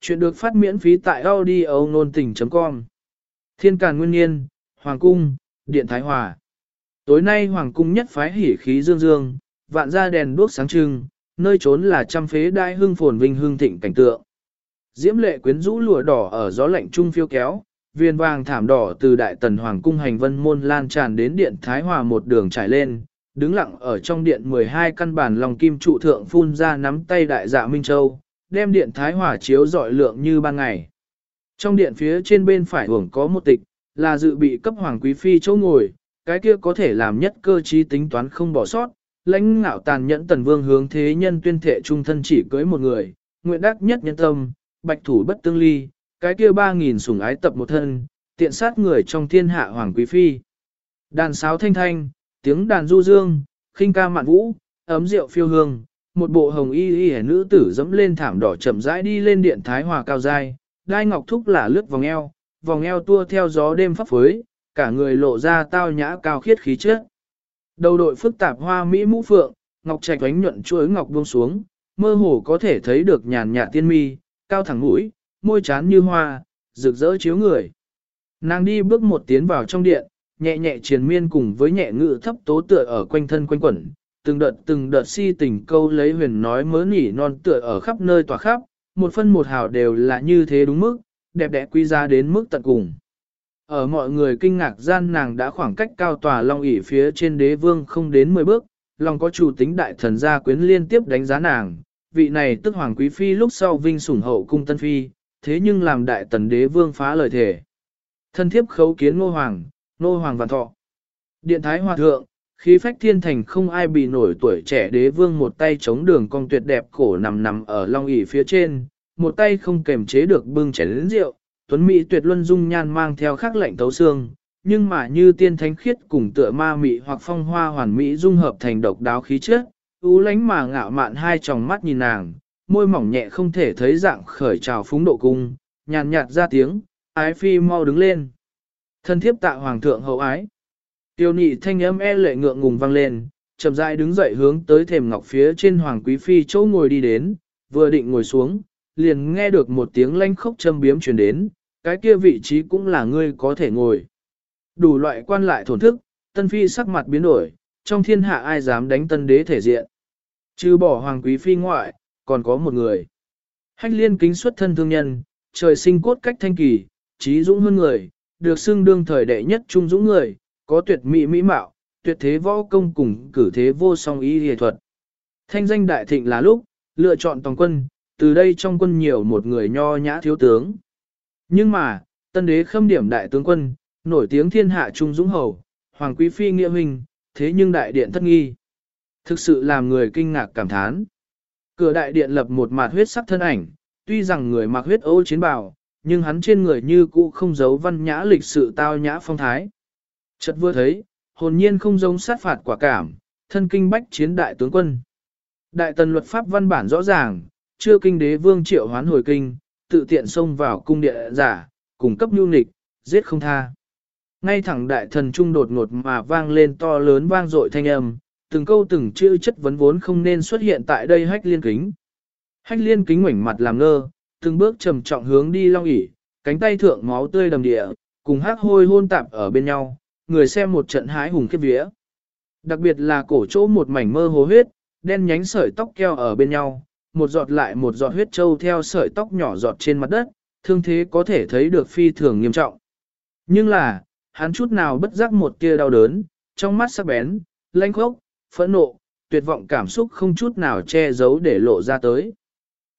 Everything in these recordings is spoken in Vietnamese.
Chuyện được phát miễn phí tại audio nôn tình.com Thiên Càn Nguyên Niên, Hoàng Cung, Điện Thái Hòa. Tối nay Hoàng Cung nhất phái hỉ khí dương dương, vạn ra đèn đuốc sáng trưng, nơi trốn là trăm phế đai hương phồn vinh hương thịnh cảnh tượng. Diễm lệ quyến rũ lụa đỏ ở gió lạnh trung phiêu kéo, viên vàng thảm đỏ từ đại tần hoàng cung hành vân môn lan tràn đến điện Thái Hòa một đường trải lên, đứng lặng ở trong điện 12 căn bản lòng kim trụ thượng phun ra nắm tay đại dạ Minh Châu, đem điện Thái Hòa chiếu dọi lượng như ban ngày. Trong điện phía trên bên phải hưởng có một tịch, là dự bị cấp hoàng quý phi chỗ ngồi, cái kia có thể làm nhất cơ trí tính toán không bỏ sót, lãnh ngạo tàn nhẫn tần vương hướng thế nhân tuyên thệ trung thân chỉ cưới một người, nguyện đắc nhất nhân tâm, bạch thủ bất tương ly, cái kia ba nghìn sủng ái tập một thân, tiện sát người trong thiên hạ hoàng quý phi. Đàn sáo thanh thanh, tiếng đàn du dương, khinh ca mạn vũ, ấm rượu phiêu hương, một bộ hồng y y nữ tử dẫm lên thảm đỏ chậm rãi đi lên điện thái hòa cao dai, đai ngọc thúc là lướt vòng eo, vòng eo tua theo gió đêm pháp phới, cả người lộ ra tao nhã cao khiết khí chất. Đầu đội phức tạp hoa mỹ mũ phượng, ngọc trạch ánh nhuận chuối ngọc buông xuống, mơ hồ có thể thấy được nhàn nhạt tiên mi, cao thẳng mũi, môi chán như hoa, rực rỡ chiếu người. Nàng đi bước một tiến vào trong điện, nhẹ nhẹ triền miên cùng với nhẹ ngự thấp tố tựa ở quanh thân quanh quẩn, từng đợt từng đợt si tình câu lấy huyền nói mớ nỉ non tựa ở khắp nơi tỏa khắp, một phân một hào đều là như thế đúng mức, đẹp đẽ quý giá đến mức tận cùng. Ở mọi người kinh ngạc gian nàng đã khoảng cách cao tòa long ỷ phía trên đế vương không đến 10 bước, lòng có chủ tính đại thần gia quyến liên tiếp đánh giá nàng, vị này tức hoàng quý phi lúc sau vinh sủng hậu cung tân phi, thế nhưng làm đại tần đế vương phá lời thể. Thân thiếp khấu kiến ngô hoàng, ngô hoàng vạn thọ. Điện thái hòa thượng, khí phách thiên thành không ai bị nổi tuổi trẻ đế vương một tay chống đường cong tuyệt đẹp cổ nằm nằm ở long ỷ phía trên, một tay không kềm chế được bưng chén lĩnh rượu, tuấn mỹ tuyệt luân dung nhan mang theo khắc lệnh tấu xương, nhưng mà như tiên thánh khiết cùng tựa ma mị hoặc phong hoa hoàn mỹ dung hợp thành độc đáo khí chất, ú lánh mà ngạo mạn hai tròng mắt nhìn nàng, môi mỏng nhẹ không thể thấy dạng khởi trào phúng độ cung, nhàn nhạt ra tiếng, ái phi mau đứng lên. Thân thiếp tạ hoàng thượng hậu ái. Tiêu nị thanh âm e lệ ngượng ngùng vang lên, chậm rãi đứng dậy hướng tới thềm ngọc phía trên hoàng quý phi chỗ ngồi đi đến, vừa định ngồi xuống, liền nghe được một tiếng lanh khốc châm biếm truyền đến, cái kia vị trí cũng là ngươi có thể ngồi. Đủ loại quan lại thổn thức, tân phi sắc mặt biến đổi, trong thiên hạ ai dám đánh tân đế thể diện. Trừ bỏ hoàng quý phi ngoại, còn có một người. Hách liên kính xuất thân thương nhân, trời sinh cốt cách thanh kỳ, trí dũng hơn người, được xưng đương thời đệ nhất trung dũng người, có tuyệt mỹ mỹ mạo, tuyệt thế võ công cùng cử thế vô song ý nghệ thuật. Thanh danh đại thịnh là lúc, lựa chọn toàn quân, từ đây trong quân nhiều một người nho nhã thiếu tướng. Nhưng mà, tân đế khâm điểm đại tướng quân, nổi tiếng thiên hạ trung dũng hầu, hoàng quý phi nghĩa huynh, thế nhưng đại điện thất nghi. Thực sự làm người kinh ngạc cảm thán. Cửa đại điện lập một mặt huyết sắc thân ảnh, tuy rằng người mặc huyết ô chiến bào, nhưng hắn trên người như cũ không giấu văn nhã lịch sự tao nhã phong thái. Chợt vừa thấy, hồn nhiên không giống sát phạt quả cảm, thân kinh bách chiến đại tướng quân. Đại tần luật pháp văn bản rõ ràng, chưa kinh đế vương triệu hoán hồi kinh, tự tiện xông vào cung địa giả, cung cấp nhu nịch, giết không tha. Ngay thẳng đại thần trung đột ngột mà vang lên to lớn vang dội thanh âm, từng câu từng chữ chất vấn vốn không nên xuất hiện tại đây hách liên kính. Hách liên kính ngoảnh mặt làm ngơ, từng bước trầm trọng hướng đi long ỉ, cánh tay thượng máu tươi đầm địa, cùng hát hôi hôn tạp ở bên nhau, người xem một trận hái hùng kết vía. Đặc biệt là cổ chỗ một mảnh mơ hồ huyết, đen nhánh sợi tóc keo ở bên nhau, một giọt lại một giọt huyết trâu theo sợi tóc nhỏ giọt trên mặt đất, thương thế có thể thấy được phi thường nghiêm trọng. Nhưng là, hắn chút nào bất giác một tia đau đớn, trong mắt sắc bén, lanh khốc, phẫn nộ, tuyệt vọng cảm xúc không chút nào che giấu để lộ ra tới.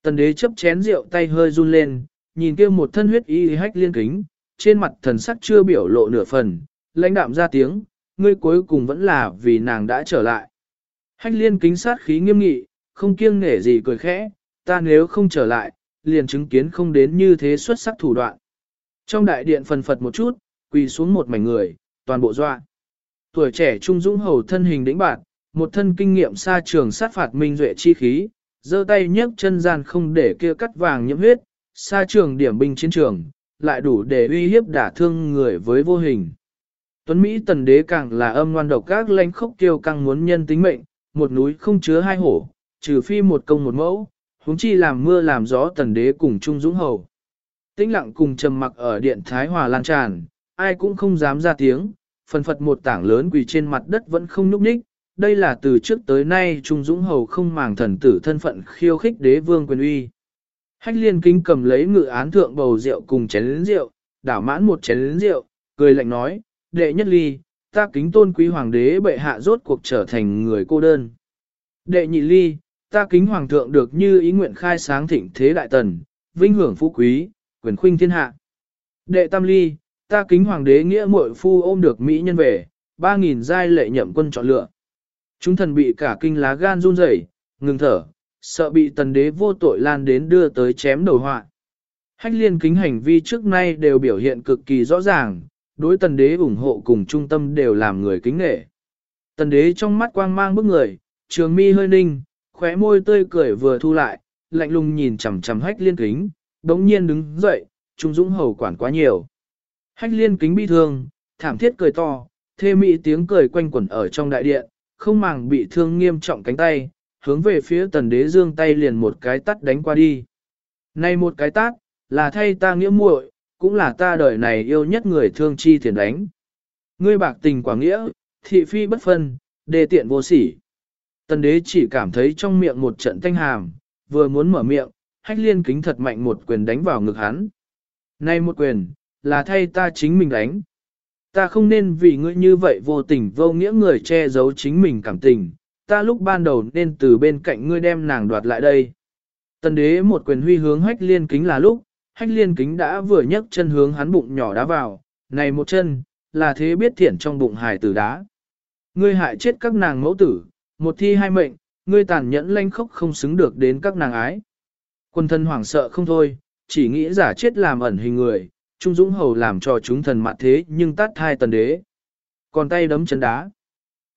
Tần đế chấp chén rượu tay hơi run lên, nhìn kia một thân huyết y hách liên kính, trên mặt thần sắc chưa biểu lộ nửa phần, lãnh đạm ra tiếng, ngươi cuối cùng vẫn là vì nàng đã trở lại. Hách liên kính sát khí nghiêm nghị, không kiêng nể gì cười khẽ, ta nếu không trở lại, liền chứng kiến không đến như thế xuất sắc thủ đoạn. Trong đại điện phần phật một chút, quỳ xuống một mảnh người, toàn bộ dọa. Tuổi trẻ trung dũng hầu thân hình đĩnh bạn, một thân kinh nghiệm xa trường sát phạt minh duệ chi khí, giơ tay nhấc chân gian không để kia cắt vàng nhiễm huyết, xa trường điểm binh chiến trường, lại đủ để uy hiếp đả thương người với vô hình. Tuấn Mỹ tần đế càng là âm ngoan độc các lãnh khốc kiêu càng muốn nhân tính mệnh, một núi không chứa hai hổ, trừ phi một công một mẫu, huống chi làm mưa làm gió tần đế cùng Trung Dũng Hầu. Tĩnh lặng cùng trầm mặc ở điện Thái Hòa lan tràn, ai cũng không dám ra tiếng, phần phật một tảng lớn quỳ trên mặt đất vẫn không nhúc nhích. Đây là từ trước tới nay Trung Dũng Hầu không màng thần tử thân phận khiêu khích đế vương quyền uy. Hách liên kính cầm lấy ngự án thượng bầu rượu cùng chén lĩnh rượu, đảo mãn một chén lĩnh rượu, cười lạnh nói, đệ nhất ly, ta kính tôn quý hoàng đế bệ hạ rốt cuộc trở thành người cô đơn. Đệ nhị ly, ta kính hoàng thượng được như ý nguyện khai sáng thịnh thế đại tần, vinh hưởng phú quý, quyền khuynh thiên hạ. Đệ tam ly, ta kính hoàng đế nghĩa muội phu ôm được mỹ nhân về, ba nghìn giai lệ nhậm quân chọn lựa. Chúng thần bị cả kinh lá gan run rẩy, ngừng thở, sợ bị tần đế vô tội lan đến đưa tới chém đầu họa. Hách liên kính hành vi trước nay đều biểu hiện cực kỳ rõ ràng, đối tần đế ủng hộ cùng trung tâm đều làm người kính nghệ. Tần đế trong mắt quang mang bức người, trường mi hơi ninh, khóe môi tươi cười vừa thu lại, lạnh lùng nhìn chằm chằm hách liên kính, đống nhiên đứng dậy, trung dũng hầu quản quá nhiều. Hách liên kính bi thương, thảm thiết cười to, thê mỹ tiếng cười quanh quẩn ở trong đại điện, không màng bị thương nghiêm trọng cánh tay, hướng về phía tần đế dương tay liền một cái tắt đánh qua đi. Này một cái tát, là thay ta nghĩa muội, cũng là ta đời này yêu nhất người thương chi thiền đánh. Ngươi bạc tình quả nghĩa, thị phi bất phân, đề tiện vô sỉ. Tần đế chỉ cảm thấy trong miệng một trận thanh hàm, vừa muốn mở miệng, hách liên kính thật mạnh một quyền đánh vào ngực hắn. nay một quyền, là thay ta chính mình đánh. Ta không nên vì ngươi như vậy vô tình vô nghĩa người che giấu chính mình cảm tình, ta lúc ban đầu nên từ bên cạnh ngươi đem nàng đoạt lại đây. Tần đế một quyền huy hướng hách liên kính là lúc, hách liên kính đã vừa nhấc chân hướng hắn bụng nhỏ đá vào, này một chân, là thế biết thiện trong bụng hài tử đá. Ngươi hại chết các nàng mẫu tử, một thi hai mệnh, ngươi tàn nhẫn lanh khốc không xứng được đến các nàng ái. Quân thân hoảng sợ không thôi, chỉ nghĩ giả chết làm ẩn hình người, Trung Dũng Hầu làm cho chúng thần mặt thế nhưng tát hai tần đế. Còn tay đấm chân đá.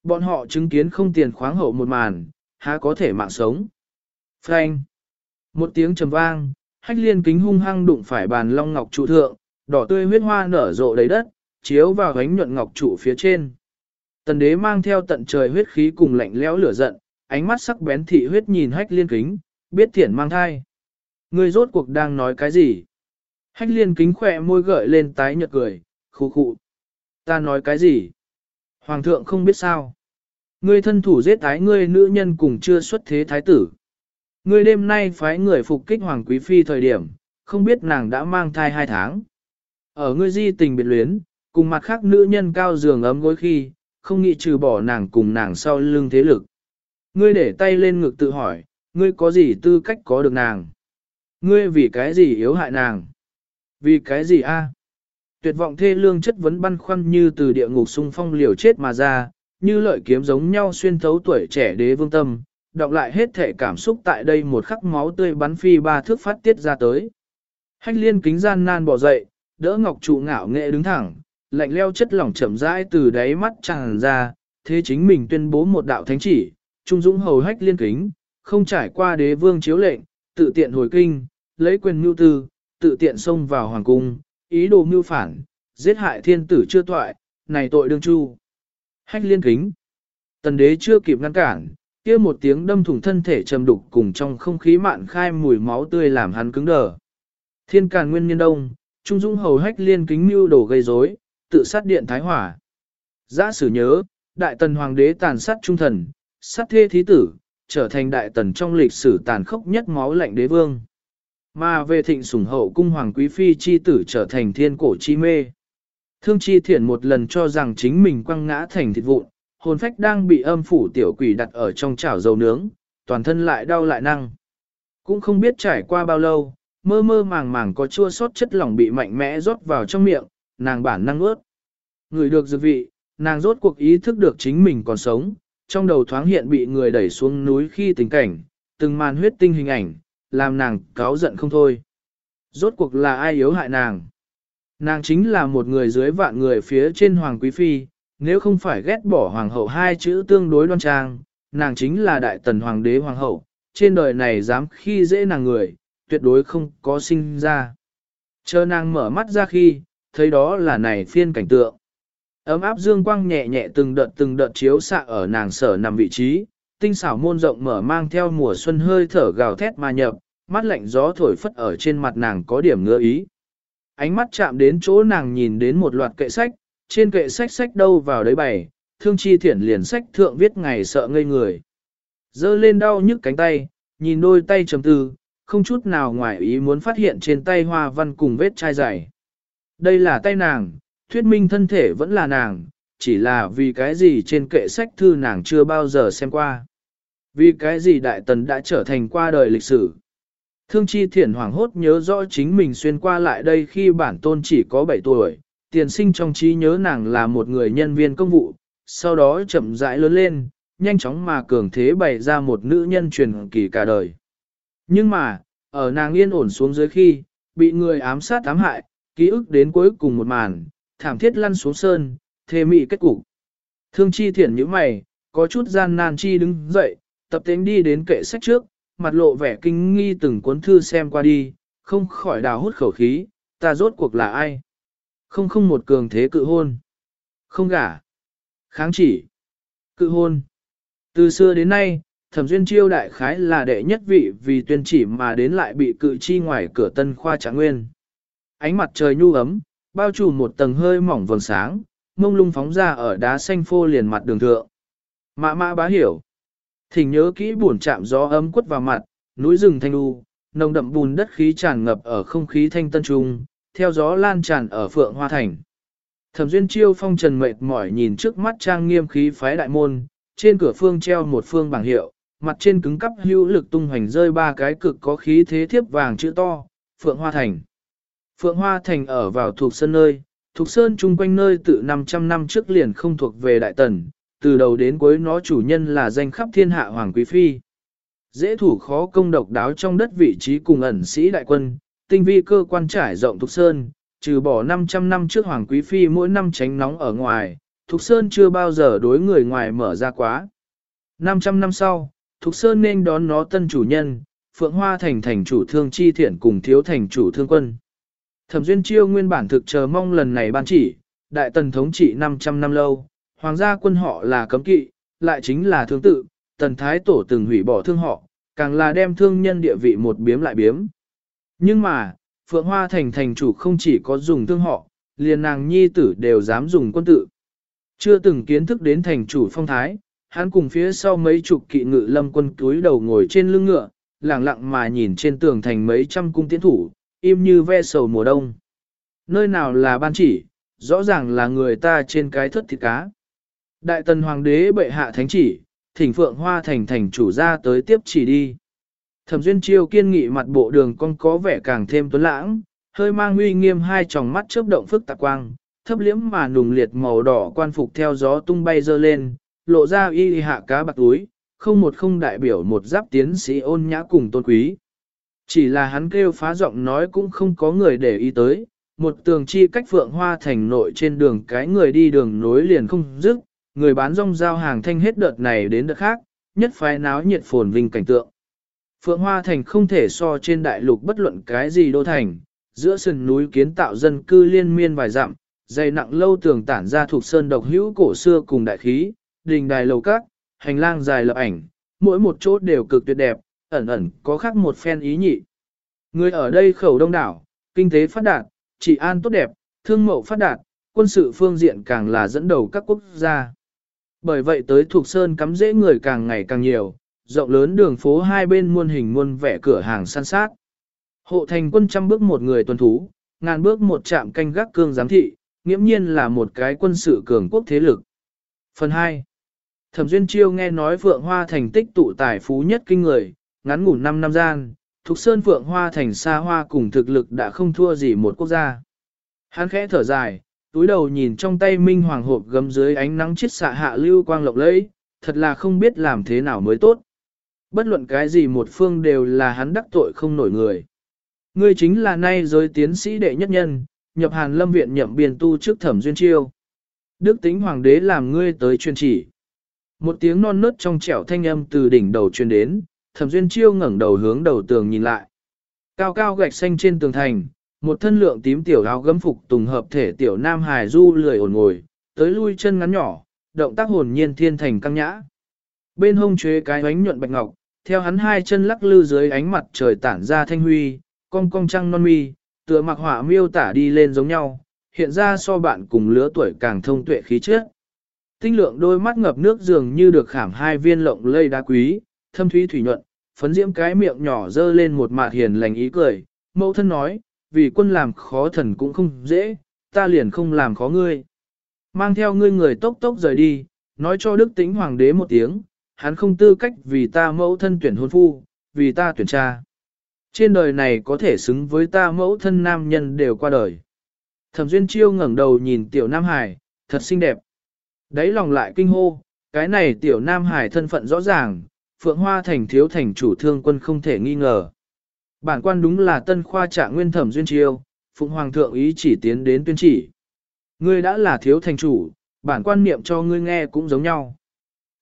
Bọn họ chứng kiến không tiền khoáng hậu một màn, há có thể mạng sống. Frank. Một tiếng trầm vang, hách liên kính hung hăng đụng phải bàn long ngọc trụ thượng, đỏ tươi huyết hoa nở rộ đầy đất, chiếu vào gánh nhuận ngọc trụ phía trên. Tần đế mang theo tận trời huyết khí cùng lạnh lẽo lửa giận, ánh mắt sắc bén thị huyết nhìn hách liên kính, biết thiển mang thai. Người rốt cuộc đang nói cái gì? Hách liên kính khỏe môi gợi lên tái nhợt cười, khu khụ. Ta nói cái gì? Hoàng thượng không biết sao. Ngươi thân thủ giết ái ngươi nữ nhân cùng chưa xuất thế thái tử. Ngươi đêm nay phái người phục kích Hoàng Quý Phi thời điểm, không biết nàng đã mang thai hai tháng. Ở ngươi di tình biệt luyến, cùng mặt khác nữ nhân cao giường ấm gối khi, không nghĩ trừ bỏ nàng cùng nàng sau lưng thế lực. Ngươi để tay lên ngực tự hỏi, ngươi có gì tư cách có được nàng? Ngươi vì cái gì yếu hại nàng? Vì cái gì a? Tuyệt vọng thê lương chất vấn băn khoăn như từ địa ngục sung phong liều chết mà ra, như lợi kiếm giống nhau xuyên thấu tuổi trẻ đế vương tâm, đọc lại hết thể cảm xúc tại đây một khắc máu tươi bắn phi ba thước phát tiết ra tới. Hách liên kính gian nan bỏ dậy, đỡ ngọc trụ ngạo nghệ đứng thẳng, lạnh leo chất lỏng chậm rãi từ đáy mắt tràn ra, thế chính mình tuyên bố một đạo thánh chỉ, trung dũng hầu hách liên kính, không trải qua đế vương chiếu lệnh, tự tiện hồi kinh, lấy quyền mưu tư, tự tiện xông vào hoàng cung, ý đồ mưu phản, giết hại thiên tử chưa toại, này tội đương chu. Hách liên kính. Tần đế chưa kịp ngăn cản, kia một tiếng đâm thủng thân thể trầm đục cùng trong không khí mạn khai mùi máu tươi làm hắn cứng đờ. Thiên càn nguyên nhân đông, trung dung hầu hách liên kính mưu đổ gây rối, tự sát điện thái hỏa. Giả sử nhớ, đại tần hoàng đế tàn sát trung thần, sát thê thí tử, trở thành đại tần trong lịch sử tàn khốc nhất máu lạnh đế vương. Mà về thịnh sủng hậu cung hoàng quý phi chi tử trở thành thiên cổ chi mê. Thương chi thiện một lần cho rằng chính mình quăng ngã thành thịt vụn, hồn phách đang bị âm phủ tiểu quỷ đặt ở trong chảo dầu nướng, toàn thân lại đau lại năng. Cũng không biết trải qua bao lâu, mơ mơ màng màng có chua sót chất lỏng bị mạnh mẽ rót vào trong miệng, nàng bản năng ướt. Người được dược vị, nàng rốt cuộc ý thức được chính mình còn sống, trong đầu thoáng hiện bị người đẩy xuống núi khi tình cảnh, từng màn huyết tinh hình ảnh, làm nàng cáo giận không thôi. Rốt cuộc là ai yếu hại nàng? Nàng chính là một người dưới vạn người phía trên Hoàng Quý Phi, nếu không phải ghét bỏ Hoàng hậu hai chữ tương đối đoan trang, nàng chính là Đại Tần Hoàng đế Hoàng hậu, trên đời này dám khi dễ nàng người, tuyệt đối không có sinh ra. Chờ nàng mở mắt ra khi, thấy đó là này phiên cảnh tượng. Ấm áp dương quang nhẹ nhẹ từng đợt từng đợt chiếu xạ ở nàng sở nằm vị trí, tinh xảo môn rộng mở mang theo mùa xuân hơi thở gào thét mà nhập, mắt lạnh gió thổi phất ở trên mặt nàng có điểm ngứa ý. Ánh mắt chạm đến chỗ nàng nhìn đến một loạt kệ sách, trên kệ sách sách đâu vào đấy bày, thương chi thiển liền sách thượng viết ngày sợ ngây người. Dơ lên đau nhức cánh tay, nhìn đôi tay chấm tư, không chút nào ngoài ý muốn phát hiện trên tay hoa văn cùng vết chai dày. Đây là tay nàng, thuyết minh thân thể vẫn là nàng, chỉ là vì cái gì trên kệ sách thư nàng chưa bao giờ xem qua. Vì cái gì đại tần đã trở thành qua đời lịch sử. Thương chi thiển hoàng hốt nhớ rõ chính mình xuyên qua lại đây khi bản tôn chỉ có 7 tuổi, tiền sinh trong trí nhớ nàng là một người nhân viên công vụ, sau đó chậm rãi lớn lên, nhanh chóng mà cường thế bày ra một nữ nhân truyền kỳ cả đời. Nhưng mà, ở nàng yên ổn xuống dưới khi, bị người ám sát ám hại, ký ức đến cuối cùng một màn, thảm thiết lăn xuống sơn, thê mị kết cục. Thương chi thiển như mày, có chút gian nan chi đứng dậy, tập tính đi đến kệ sách trước, mặt lộ vẻ kinh nghi từng cuốn thư xem qua đi, không khỏi đào hút khẩu khí, ta rốt cuộc là ai? Không không một cường thế cự hôn. Không gả. Kháng chỉ. Cự hôn. Từ xưa đến nay, thẩm duyên chiêu đại khái là đệ nhất vị vì tuyên chỉ mà đến lại bị cự chi ngoài cửa tân khoa trạng nguyên. Ánh mặt trời nhu ấm, bao trùm một tầng hơi mỏng vầng sáng, mông lung phóng ra ở đá xanh phô liền mặt đường thượng. Mã mã bá hiểu. Thỉnh nhớ kỹ buồn chạm gió ấm quất vào mặt, núi rừng thanh u, nồng đậm bùn đất khí tràn ngập ở không khí thanh tân trung, theo gió lan tràn ở phượng hoa thành. Thẩm duyên chiêu phong trần mệt mỏi nhìn trước mắt trang nghiêm khí phái đại môn, trên cửa phương treo một phương bảng hiệu, mặt trên cứng cắp hữu lực tung hoành rơi ba cái cực có khí thế thiếp vàng chữ to, Phượng Hoa Thành. Phượng Hoa Thành ở vào thuộc sơn nơi, thuộc sơn chung quanh nơi tự 500 năm trước liền không thuộc về Đại Tần, từ đầu đến cuối nó chủ nhân là danh khắp thiên hạ Hoàng Quý Phi. Dễ thủ khó công độc đáo trong đất vị trí cùng ẩn sĩ đại quân, tinh vi cơ quan trải rộng Thục sơn, trừ bỏ 500 năm trước Hoàng Quý Phi mỗi năm tránh nóng ở ngoài, Thục Sơn chưa bao giờ đối người ngoài mở ra quá. 500 năm sau, Thục Sơn nên đón nó tân chủ nhân, Phượng Hoa thành thành chủ thương chi thiện cùng thiếu thành chủ thương quân. Thẩm Duyên Chiêu nguyên bản thực chờ mong lần này ban chỉ, đại tần thống trị 500 năm lâu, hoàng gia quân họ là cấm kỵ, lại chính là thương tự, tần thái tổ từng hủy bỏ thương họ, càng là đem thương nhân địa vị một biếm lại biếm. Nhưng mà, Phượng Hoa thành thành chủ không chỉ có dùng thương họ, liền nàng nhi tử đều dám dùng quân tự. Chưa từng kiến thức đến thành chủ phong thái, hắn cùng phía sau mấy chục kỵ ngự lâm quân túi đầu ngồi trên lưng ngựa, lặng lặng mà nhìn trên tường thành mấy trăm cung tiến thủ, im như ve sầu mùa đông. Nơi nào là ban chỉ, rõ ràng là người ta trên cái thất thịt cá. Đại tần hoàng đế bệ hạ thánh chỉ, thỉnh phượng hoa thành thành chủ ra tới tiếp chỉ đi. Thẩm duyên chiêu kiên nghị mặt bộ đường con có vẻ càng thêm tuấn lãng, hơi mang uy nghiêm hai tròng mắt chớp động phức tạp quang, thấp liễm mà nùng liệt màu đỏ quan phục theo gió tung bay dơ lên, lộ ra y hạ cá bạc túi, không một không đại biểu một giáp tiến sĩ ôn nhã cùng tôn quý. Chỉ là hắn kêu phá giọng nói cũng không có người để ý tới, một tường chi cách phượng hoa thành nội trên đường cái người đi đường nối liền không dứt, người bán rong giao hàng thanh hết đợt này đến đợt khác, nhất phái náo nhiệt phồn vinh cảnh tượng. Phượng Hoa Thành không thể so trên đại lục bất luận cái gì đô thành, giữa sườn núi kiến tạo dân cư liên miên vài dặm, dày nặng lâu tường tản ra thuộc sơn độc hữu cổ xưa cùng đại khí, đình đài lầu các, hành lang dài lập ảnh, mỗi một chỗ đều cực tuyệt đẹp, ẩn ẩn có khác một phen ý nhị. Người ở đây khẩu đông đảo, kinh tế phát đạt, trị an tốt đẹp, thương mậu phát đạt, quân sự phương diện càng là dẫn đầu các quốc gia. Bởi vậy tới thuộc sơn cắm dễ người càng ngày càng nhiều, rộng lớn đường phố hai bên muôn hình muôn vẻ cửa hàng săn sát. Hộ thành quân trăm bước một người tuần thú, ngàn bước một trạm canh gác cương giám thị, nghiễm nhiên là một cái quân sự cường quốc thế lực. Phần 2. Thẩm Duyên Chiêu nghe nói Phượng Hoa thành tích tụ tài phú nhất kinh người, ngắn ngủ 5 năm gian, thuộc Sơn Phượng Hoa thành xa hoa cùng thực lực đã không thua gì một quốc gia. Hắn khẽ thở dài, túi đầu nhìn trong tay minh hoàng hộp gấm dưới ánh nắng chiết xạ hạ lưu quang lộng lẫy, thật là không biết làm thế nào mới tốt. Bất luận cái gì một phương đều là hắn đắc tội không nổi người. Ngươi chính là nay giới tiến sĩ đệ nhất nhân, nhập hàn lâm viện nhậm biên tu trước thẩm duyên chiêu. Đức tính hoàng đế làm ngươi tới chuyên chỉ. Một tiếng non nớt trong trẻo thanh âm từ đỉnh đầu truyền đến, thẩm duyên chiêu ngẩng đầu hướng đầu tường nhìn lại. Cao cao gạch xanh trên tường thành, một thân lượng tím tiểu áo gấm phục tùng hợp thể tiểu nam hài du lười ổn ngồi, tới lui chân ngắn nhỏ, động tác hồn nhiên thiên thành căng nhã. Bên hông chế cái ánh nhuận bạch ngọc, theo hắn hai chân lắc lư dưới ánh mặt trời tản ra thanh huy, cong cong trăng non mi, tựa mặc họa miêu tả đi lên giống nhau, hiện ra so bạn cùng lứa tuổi càng thông tuệ khí chất. Tinh lượng đôi mắt ngập nước dường như được khảm hai viên lộng lây đá quý, thâm thúy thủy nhuận, phấn diễm cái miệng nhỏ dơ lên một mạt hiền lành ý cười, mẫu thân nói, vì quân làm khó thần cũng không dễ, ta liền không làm khó ngươi. Mang theo ngươi người tốc tốc rời đi, nói cho đức tính hoàng đế một tiếng, hắn không tư cách vì ta mẫu thân tuyển hôn phu, vì ta tuyển cha. Trên đời này có thể xứng với ta mẫu thân nam nhân đều qua đời. Thẩm Duyên Chiêu ngẩng đầu nhìn tiểu Nam Hải, thật xinh đẹp. Đấy lòng lại kinh hô, cái này tiểu Nam Hải thân phận rõ ràng, Phượng Hoa thành thiếu thành chủ thương quân không thể nghi ngờ. Bản quan đúng là tân khoa trạng nguyên thẩm Duyên Chiêu, Phụng Hoàng thượng ý chỉ tiến đến tuyên chỉ. Ngươi đã là thiếu thành chủ, bản quan niệm cho ngươi nghe cũng giống nhau.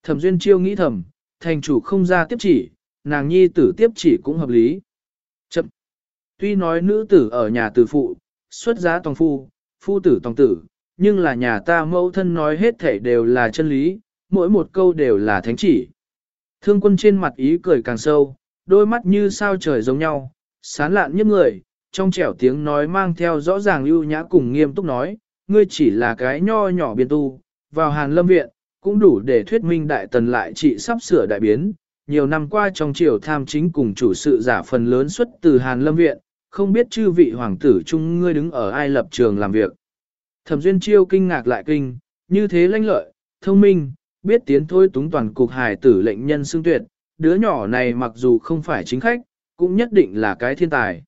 Thẩm Duyên Chiêu nghĩ thầm, thành chủ không ra tiếp chỉ, nàng nhi tử tiếp chỉ cũng hợp lý. Chậm. Tuy nói nữ tử ở nhà tử phụ, xuất giá tòng phu, phu tử tòng tử, nhưng là nhà ta mẫu thân nói hết thể đều là chân lý, mỗi một câu đều là thánh chỉ. Thương quân trên mặt ý cười càng sâu, đôi mắt như sao trời giống nhau, sán lạn như người, trong trẻo tiếng nói mang theo rõ ràng ưu nhã cùng nghiêm túc nói, ngươi chỉ là cái nho nhỏ biên tu, vào hàn lâm viện, cũng đủ để thuyết minh đại tần lại trị sắp sửa đại biến. Nhiều năm qua trong triều tham chính cùng chủ sự giả phần lớn xuất từ Hàn Lâm Viện, không biết chư vị hoàng tử chung ngươi đứng ở ai lập trường làm việc. Thẩm Duyên Chiêu kinh ngạc lại kinh, như thế lãnh lợi, thông minh, biết tiến thôi túng toàn cục hài tử lệnh nhân xương tuyệt, đứa nhỏ này mặc dù không phải chính khách, cũng nhất định là cái thiên tài.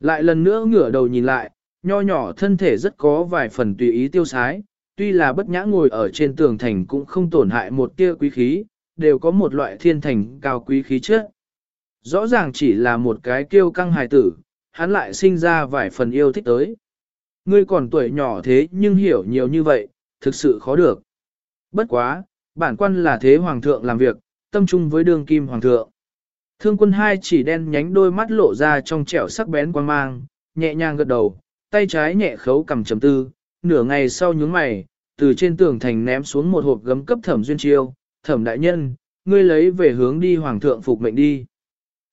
Lại lần nữa ngửa đầu nhìn lại, nho nhỏ thân thể rất có vài phần tùy ý tiêu sái, tuy là bất nhã ngồi ở trên tường thành cũng không tổn hại một tia quý khí, đều có một loại thiên thành cao quý khí chất. Rõ ràng chỉ là một cái kiêu căng hài tử, hắn lại sinh ra vài phần yêu thích tới. Ngươi còn tuổi nhỏ thế nhưng hiểu nhiều như vậy, thực sự khó được. Bất quá, bản quan là thế hoàng thượng làm việc, tâm trung với đường kim hoàng thượng. Thương quân hai chỉ đen nhánh đôi mắt lộ ra trong trẻo sắc bén quan mang, nhẹ nhàng gật đầu, tay trái nhẹ khấu cầm chấm tư, nửa ngày sau nhướng mày, từ trên tường thành ném xuống một hộp gấm cấp thẩm duyên chiêu, thẩm đại nhân, ngươi lấy về hướng đi hoàng thượng phục mệnh đi.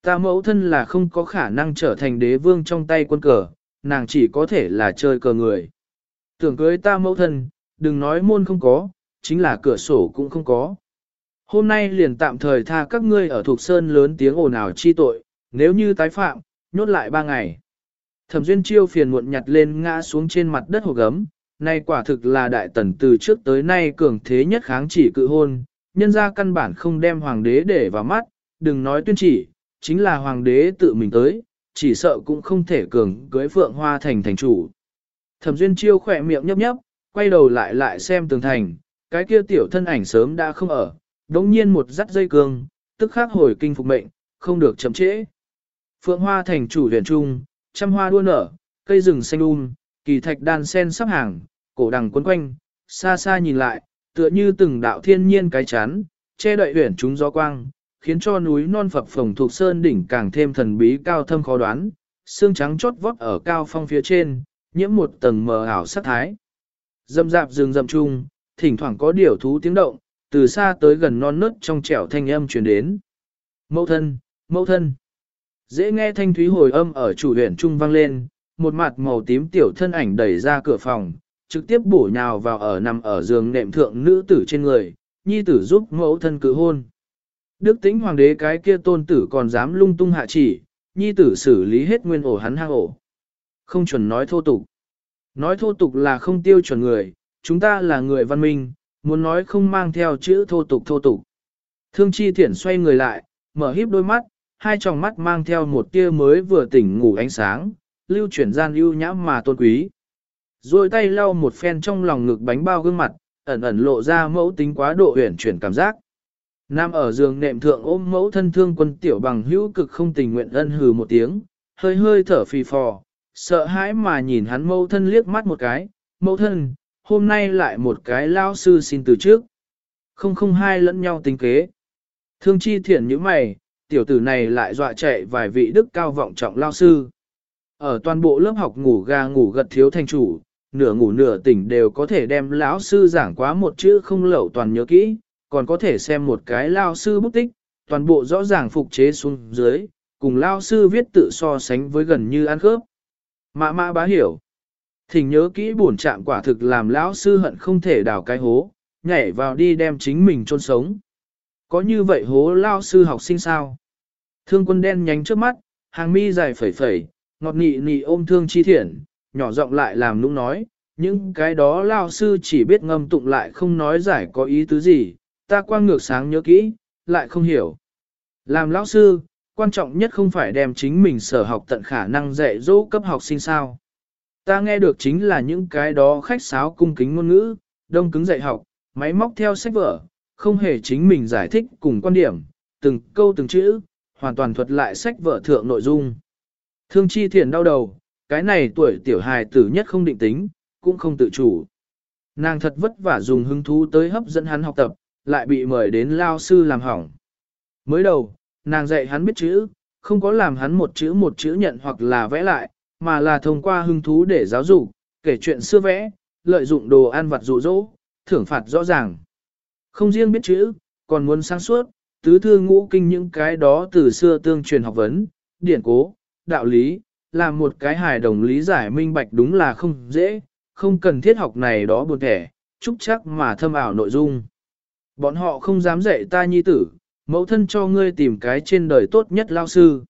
Ta mẫu thân là không có khả năng trở thành đế vương trong tay quân cờ, nàng chỉ có thể là chơi cờ người. Tưởng cưới ta mẫu thân, đừng nói môn không có, chính là cửa sổ cũng không có. Hôm nay liền tạm thời tha các ngươi ở thuộc sơn lớn tiếng ồn ào chi tội, nếu như tái phạm, nhốt lại ba ngày. Thẩm duyên chiêu phiền muộn nhặt lên ngã xuống trên mặt đất hồ gấm, nay quả thực là đại tần từ trước tới nay cường thế nhất kháng chỉ cự hôn, nhân ra căn bản không đem hoàng đế để vào mắt, đừng nói tuyên chỉ, chính là hoàng đế tự mình tới, chỉ sợ cũng không thể cường cưới phượng hoa thành thành chủ. Thẩm duyên chiêu khỏe miệng nhấp nhấp, quay đầu lại lại xem tường thành, cái kia tiểu thân ảnh sớm đã không ở, đống nhiên một dắt dây cương, tức khắc hồi kinh phục mệnh, không được chậm trễ. Phượng hoa thành chủ huyền trung, trăm hoa đua nở, cây rừng xanh um, kỳ thạch đan sen sắp hàng, cổ đằng quấn quanh, xa xa nhìn lại, tựa như từng đạo thiên nhiên cái chán, che đậy huyền chúng gió quang, khiến cho núi non phập phồng thuộc sơn đỉnh càng thêm thần bí cao thâm khó đoán, xương trắng chót vót ở cao phong phía trên, nhiễm một tầng mờ ảo sắc thái. Dâm dạp rừng rậm chung, thỉnh thoảng có điều thú tiếng động, từ xa tới gần non nớt trong trẻo thanh âm truyền đến. Mẫu thân, mẫu thân. Dễ nghe thanh thúy hồi âm ở chủ huyện trung vang lên, một mặt màu tím tiểu thân ảnh đẩy ra cửa phòng, trực tiếp bổ nhào vào ở nằm ở giường nệm thượng nữ tử trên người, nhi tử giúp mẫu thân cự hôn. Đức tính hoàng đế cái kia tôn tử còn dám lung tung hạ chỉ, nhi tử xử lý hết nguyên ổ hắn hang ổ. Không chuẩn nói thô tục. Nói thô tục là không tiêu chuẩn người, chúng ta là người văn minh, muốn nói không mang theo chữ thô tục thô tục. Thương chi thiển xoay người lại, mở híp đôi mắt, hai tròng mắt mang theo một tia mới vừa tỉnh ngủ ánh sáng, lưu chuyển gian ưu nhã mà tôn quý. Rồi tay lau một phen trong lòng ngực bánh bao gương mặt, ẩn ẩn lộ ra mẫu tính quá độ huyển chuyển cảm giác. Nam ở giường nệm thượng ôm mẫu thân thương quân tiểu bằng hữu cực không tình nguyện ân hừ một tiếng, hơi hơi thở phì phò, sợ hãi mà nhìn hắn mẫu thân liếc mắt một cái, mẫu thân, hôm nay lại một cái lao sư xin từ trước. Không không hai lẫn nhau tính kế. Thương chi thiện như mày, tiểu tử này lại dọa chạy vài vị đức cao vọng trọng lao sư. Ở toàn bộ lớp học ngủ gà ngủ gật thiếu thành chủ, nửa ngủ nửa tỉnh đều có thể đem lão sư giảng quá một chữ không lậu toàn nhớ kỹ, còn có thể xem một cái lao sư bút tích, toàn bộ rõ ràng phục chế xuống dưới, cùng lao sư viết tự so sánh với gần như ăn khớp. Mã mã bá hiểu. Thỉnh nhớ kỹ buồn chạm quả thực làm lão sư hận không thể đào cái hố, nhảy vào đi đem chính mình chôn sống. Có như vậy hố lao sư học sinh sao? Thương quân đen nhánh trước mắt, hàng mi dài phẩy phẩy, ngọt nị nị ôm thương chi thiện, nhỏ giọng lại làm nũng nói, những cái đó lao sư chỉ biết ngâm tụng lại không nói giải có ý tứ gì, ta quang ngược sáng nhớ kỹ, lại không hiểu. Làm lão sư, quan trọng nhất không phải đem chính mình sở học tận khả năng dạy dỗ cấp học sinh sao. Ta nghe được chính là những cái đó khách sáo cung kính ngôn ngữ, đông cứng dạy học, máy móc theo sách vở, không hề chính mình giải thích cùng quan điểm, từng câu từng chữ, hoàn toàn thuật lại sách vở thượng nội dung. Thương chi thiền đau đầu, cái này tuổi tiểu hài tử nhất không định tính, cũng không tự chủ. Nàng thật vất vả dùng hứng thú tới hấp dẫn hắn học tập, lại bị mời đến lao sư làm hỏng. Mới đầu, nàng dạy hắn biết chữ, không có làm hắn một chữ một chữ nhận hoặc là vẽ lại, mà là thông qua hứng thú để giáo dục, kể chuyện xưa vẽ, lợi dụng đồ ăn vặt dụ dỗ, thưởng phạt rõ ràng. Không riêng biết chữ, còn muốn sáng suốt, tứ thư ngũ kinh những cái đó từ xưa tương truyền học vấn, điển cố, đạo lý, làm một cái hài đồng lý giải minh bạch đúng là không dễ, không cần thiết học này đó buồn thẻ, chúc chắc mà thâm ảo nội dung. Bọn họ không dám dạy ta nhi tử, mẫu thân cho ngươi tìm cái trên đời tốt nhất lao sư.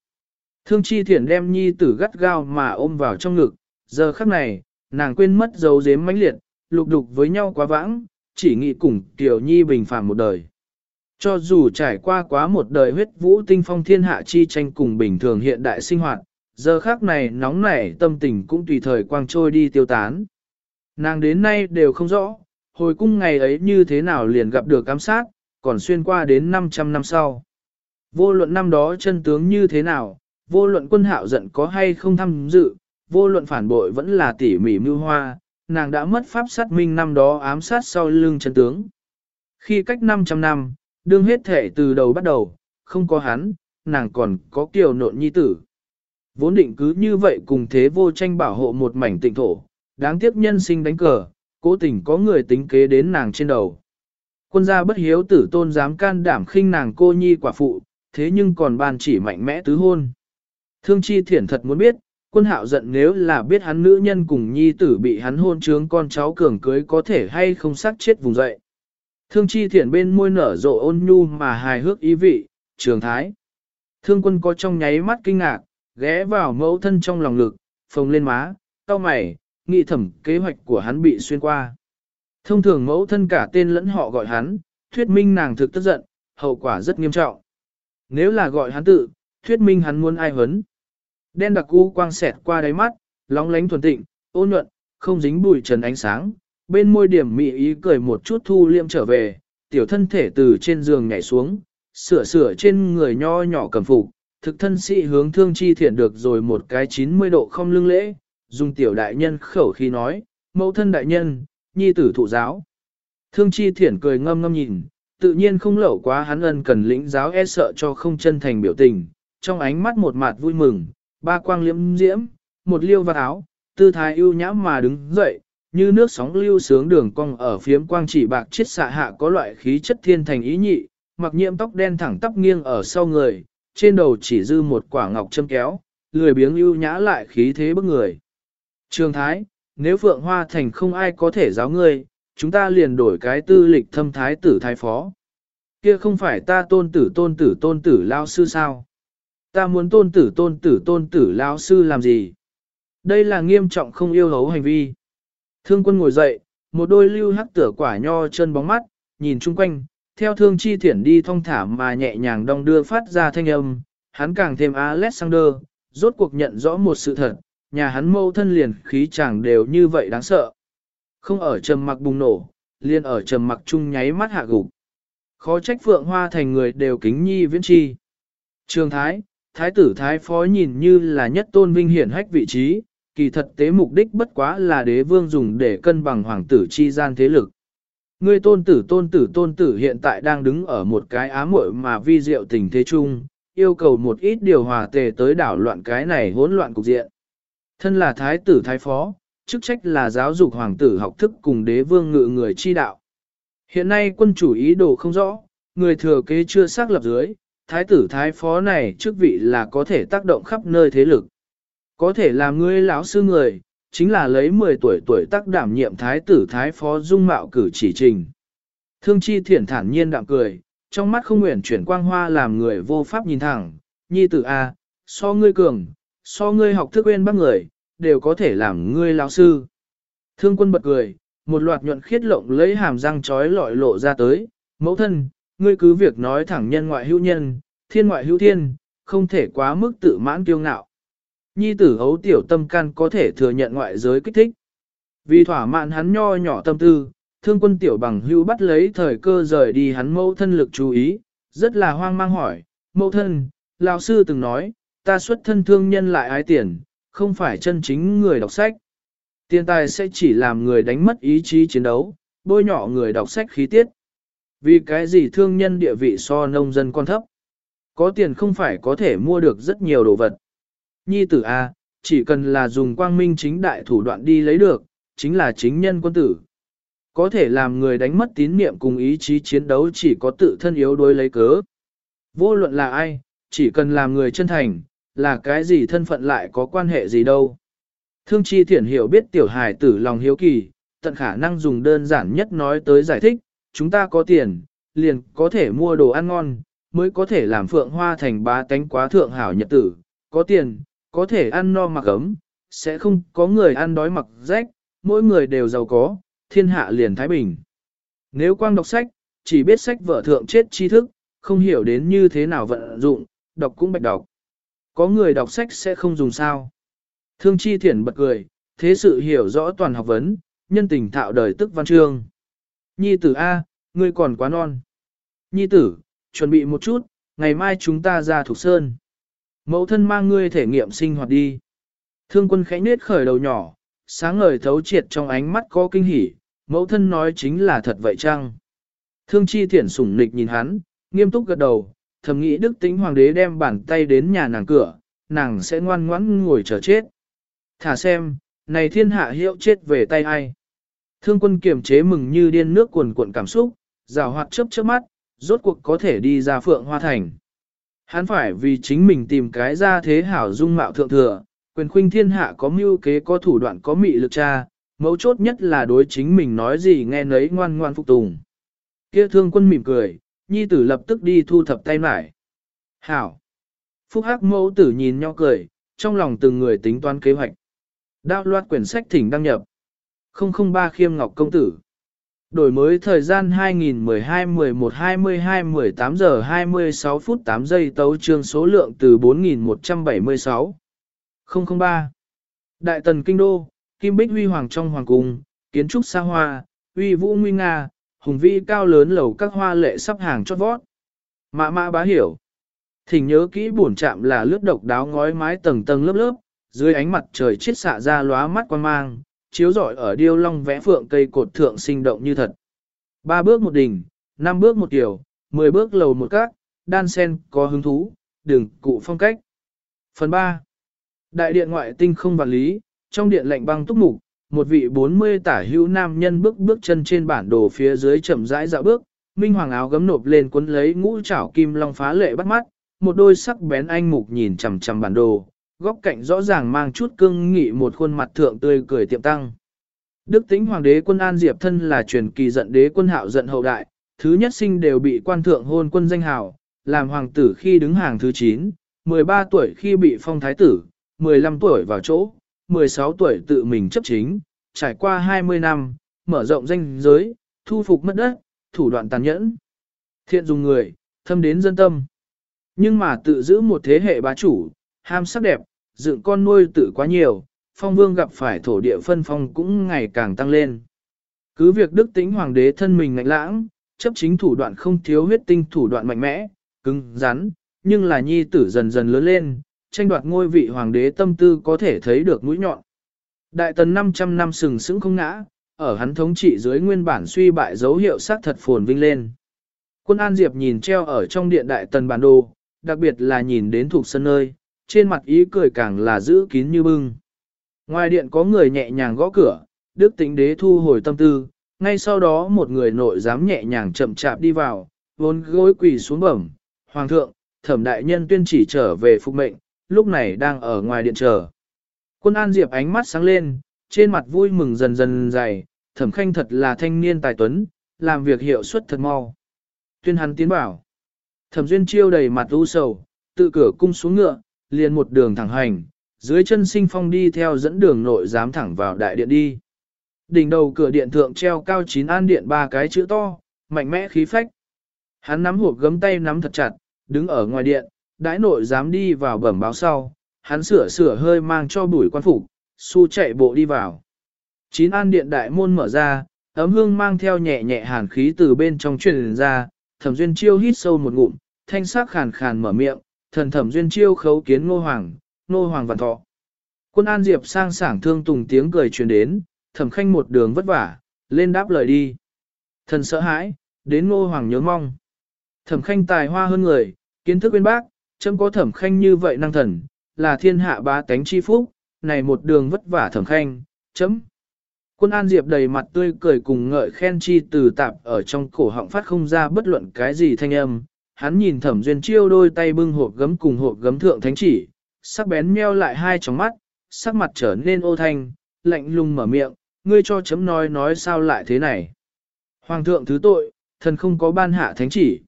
Thương chi thiển đem nhi tử gắt gao mà ôm vào trong ngực, giờ khắc này, nàng quên mất dấu dếm mãnh liệt, lục đục với nhau quá vãng, chỉ nghĩ cùng tiểu nhi bình phàm một đời. Cho dù trải qua quá một đời huyết vũ tinh phong thiên hạ chi tranh cùng bình thường hiện đại sinh hoạt, giờ khắc này nóng nảy tâm tình cũng tùy thời quang trôi đi tiêu tán. Nàng đến nay đều không rõ, hồi cung ngày ấy như thế nào liền gặp được cám sát, còn xuyên qua đến 500 năm sau. Vô luận năm đó chân tướng như thế nào, vô luận quân hạo giận có hay không tham dự, vô luận phản bội vẫn là tỉ mỉ mưu hoa, nàng đã mất pháp sát minh năm đó ám sát sau lưng chân tướng. Khi cách 500 năm, đương hết thể từ đầu bắt đầu, không có hắn, nàng còn có kiều nộn nhi tử. Vốn định cứ như vậy cùng thế vô tranh bảo hộ một mảnh tịnh thổ, đáng tiếc nhân sinh đánh cờ, cố tình có người tính kế đến nàng trên đầu. Quân gia bất hiếu tử tôn dám can đảm khinh nàng cô nhi quả phụ, thế nhưng còn bàn chỉ mạnh mẽ tứ hôn. Thương chi thiển thật muốn biết, quân hạo giận nếu là biết hắn nữ nhân cùng nhi tử bị hắn hôn trướng con cháu cường cưới có thể hay không sát chết vùng dậy. Thương chi thiển bên môi nở rộ ôn nhu mà hài hước ý vị, trường thái. Thương quân có trong nháy mắt kinh ngạc, ghé vào mẫu thân trong lòng lực, phồng lên má, cau mày, nghĩ thẩm kế hoạch của hắn bị xuyên qua. Thông thường mẫu thân cả tên lẫn họ gọi hắn, thuyết minh nàng thực tức giận, hậu quả rất nghiêm trọng. Nếu là gọi hắn tự, thuyết minh hắn muốn ai hấn. Đen đặc u quang xẹt qua đáy mắt, lóng lánh thuần tịnh, ôn nhuận, không dính bụi trần ánh sáng, bên môi điểm mị ý cười một chút thu liêm trở về, tiểu thân thể từ trên giường nhảy xuống, sửa sửa trên người nho nhỏ cầm phục, thực thân sĩ hướng thương chi thiện được rồi một cái 90 độ không lưng lễ, dùng tiểu đại nhân khẩu khi nói, mẫu thân đại nhân, nhi tử thụ giáo. Thương chi thiển cười ngâm ngâm nhìn, tự nhiên không lẩu quá hắn ân cần lĩnh giáo e sợ cho không chân thành biểu tình, trong ánh mắt một mặt vui mừng, ba quang liễm diễm, một liêu vạt áo, tư thái ưu nhã mà đứng dậy, như nước sóng lưu sướng đường cong ở phiếm quang chỉ bạc chiết xạ hạ có loại khí chất thiên thành ý nhị, mặc nhiệm tóc đen thẳng tắp nghiêng ở sau người, trên đầu chỉ dư một quả ngọc châm kéo, lười biếng ưu nhã lại khí thế bức người. Trường Thái, nếu Phượng Hoa Thành không ai có thể giáo ngươi, chúng ta liền đổi cái tư lịch thâm thái tử thái phó. Kia không phải ta tôn tử tôn tử tôn tử lao sư sao? Ta muốn tôn tử tôn tử tôn tử lao sư làm gì? Đây là nghiêm trọng không yêu hấu hành vi. Thương quân ngồi dậy, một đôi lưu hắc tửa quả nho chân bóng mắt, nhìn chung quanh, theo thương chi thiển đi thong thả mà nhẹ nhàng đong đưa phát ra thanh âm, hắn càng thêm Alexander, rốt cuộc nhận rõ một sự thật, nhà hắn mâu thân liền khí chẳng đều như vậy đáng sợ. Không ở trầm mặc bùng nổ, liền ở trầm mặc chung nháy mắt hạ gục. Khó trách phượng hoa thành người đều kính nhi viễn chi. Trường Thái, Thái tử Thái phó nhìn như là nhất tôn vinh hiển hách vị trí, kỳ thật tế mục đích bất quá là đế vương dùng để cân bằng hoàng tử chi gian thế lực. Ngươi tôn tử tôn tử tôn tử hiện tại đang đứng ở một cái ám muội mà vi diệu tình thế chung, yêu cầu một ít điều hòa tề tới đảo loạn cái này hỗn loạn cục diện. Thân là thái tử thái phó, chức trách là giáo dục hoàng tử học thức cùng đế vương ngự người chi đạo. Hiện nay quân chủ ý đồ không rõ, người thừa kế chưa xác lập dưới, thái tử thái phó này chức vị là có thể tác động khắp nơi thế lực. Có thể làm ngươi lão sư người, chính là lấy 10 tuổi tuổi tác đảm nhiệm thái tử thái phó dung mạo cử chỉ trình. Thương chi thiển thản nhiên đạm cười, trong mắt không nguyện chuyển quang hoa làm người vô pháp nhìn thẳng, nhi tử A, so ngươi cường, so ngươi học thức quên bác người, đều có thể làm ngươi lão sư. Thương quân bật cười, một loạt nhuận khiết lộng lấy hàm răng trói lọi lộ ra tới, mẫu thân, ngươi cứ việc nói thẳng nhân ngoại hữu nhân, thiên ngoại hữu thiên, không thể quá mức tự mãn kiêu ngạo. Nhi tử hấu tiểu tâm can có thể thừa nhận ngoại giới kích thích. Vì thỏa mãn hắn nho nhỏ tâm tư, thương quân tiểu bằng hữu bắt lấy thời cơ rời đi hắn mẫu thân lực chú ý, rất là hoang mang hỏi, mẫu thân, lão sư từng nói, ta xuất thân thương nhân lại ái tiền, không phải chân chính người đọc sách. Tiền tài sẽ chỉ làm người đánh mất ý chí chiến đấu, bôi nhỏ người đọc sách khí tiết. Vì cái gì thương nhân địa vị so nông dân con thấp? Có tiền không phải có thể mua được rất nhiều đồ vật. Nhi tử A, chỉ cần là dùng quang minh chính đại thủ đoạn đi lấy được, chính là chính nhân quân tử. Có thể làm người đánh mất tín niệm cùng ý chí chiến đấu chỉ có tự thân yếu đuối lấy cớ. Vô luận là ai, chỉ cần làm người chân thành, là cái gì thân phận lại có quan hệ gì đâu. Thương chi thiển hiểu biết tiểu hài tử lòng hiếu kỳ, tận khả năng dùng đơn giản nhất nói tới giải thích, chúng ta có tiền, liền có thể mua đồ ăn ngon, mới có thể làm phượng hoa thành bá tánh quá thượng hảo nhật tử, có tiền, có thể ăn no mặc ấm, sẽ không có người ăn đói mặc rách, mỗi người đều giàu có, thiên hạ liền thái bình. Nếu quang đọc sách, chỉ biết sách vở thượng chết tri thức, không hiểu đến như thế nào vận dụng, đọc cũng bạch đọc. Có người đọc sách sẽ không dùng sao. Thương chi thiển bật cười, thế sự hiểu rõ toàn học vấn, nhân tình thạo đời tức văn chương. Nhi tử A, ngươi còn quá non. Nhi tử, chuẩn bị một chút, ngày mai chúng ta ra thuộc sơn. Mẫu thân mang ngươi thể nghiệm sinh hoạt đi. Thương quân khẽ nết khởi đầu nhỏ, sáng ngời thấu triệt trong ánh mắt có kinh hỉ, mẫu thân nói chính là thật vậy chăng? Thương chi thiển sủng nịch nhìn hắn, nghiêm túc gật đầu, thầm nghĩ đức tính hoàng đế đem bàn tay đến nhà nàng cửa, nàng sẽ ngoan ngoãn ngồi chờ chết. Thả xem, này thiên hạ hiệu chết về tay ai. Thương quân kiềm chế mừng như điên nước cuồn cuộn cảm xúc, rào hoạt chớp chớp mắt, rốt cuộc có thể đi ra phượng hoa thành. Hắn phải vì chính mình tìm cái ra thế hảo dung mạo thượng thừa, quyền khuynh thiên hạ có mưu kế có thủ đoạn có mị lực cha, mấu chốt nhất là đối chính mình nói gì nghe nấy ngoan ngoan phục tùng. Kia thương quân mỉm cười, nhi tử lập tức đi thu thập tay mải. Hảo! Phúc hắc mẫu tử nhìn nhau cười, trong lòng từng người tính toán kế hoạch. Đao loạt quyển sách thỉnh đăng nhập. 003 Khiêm Ngọc Công Tử Đổi mới thời gian 2012-11-22-18 giờ 26 phút 8 giây tấu trương số lượng từ 4176. 003. Đại tần Kinh Đô, Kim Bích Huy Hoàng trong Hoàng Cung, kiến trúc xa hoa, uy vũ nguy nga, hùng vĩ cao lớn lầu các hoa lệ sắp hàng chót vót. Mã mã bá hiểu. Thỉnh nhớ kỹ buồn chạm là lướt độc đáo ngói mái tầng tầng lớp lớp, dưới ánh mặt trời chiết xạ ra lóa mắt quan mang, chiếu rọi ở điêu long vẽ phượng cây cột thượng sinh động như thật. Ba bước một đỉnh, năm bước một kiểu, mười bước lầu một cát, đan sen có hứng thú, đường cụ phong cách. Phần 3. Đại điện ngoại tinh không vạn lý, trong điện lạnh băng túc mục, một vị 40 tả hữu nam nhân bước bước chân trên bản đồ phía dưới chậm rãi dạo bước, minh hoàng áo gấm nộp lên cuốn lấy ngũ trảo kim long phá lệ bắt mắt, một đôi sắc bén anh mục nhìn chằm chằm bản đồ, góc cạnh rõ ràng mang chút cương nghị một khuôn mặt thượng tươi cười tiệm tăng. Đức tính hoàng đế quân An Diệp thân là truyền kỳ giận đế quân hạo giận hậu đại, thứ nhất sinh đều bị quan thượng hôn quân danh hào, làm hoàng tử khi đứng hàng thứ 9, 13 tuổi khi bị phong thái tử, 15 tuổi vào chỗ, 16 tuổi tự mình chấp chính, trải qua 20 năm, mở rộng danh giới, thu phục mất đất, thủ đoạn tàn nhẫn. Thiện dùng người, thâm đến dân tâm. Nhưng mà tự giữ một thế hệ bá chủ, ham sắc đẹp, dựng con nuôi tự quá nhiều, phong vương gặp phải thổ địa phân phong cũng ngày càng tăng lên. Cứ việc đức tính hoàng đế thân mình ngạnh lãng, chấp chính thủ đoạn không thiếu huyết tinh thủ đoạn mạnh mẽ, cứng, rắn, nhưng là nhi tử dần dần lớn lên, tranh đoạt ngôi vị hoàng đế tâm tư có thể thấy được mũi nhọn. Đại tần 500 năm sừng sững không ngã, ở hắn thống trị dưới nguyên bản suy bại dấu hiệu sát thật phồn vinh lên. Quân An Diệp nhìn treo ở trong điện đại tần bản đồ, đặc biệt là nhìn đến thuộc sân nơi, trên mặt ý cười càng là giữ kín như bưng. Ngoài điện có người nhẹ nhàng gõ cửa, Đức Tĩnh Đế thu hồi tâm tư, ngay sau đó một người nội giám nhẹ nhàng chậm chạp đi vào, vốn gối quỳ xuống bẩm, Hoàng thượng, thẩm đại nhân tuyên chỉ trở về phục mệnh, lúc này đang ở ngoài điện chờ. Quân An Diệp ánh mắt sáng lên, trên mặt vui mừng dần dần dày, thẩm khanh thật là thanh niên tài tuấn, làm việc hiệu suất thật mau. Tuyên hắn tiến bảo. Thẩm duyên chiêu đầy mặt u sầu, tự cửa cung xuống ngựa, liền một đường thẳng hành, dưới chân sinh phong đi theo dẫn đường nội dám thẳng vào đại điện đi. Đỉnh đầu cửa điện thượng treo cao chín an điện ba cái chữ to, mạnh mẽ khí phách. Hắn nắm hộp gấm tay nắm thật chặt, đứng ở ngoài điện, đãi nội dám đi vào bẩm báo sau, hắn sửa sửa hơi mang cho bùi quan phục, su chạy bộ đi vào. Chín an điện đại môn mở ra, ấm hương mang theo nhẹ nhẹ hàn khí từ bên trong truyền ra, thẩm duyên chiêu hít sâu một ngụm, thanh sắc khàn khàn mở miệng, thần thẩm duyên chiêu khấu kiến ngô hoàng, ngô hoàng vạn thọ. Quân an diệp sang sảng thương tùng tiếng cười truyền đến, thẩm khanh một đường vất vả, lên đáp lời đi. Thần sợ hãi, đến ngô hoàng nhớ mong. Thẩm khanh tài hoa hơn người, kiến thức bên bác, chấm có thẩm khanh như vậy năng thần, là thiên hạ bá tánh chi phúc, này một đường vất vả thẩm khanh, chấm. Quân An Diệp đầy mặt tươi cười cùng ngợi khen chi từ tạp ở trong cổ họng phát không ra bất luận cái gì thanh âm. Hắn nhìn thẩm duyên chiêu đôi tay bưng hộp gấm cùng hộp gấm thượng thánh chỉ, sắc bén meo lại hai tròng mắt, sắc mặt trở nên ô thanh, lạnh lùng mở miệng, ngươi cho chấm nói nói sao lại thế này. Hoàng thượng thứ tội, thần không có ban hạ thánh chỉ.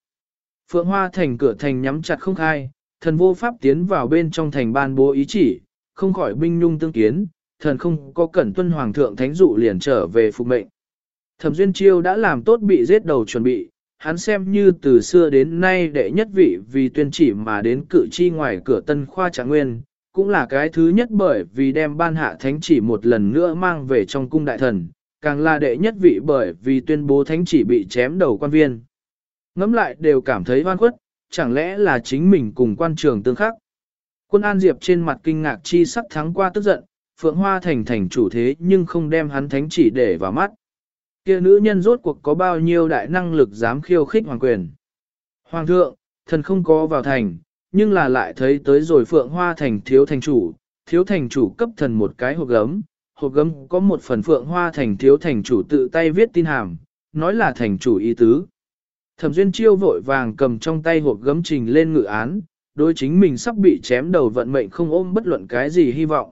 Phượng Hoa thành cửa thành nhắm chặt không khai, thần vô pháp tiến vào bên trong thành ban bố ý chỉ, không khỏi binh nhung tương kiến, thần không có cẩn tuân hoàng thượng thánh dụ liền trở về phục mệnh. Thẩm Duyên Chiêu đã làm tốt bị giết đầu chuẩn bị, hắn xem như từ xưa đến nay đệ nhất vị vì tuyên chỉ mà đến cử chi ngoài cửa tân khoa trạng nguyên, cũng là cái thứ nhất bởi vì đem ban hạ thánh chỉ một lần nữa mang về trong cung đại thần, càng là đệ nhất vị bởi vì tuyên bố thánh chỉ bị chém đầu quan viên. Ngắm lại đều cảm thấy oan khuất, chẳng lẽ là chính mình cùng quan trường tương khắc. Quân An Diệp trên mặt kinh ngạc chi sắc thắng qua tức giận, Phượng Hoa thành thành chủ thế nhưng không đem hắn thánh chỉ để vào mắt. Kia nữ nhân rốt cuộc có bao nhiêu đại năng lực dám khiêu khích hoàng quyền. Hoàng thượng, thần không có vào thành, nhưng là lại thấy tới rồi Phượng Hoa thành thiếu thành chủ, thiếu thành chủ cấp thần một cái hộp gấm, hộp gấm có một phần Phượng Hoa thành thiếu thành chủ tự tay viết tin hàm, nói là thành chủ ý tứ. Thẩm Duyên Chiêu vội vàng cầm trong tay hộp gấm trình lên ngự án, đối chính mình sắp bị chém đầu vận mệnh không ôm bất luận cái gì hy vọng.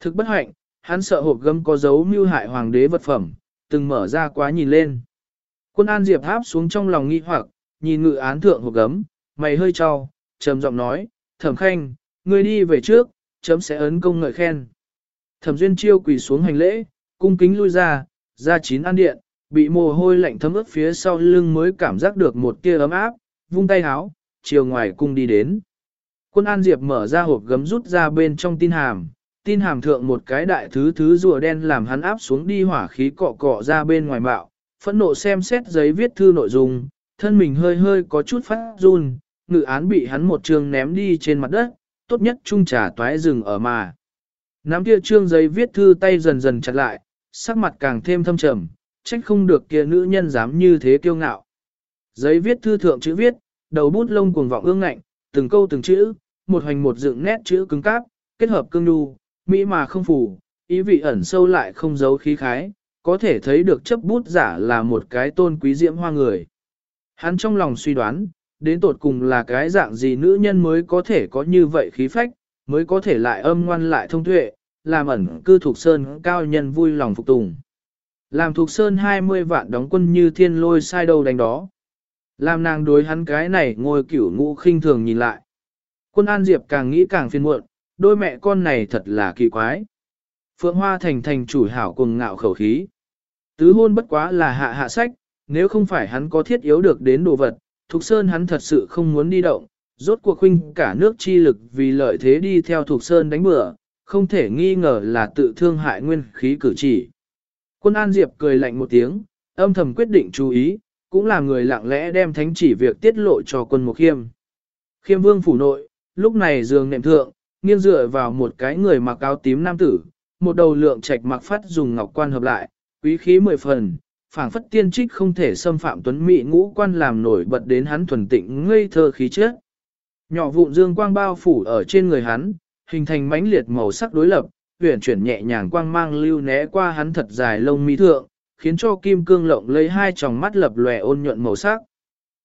Thực bất hạnh, hắn sợ hộp gấm có dấu mưu hại hoàng đế vật phẩm, từng mở ra quá nhìn lên. Quân An Diệp háp xuống trong lòng nghi hoặc, nhìn ngự án thượng hộp gấm, mày hơi cho, trầm giọng nói, thẩm khanh, ngươi đi về trước, chấm sẽ ấn công ngợi khen. Thẩm Duyên Chiêu quỳ xuống hành lễ, cung kính lui ra, ra chín an điện, bị mồ hôi lạnh thấm ướt phía sau lưng mới cảm giác được một tia ấm áp, vung tay háo, chiều ngoài cung đi đến. Quân An Diệp mở ra hộp gấm rút ra bên trong tin hàm, tin hàm thượng một cái đại thứ thứ rùa đen làm hắn áp xuống đi hỏa khí cọ cọ ra bên ngoài bạo, phẫn nộ xem xét giấy viết thư nội dung, thân mình hơi hơi có chút phát run, ngự án bị hắn một trường ném đi trên mặt đất, tốt nhất trung trả toái rừng ở mà. Nắm kia trương giấy viết thư tay dần dần chặt lại, sắc mặt càng thêm thâm trầm, trách không được kia nữ nhân dám như thế kiêu ngạo. Giấy viết thư thượng chữ viết, đầu bút lông cuồng vọng ương ngạnh, từng câu từng chữ, một hoành một dựng nét chữ cứng cáp, kết hợp cương nhu, mỹ mà không phù, ý vị ẩn sâu lại không giấu khí khái, có thể thấy được chấp bút giả là một cái tôn quý diễm hoa người. Hắn trong lòng suy đoán, đến tột cùng là cái dạng gì nữ nhân mới có thể có như vậy khí phách, mới có thể lại âm ngoan lại thông tuệ, làm ẩn cư thuộc sơn cao nhân vui lòng phục tùng. Làm thuộc sơn 20 vạn đóng quân như thiên lôi sai đầu đánh đó. Làm nàng đối hắn cái này ngồi cửu ngũ khinh thường nhìn lại. Quân An Diệp càng nghĩ càng phiền muộn, đôi mẹ con này thật là kỳ quái. Phượng Hoa thành thành chủ hảo cùng ngạo khẩu khí. Tứ hôn bất quá là hạ hạ sách, nếu không phải hắn có thiết yếu được đến đồ vật, Thục Sơn hắn thật sự không muốn đi động, rốt cuộc huynh cả nước chi lực vì lợi thế đi theo Thục Sơn đánh bừa, không thể nghi ngờ là tự thương hại nguyên khí cử chỉ. Quân An Diệp cười lạnh một tiếng, âm thầm quyết định chú ý, cũng là người lặng lẽ đem thánh chỉ việc tiết lộ cho quân Mục Khiêm. Khiêm vương phủ nội, lúc này giường nệm thượng, nghiêng dựa vào một cái người mặc áo tím nam tử, một đầu lượng trạch mặc phát dùng ngọc quan hợp lại, quý khí mười phần, phảng phất tiên trích không thể xâm phạm tuấn mỹ ngũ quan làm nổi bật đến hắn thuần tịnh ngây thơ khí chất. Nhỏ vụn dương quang bao phủ ở trên người hắn, hình thành mãnh liệt màu sắc đối lập, huyền chuyển nhẹ nhàng quang mang lưu né qua hắn thật dài lông mi thượng, khiến cho kim cương lộng lấy hai tròng mắt lập lòe ôn nhuận màu sắc.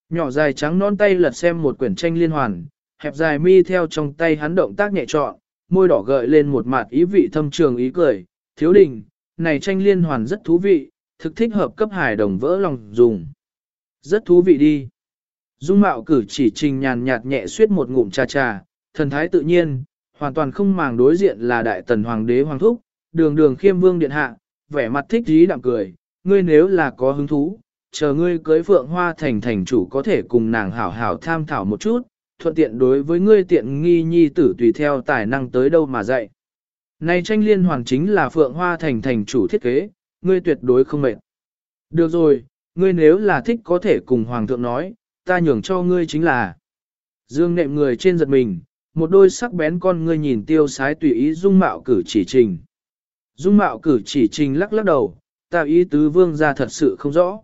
Nhỏ dài trắng non tay lật xem một quyển tranh liên hoàn, hẹp dài mi theo trong tay hắn động tác nhẹ trọn, môi đỏ gợi lên một mặt ý vị thâm trường ý cười, thiếu đình, này tranh liên hoàn rất thú vị, thực thích hợp cấp hải đồng vỡ lòng dùng. Rất thú vị đi. Dung mạo cử chỉ trình nhàn nhạt nhẹ suyết một ngụm trà trà, thần thái tự nhiên, hoàn toàn không màng đối diện là đại tần hoàng đế hoàng thúc, đường đường khiêm vương điện hạ, vẻ mặt thích dí đạm cười, ngươi nếu là có hứng thú, chờ ngươi cưới phượng hoa thành thành chủ có thể cùng nàng hảo hảo tham thảo một chút, thuận tiện đối với ngươi tiện nghi nhi tử tùy theo tài năng tới đâu mà dạy. Này tranh liên hoàn chính là phượng hoa thành thành chủ thiết kế, ngươi tuyệt đối không mệt. Được rồi, ngươi nếu là thích có thể cùng hoàng thượng nói, ta nhường cho ngươi chính là. Dương nệm người trên giật mình, một đôi sắc bén con ngươi nhìn tiêu sái tùy ý dung mạo cử chỉ trình. Dung mạo cử chỉ trình lắc lắc đầu, ta ý tứ vương ra thật sự không rõ.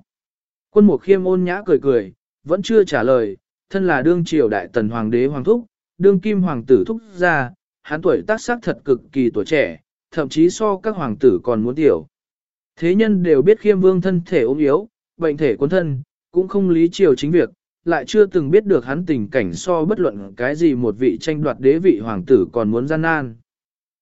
Quân mục khiêm ôn nhã cười cười, vẫn chưa trả lời, thân là đương triều đại tần hoàng đế hoàng thúc, đương kim hoàng tử thúc ra, hắn tuổi tác sắc thật cực kỳ tuổi trẻ, thậm chí so các hoàng tử còn muốn tiểu. Thế nhân đều biết khiêm vương thân thể ốm yếu, bệnh thể quân thân, cũng không lý triều chính việc, lại chưa từng biết được hắn tình cảnh so bất luận cái gì một vị tranh đoạt đế vị hoàng tử còn muốn gian nan.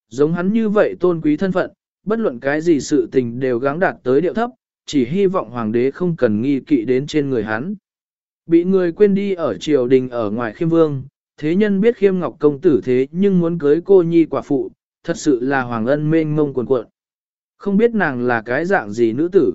Giống hắn như vậy tôn quý thân phận, bất luận cái gì sự tình đều gắng đạt tới điệu thấp, chỉ hy vọng hoàng đế không cần nghi kỵ đến trên người hắn. Bị người quên đi ở triều đình ở ngoài khiêm vương, thế nhân biết khiêm ngọc công tử thế nhưng muốn cưới cô nhi quả phụ, thật sự là hoàng ân mênh mông cuồn cuộn. Không biết nàng là cái dạng gì nữ tử.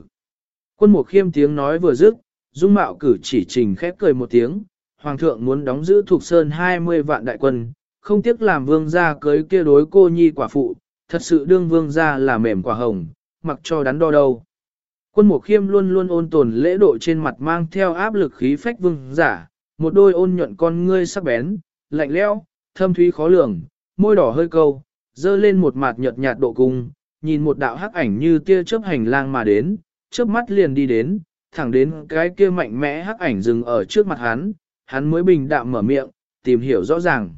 Quân mục khiêm tiếng nói vừa dứt, dung mạo cử chỉ trình khép cười một tiếng, hoàng thượng muốn đóng giữ thuộc sơn 20 vạn đại quân, không tiếc làm vương gia cưới kia đối cô nhi quả phụ, thật sự đương vương gia là mềm quả hồng, mặc cho đắn đo đâu. Quân mục khiêm luôn luôn ôn tồn lễ độ trên mặt mang theo áp lực khí phách vương giả, một đôi ôn nhuận con ngươi sắc bén, lạnh lẽo, thâm thúy khó lường, môi đỏ hơi câu, dơ lên một mặt nhợt nhạt độ cung, nhìn một đạo hắc ảnh như tia chớp hành lang mà đến, chớp mắt liền đi đến, thẳng đến cái kia mạnh mẽ hắc ảnh dừng ở trước mặt hắn, hắn mới bình đạm mở miệng, tìm hiểu rõ ràng.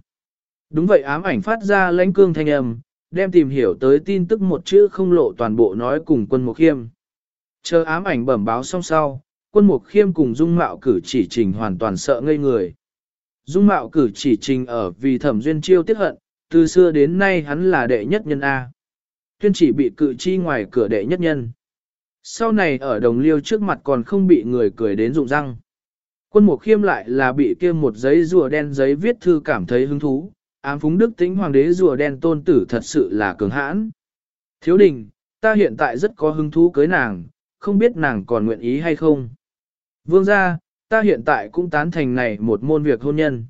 Đúng vậy ám ảnh phát ra lãnh cương thanh âm, đem tìm hiểu tới tin tức một chữ không lộ toàn bộ nói cùng quân mục khiêm. Chờ ám ảnh bẩm báo xong sau, quân mục khiêm cùng dung mạo cử chỉ trình hoàn toàn sợ ngây người. Dung mạo cử chỉ trình ở vì thẩm duyên chiêu tiết hận, từ xưa đến nay hắn là đệ nhất nhân A. Tuyên chỉ bị cử chi ngoài cửa đệ nhất nhân. Sau này ở đồng liêu trước mặt còn không bị người cười đến rụng răng. Quân mục khiêm lại là bị kia một giấy rùa đen giấy viết thư cảm thấy hứng thú, ám phúng đức tính hoàng đế rùa đen tôn tử thật sự là cường hãn. Thiếu đình, ta hiện tại rất có hứng thú cưới nàng, không biết nàng còn nguyện ý hay không. Vương gia, ta hiện tại cũng tán thành này một môn việc hôn nhân.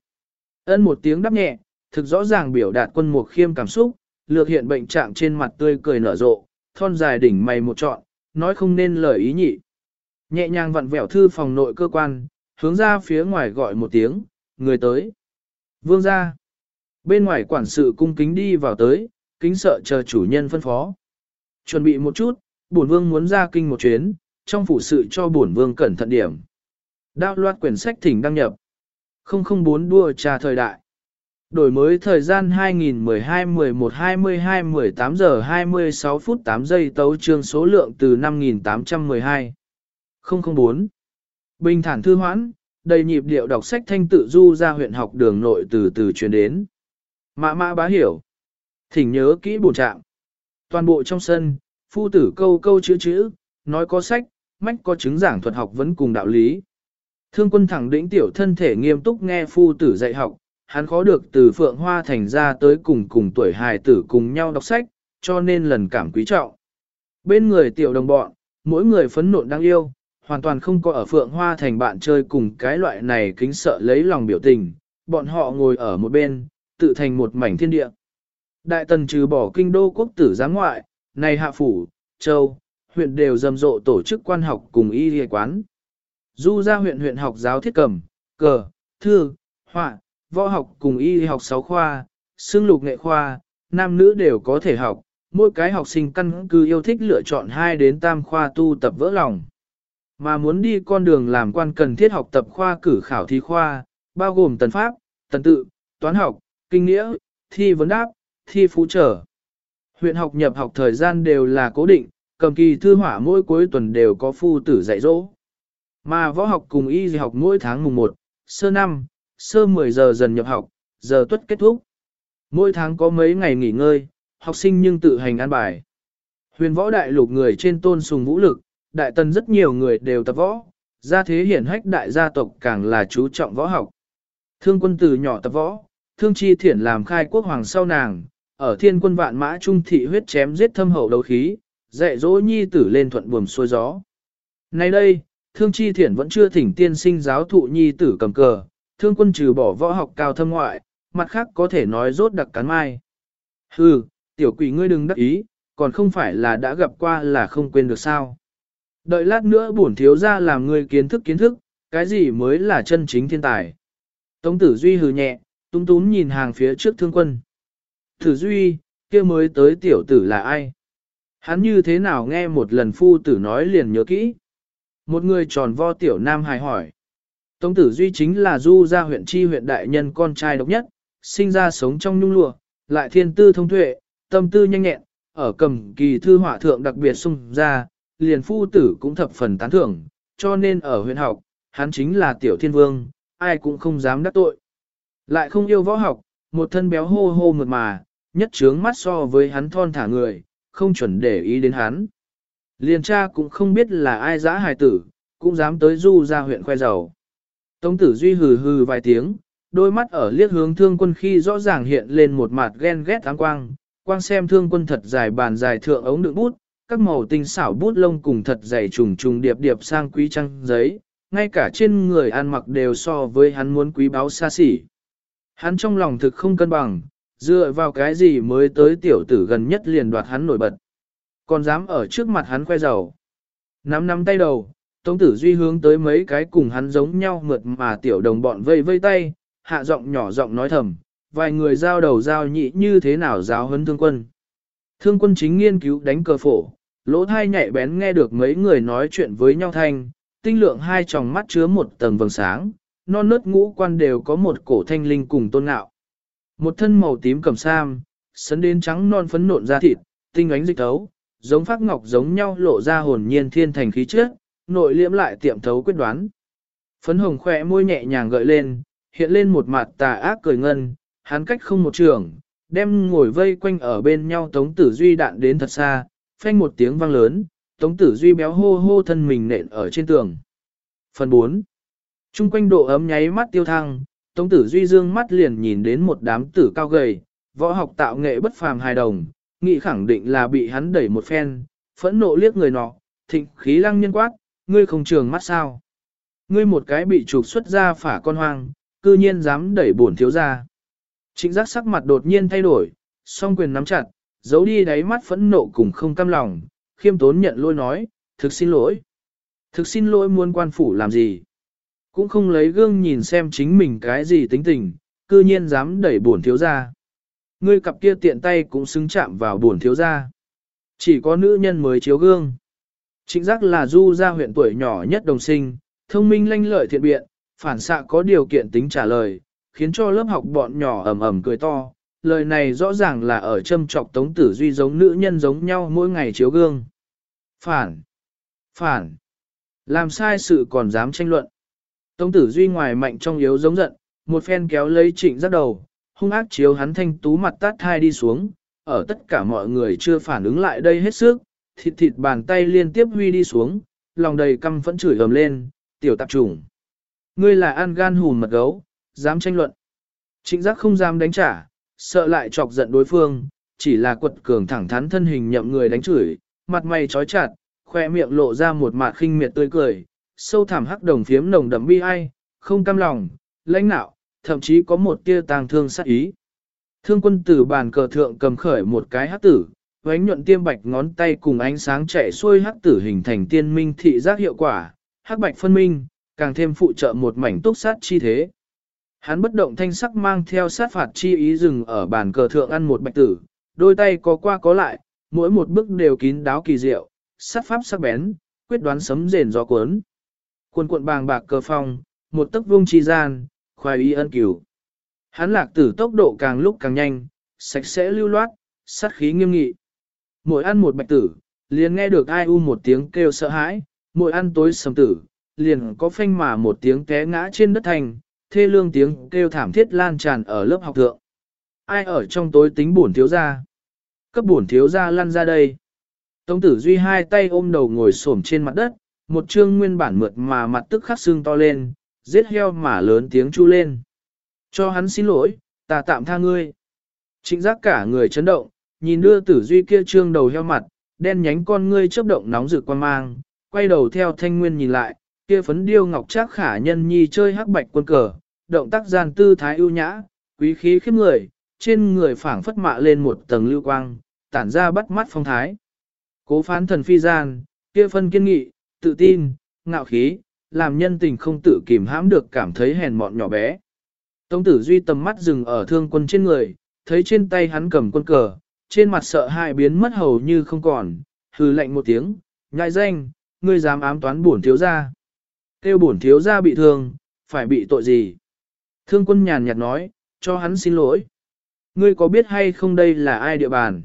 Ân một tiếng đáp nhẹ, thực rõ ràng biểu đạt quân mục khiêm cảm xúc, lược hiện bệnh trạng trên mặt tươi cười nở rộ, thon dài đỉnh mày một trọn, nói không nên lời ý nhị. Nhẹ nhàng vặn vẹo thư phòng nội cơ quan, hướng ra phía ngoài gọi một tiếng, người tới. Vương ra. Bên ngoài quản sự cung kính đi vào tới, kính sợ chờ chủ nhân phân phó. Chuẩn bị một chút, bổn vương muốn ra kinh một chuyến, trong phủ sự cho bổn vương cẩn thận điểm. Đao loạt quyển sách thỉnh đăng nhập. 004 đua trà thời đại. Đổi mới thời gian 2012-11-22-18 giờ 26 phút 8 giây tấu trương số lượng từ 5812. 004. Bình thản thư hoãn, đầy nhịp điệu đọc sách thanh tự du ra huyện học đường nội từ từ truyền đến. Mã mã bá hiểu. Thỉnh nhớ kỹ bổn trạng. Toàn bộ trong sân, phu tử câu câu chữ chữ, nói có sách, mách có chứng giảng thuật học vẫn cùng đạo lý. Thương quân thẳng đĩnh tiểu thân thể nghiêm túc nghe phu tử dạy học, hắn khó được từ Phượng Hoa Thành ra tới cùng cùng tuổi hài tử cùng nhau đọc sách, cho nên lần cảm quý trọng. Bên người tiểu đồng bọn, mỗi người phấn nộn đáng yêu, hoàn toàn không có ở Phượng Hoa Thành bạn chơi cùng cái loại này kính sợ lấy lòng biểu tình, bọn họ ngồi ở một bên, tự thành một mảnh thiên địa. Đại tần trừ bỏ kinh đô quốc tử giám ngoại, này hạ phủ, châu, huyện đều rầm rộ tổ chức quan học cùng y y quán. Du ra huyện huyện học giáo thiết cầm, cờ, thư, họa, võ học cùng y học 6 khoa, xương lục nghệ khoa, nam nữ đều có thể học, mỗi cái học sinh căn cứ yêu thích lựa chọn 2 đến tam khoa tu tập vỡ lòng. Mà muốn đi con đường làm quan cần thiết học tập khoa cử khảo thí khoa, bao gồm tần pháp, tần tự, toán học, kinh nghĩa, thi vấn đáp, thi phú trở. Huyện học nhập học thời gian đều là cố định, cầm kỳ thư hỏa mỗi cuối tuần đều có phu tử dạy dỗ. Mà võ học cùng y học mỗi tháng mùng 1, sơ 5, sơ 10 giờ dần nhập học, giờ tuất kết thúc. Mỗi tháng có mấy ngày nghỉ ngơi, học sinh nhưng tự hành ăn bài. Huyền võ đại lục người trên tôn sùng vũ lực, đại tần rất nhiều người đều tập võ, gia thế hiển hách đại gia tộc càng là chú trọng võ học. Thương quân từ nhỏ tập võ, thương chi thiển làm khai quốc hoàng sau nàng, ở thiên quân vạn mã trung thị huyết chém giết thâm hậu đấu khí, dạy dỗ nhi tử lên thuận buồm xuôi gió. Nay đây, thương chi thiển vẫn chưa thỉnh tiên sinh giáo thụ nhi tử cầm cờ, thương quân trừ bỏ võ học cao thâm ngoại, mặt khác có thể nói rốt đặc cán mai. Hừ, tiểu quỷ ngươi đừng đắc ý, còn không phải là đã gặp qua là không quên được sao. Đợi lát nữa bổn thiếu ra làm ngươi kiến thức kiến thức, cái gì mới là chân chính thiên tài. Tống tử duy hừ nhẹ, tung tún nhìn hàng phía trước thương quân. Tử duy, kia mới tới tiểu tử là ai? Hắn như thế nào nghe một lần phu tử nói liền nhớ kỹ. Một người tròn vo tiểu nam hài hỏi. Tống tử duy chính là du gia huyện chi huyện đại nhân con trai độc nhất, sinh ra sống trong nhung lụa, lại thiên tư thông tuệ, tâm tư nhanh nhẹn, ở cầm kỳ thư họa thượng đặc biệt sung ra, liền phu tử cũng thập phần tán thưởng, cho nên ở huyện học, hắn chính là tiểu thiên vương, ai cũng không dám đắc tội. Lại không yêu võ học, một thân béo hô hô mượt mà, nhất trướng mắt so với hắn thon thả người, không chuẩn để ý đến hắn. Liền cha cũng không biết là ai dã hài tử, cũng dám tới du ra huyện khoe giàu. Tống tử duy hừ hừ vài tiếng, đôi mắt ở liếc hướng thương quân khi rõ ràng hiện lên một mặt ghen ghét áng quang, quang xem thương quân thật dài bàn dài thượng ống đựng bút, các màu tinh xảo bút lông cùng thật dày trùng trùng điệp điệp sang quý trăng giấy, ngay cả trên người ăn mặc đều so với hắn muốn quý báu xa xỉ. Hắn trong lòng thực không cân bằng, dựa vào cái gì mới tới tiểu tử gần nhất liền đoạt hắn nổi bật. Còn dám ở trước mặt hắn khoe giàu. Nắm nắm tay đầu, Tống tử duy hướng tới mấy cái cùng hắn giống nhau mượt mà tiểu đồng bọn vây vây tay, hạ giọng nhỏ giọng nói thầm, vài người giao đầu giao nhị như thế nào giáo huấn thương quân. Thương quân chính nghiên cứu đánh cờ phổ, lỗ thai nhạy bén nghe được mấy người nói chuyện với nhau thanh, tinh lượng hai tròng mắt chứa một tầng vầng sáng, non nớt ngũ quan đều có một cổ thanh linh cùng tôn ngạo. Một thân màu tím cầm sam, sấn đến trắng non phấn nộn da thịt, tinh ánh dịch thấu, giống phát ngọc giống nhau lộ ra hồn nhiên thiên thành khí trước, nội liễm lại tiệm thấu quyết đoán. Phấn hồng khỏe môi nhẹ nhàng gợi lên, hiện lên một mặt tà ác cười ngân, hắn cách không một trường, đem ngồi vây quanh ở bên nhau Tống Tử Duy đạn đến thật xa, phanh một tiếng vang lớn, Tống Tử Duy béo hô hô thân mình nện ở trên tường. Phần 4. Trung quanh độ ấm nháy mắt tiêu thăng, Tống Tử Duy dương mắt liền nhìn đến một đám tử cao gầy, võ học tạo nghệ bất phàm hài đồng, nghị khẳng định là bị hắn đẩy một phen, phẫn nộ liếc người nọ, thịnh khí lăng nhân quát, ngươi không trường mắt sao. Ngươi một cái bị trục xuất ra phả con hoang, cư nhiên dám đẩy bổn thiếu ra. Trịnh giác sắc mặt đột nhiên thay đổi, song quyền nắm chặt, giấu đi đáy mắt phẫn nộ cùng không cam lòng, khiêm tốn nhận lôi nói, thực xin lỗi. Thực xin lỗi muôn quan phủ làm gì. Cũng không lấy gương nhìn xem chính mình cái gì tính tình, cư nhiên dám đẩy bổn thiếu ra. Ngươi cặp kia tiện tay cũng xứng chạm vào bổn thiếu ra. Chỉ có nữ nhân mới chiếu gương. chính giác là du gia huyện tuổi nhỏ nhất đồng sinh, thông minh lanh lợi thiện biện, phản xạ có điều kiện tính trả lời, khiến cho lớp học bọn nhỏ ầm ầm cười to. Lời này rõ ràng là ở châm trọc tống tử duy giống nữ nhân giống nhau mỗi ngày chiếu gương. Phản! Phản! Làm sai sự còn dám tranh luận. Tống tử duy ngoài mạnh trong yếu giống giận, một phen kéo lấy trịnh giác đầu, hung ác chiếu hắn thanh tú mặt tát thai đi xuống, ở tất cả mọi người chưa phản ứng lại đây hết sức, thịt thịt bàn tay liên tiếp huy đi xuống, lòng đầy căm phẫn chửi ầm lên, tiểu tạp trùng. Ngươi là ăn gan hùn mật gấu, dám tranh luận. Trịnh giác không dám đánh trả, sợ lại chọc giận đối phương, chỉ là quật cường thẳng thắn thân hình nhậm người đánh chửi, mặt mày trói chặt, khoe miệng lộ ra một mạt khinh miệt tươi cười, sâu thẳm hắc đồng phiếm nồng đậm bi ai, không cam lòng, lãnh nạo, thậm chí có một tia tàng thương sát ý. Thương quân tử bàn cờ thượng cầm khởi một cái hắc tử, vánh nhuận tiêm bạch ngón tay cùng ánh sáng chạy xuôi hắc tử hình thành tiên minh thị giác hiệu quả, hắc bạch phân minh, càng thêm phụ trợ một mảnh túc sát chi thế. Hắn bất động thanh sắc mang theo sát phạt chi ý dừng ở bàn cờ thượng ăn một bạch tử, đôi tay có qua có lại, mỗi một bước đều kín đáo kỳ diệu, sát pháp sắc bén, quyết đoán sấm rền gió cuốn cuộn cuộn bàng bạc cờ phong, một tấc vung chi gian, khoai y ân cửu. Hắn lạc tử tốc độ càng lúc càng nhanh, sạch sẽ lưu loát, sát khí nghiêm nghị. Mỗi ăn một bạch tử, liền nghe được ai u một tiếng kêu sợ hãi, mỗi ăn tối sầm tử, liền có phanh mà một tiếng té ngã trên đất thành, thê lương tiếng kêu thảm thiết lan tràn ở lớp học thượng. Ai ở trong tối tính buồn thiếu ra? Cấp buồn thiếu ra lăn ra đây. Tống tử duy hai tay ôm đầu ngồi xổm trên mặt đất, một chương nguyên bản mượt mà mặt tức khắc xương to lên, giết heo mà lớn tiếng chu lên. Cho hắn xin lỗi, ta tạm tha ngươi. Trịnh giác cả người chấn động, nhìn đưa tử duy kia trương đầu heo mặt, đen nhánh con ngươi chớp động nóng rực quan mang, quay đầu theo thanh nguyên nhìn lại, kia phấn điêu ngọc trác khả nhân nhi chơi hắc bạch quân cờ, động tác gian tư thái ưu nhã, quý khí khiếp người, trên người phảng phất mạ lên một tầng lưu quang, tản ra bắt mắt phong thái. Cố phán thần phi gian, kia phân kiên nghị, tự tin, ngạo khí, làm nhân tình không tự kìm hãm được cảm thấy hèn mọn nhỏ bé. Tống tử duy tầm mắt dừng ở thương quân trên người, thấy trên tay hắn cầm quân cờ, trên mặt sợ hãi biến mất hầu như không còn, hừ lạnh một tiếng, nhại danh, ngươi dám ám toán bổn thiếu gia. Kêu bổn thiếu gia bị thương, phải bị tội gì? Thương quân nhàn nhạt nói, cho hắn xin lỗi. Ngươi có biết hay không đây là ai địa bàn?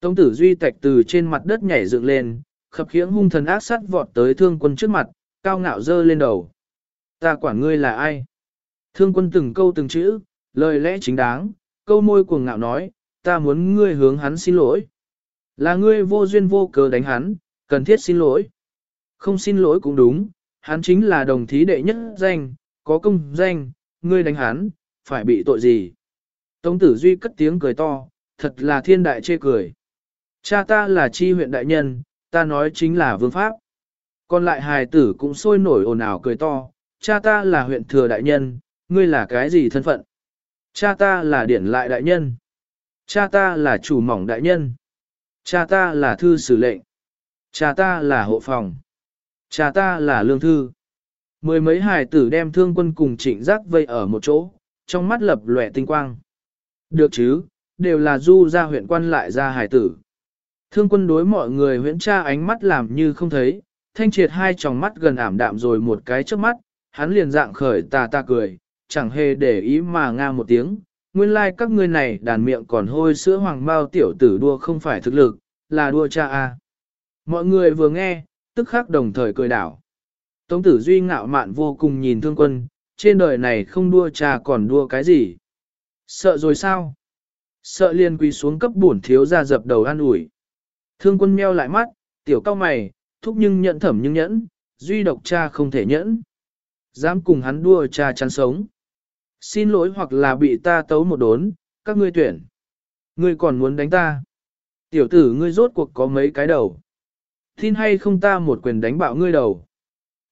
Tống tử duy tạch từ trên mặt đất nhảy dựng lên, khập khiễng hung thần ác sát vọt tới thương quân trước mặt, cao ngạo dơ lên đầu. Ta quản ngươi là ai? Thương quân từng câu từng chữ, lời lẽ chính đáng, câu môi cuồng ngạo nói, ta muốn ngươi hướng hắn xin lỗi. Là ngươi vô duyên vô cớ đánh hắn, cần thiết xin lỗi. Không xin lỗi cũng đúng, hắn chính là đồng thí đệ nhất danh, có công danh, ngươi đánh hắn, phải bị tội gì? Tống tử duy cất tiếng cười to, thật là thiên đại chê cười. Cha ta là chi huyện đại nhân, ta nói chính là vương pháp. Còn lại hài tử cũng sôi nổi ồn ào cười to, cha ta là huyện thừa đại nhân, ngươi là cái gì thân phận? Cha ta là điển lại đại nhân. Cha ta là chủ mỏng đại nhân. Cha ta là thư sử lệnh. Cha ta là hộ phòng. Cha ta là lương thư. Mười mấy hài tử đem thương quân cùng trịnh giác vây ở một chỗ, trong mắt lập lòe tinh quang. Được chứ, đều là du ra huyện quan lại ra hài tử. Thương quân đối mọi người huyễn tra ánh mắt làm như không thấy, thanh triệt hai tròng mắt gần ảm đạm rồi một cái trước mắt, hắn liền dạng khởi tà ta cười, chẳng hề để ý mà nga một tiếng. Nguyên lai like các ngươi này đàn miệng còn hôi sữa hoàng bao tiểu tử đua không phải thực lực, là đua cha a. Mọi người vừa nghe, tức khắc đồng thời cười đảo. Tống tử duy ngạo mạn vô cùng nhìn thương quân, trên đời này không đua cha còn đua cái gì. Sợ rồi sao? Sợ liền quỳ xuống cấp bổn thiếu ra dập đầu an ủi. Thương quân meo lại mắt, tiểu cao mày, thúc nhưng nhận thẩm nhưng nhẫn, duy độc cha không thể nhẫn. Dám cùng hắn đua cha chăn sống. Xin lỗi hoặc là bị ta tấu một đốn, các ngươi tuyển. Ngươi còn muốn đánh ta. Tiểu tử ngươi rốt cuộc có mấy cái đầu. Tin hay không ta một quyền đánh bạo ngươi đầu.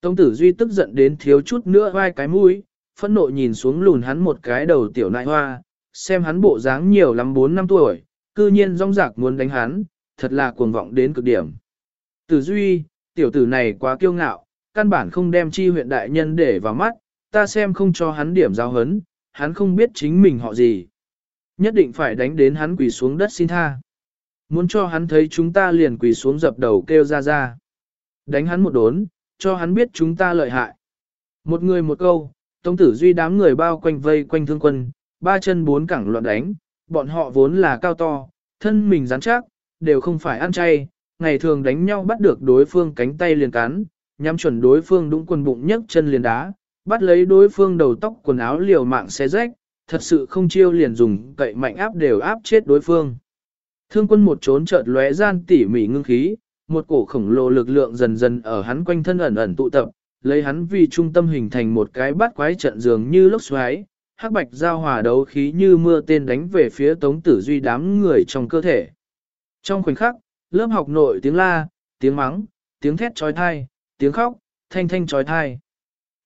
Tống tử duy tức giận đến thiếu chút nữa vai cái mũi, phẫn nộ nhìn xuống lùn hắn một cái đầu tiểu nại hoa, xem hắn bộ dáng nhiều lắm 4 năm tuổi, cư nhiên rong rạc muốn đánh hắn, thật là cuồng vọng đến cực điểm. Tử duy, tiểu tử này quá kiêu ngạo, căn bản không đem chi huyện đại nhân để vào mắt, ta xem không cho hắn điểm giao hấn, hắn không biết chính mình họ gì. Nhất định phải đánh đến hắn quỳ xuống đất xin tha. Muốn cho hắn thấy chúng ta liền quỳ xuống dập đầu kêu ra ra. Đánh hắn một đốn, cho hắn biết chúng ta lợi hại. Một người một câu, Tống tử duy đám người bao quanh vây quanh thương quân, ba chân bốn cẳng loạn đánh, bọn họ vốn là cao to, thân mình rắn chắc, đều không phải ăn chay, ngày thường đánh nhau bắt được đối phương cánh tay liền cắn, nhắm chuẩn đối phương đúng quần bụng nhấc chân liền đá, bắt lấy đối phương đầu tóc quần áo liều mạng xé rách, thật sự không chiêu liền dùng cậy mạnh áp đều áp chết đối phương. Thương quân một trốn chợt lóe gian tỉ mỉ ngưng khí, một cổ khổng lồ lực lượng dần dần ở hắn quanh thân ẩn ẩn tụ tập, lấy hắn vì trung tâm hình thành một cái bát quái trận dường như lốc xoáy, hắc bạch giao hòa đấu khí như mưa tên đánh về phía tống tử duy đám người trong cơ thể. Trong khoảnh khắc, lớp học nội tiếng la, tiếng mắng, tiếng thét trói thai, tiếng khóc, thanh thanh trói thai.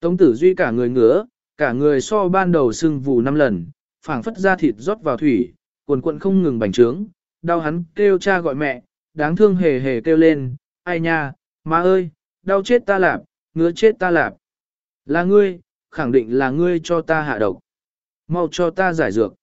Tống tử duy cả người ngứa, cả người so ban đầu sưng vù năm lần, phảng phất ra thịt rót vào thủy, cuồn cuộn không ngừng bành trướng, đau hắn kêu cha gọi mẹ, đáng thương hề hề kêu lên, ai nha, má ơi, đau chết ta lạp, ngứa chết ta lạp. Là ngươi, khẳng định là ngươi cho ta hạ độc. Mau cho ta giải dược.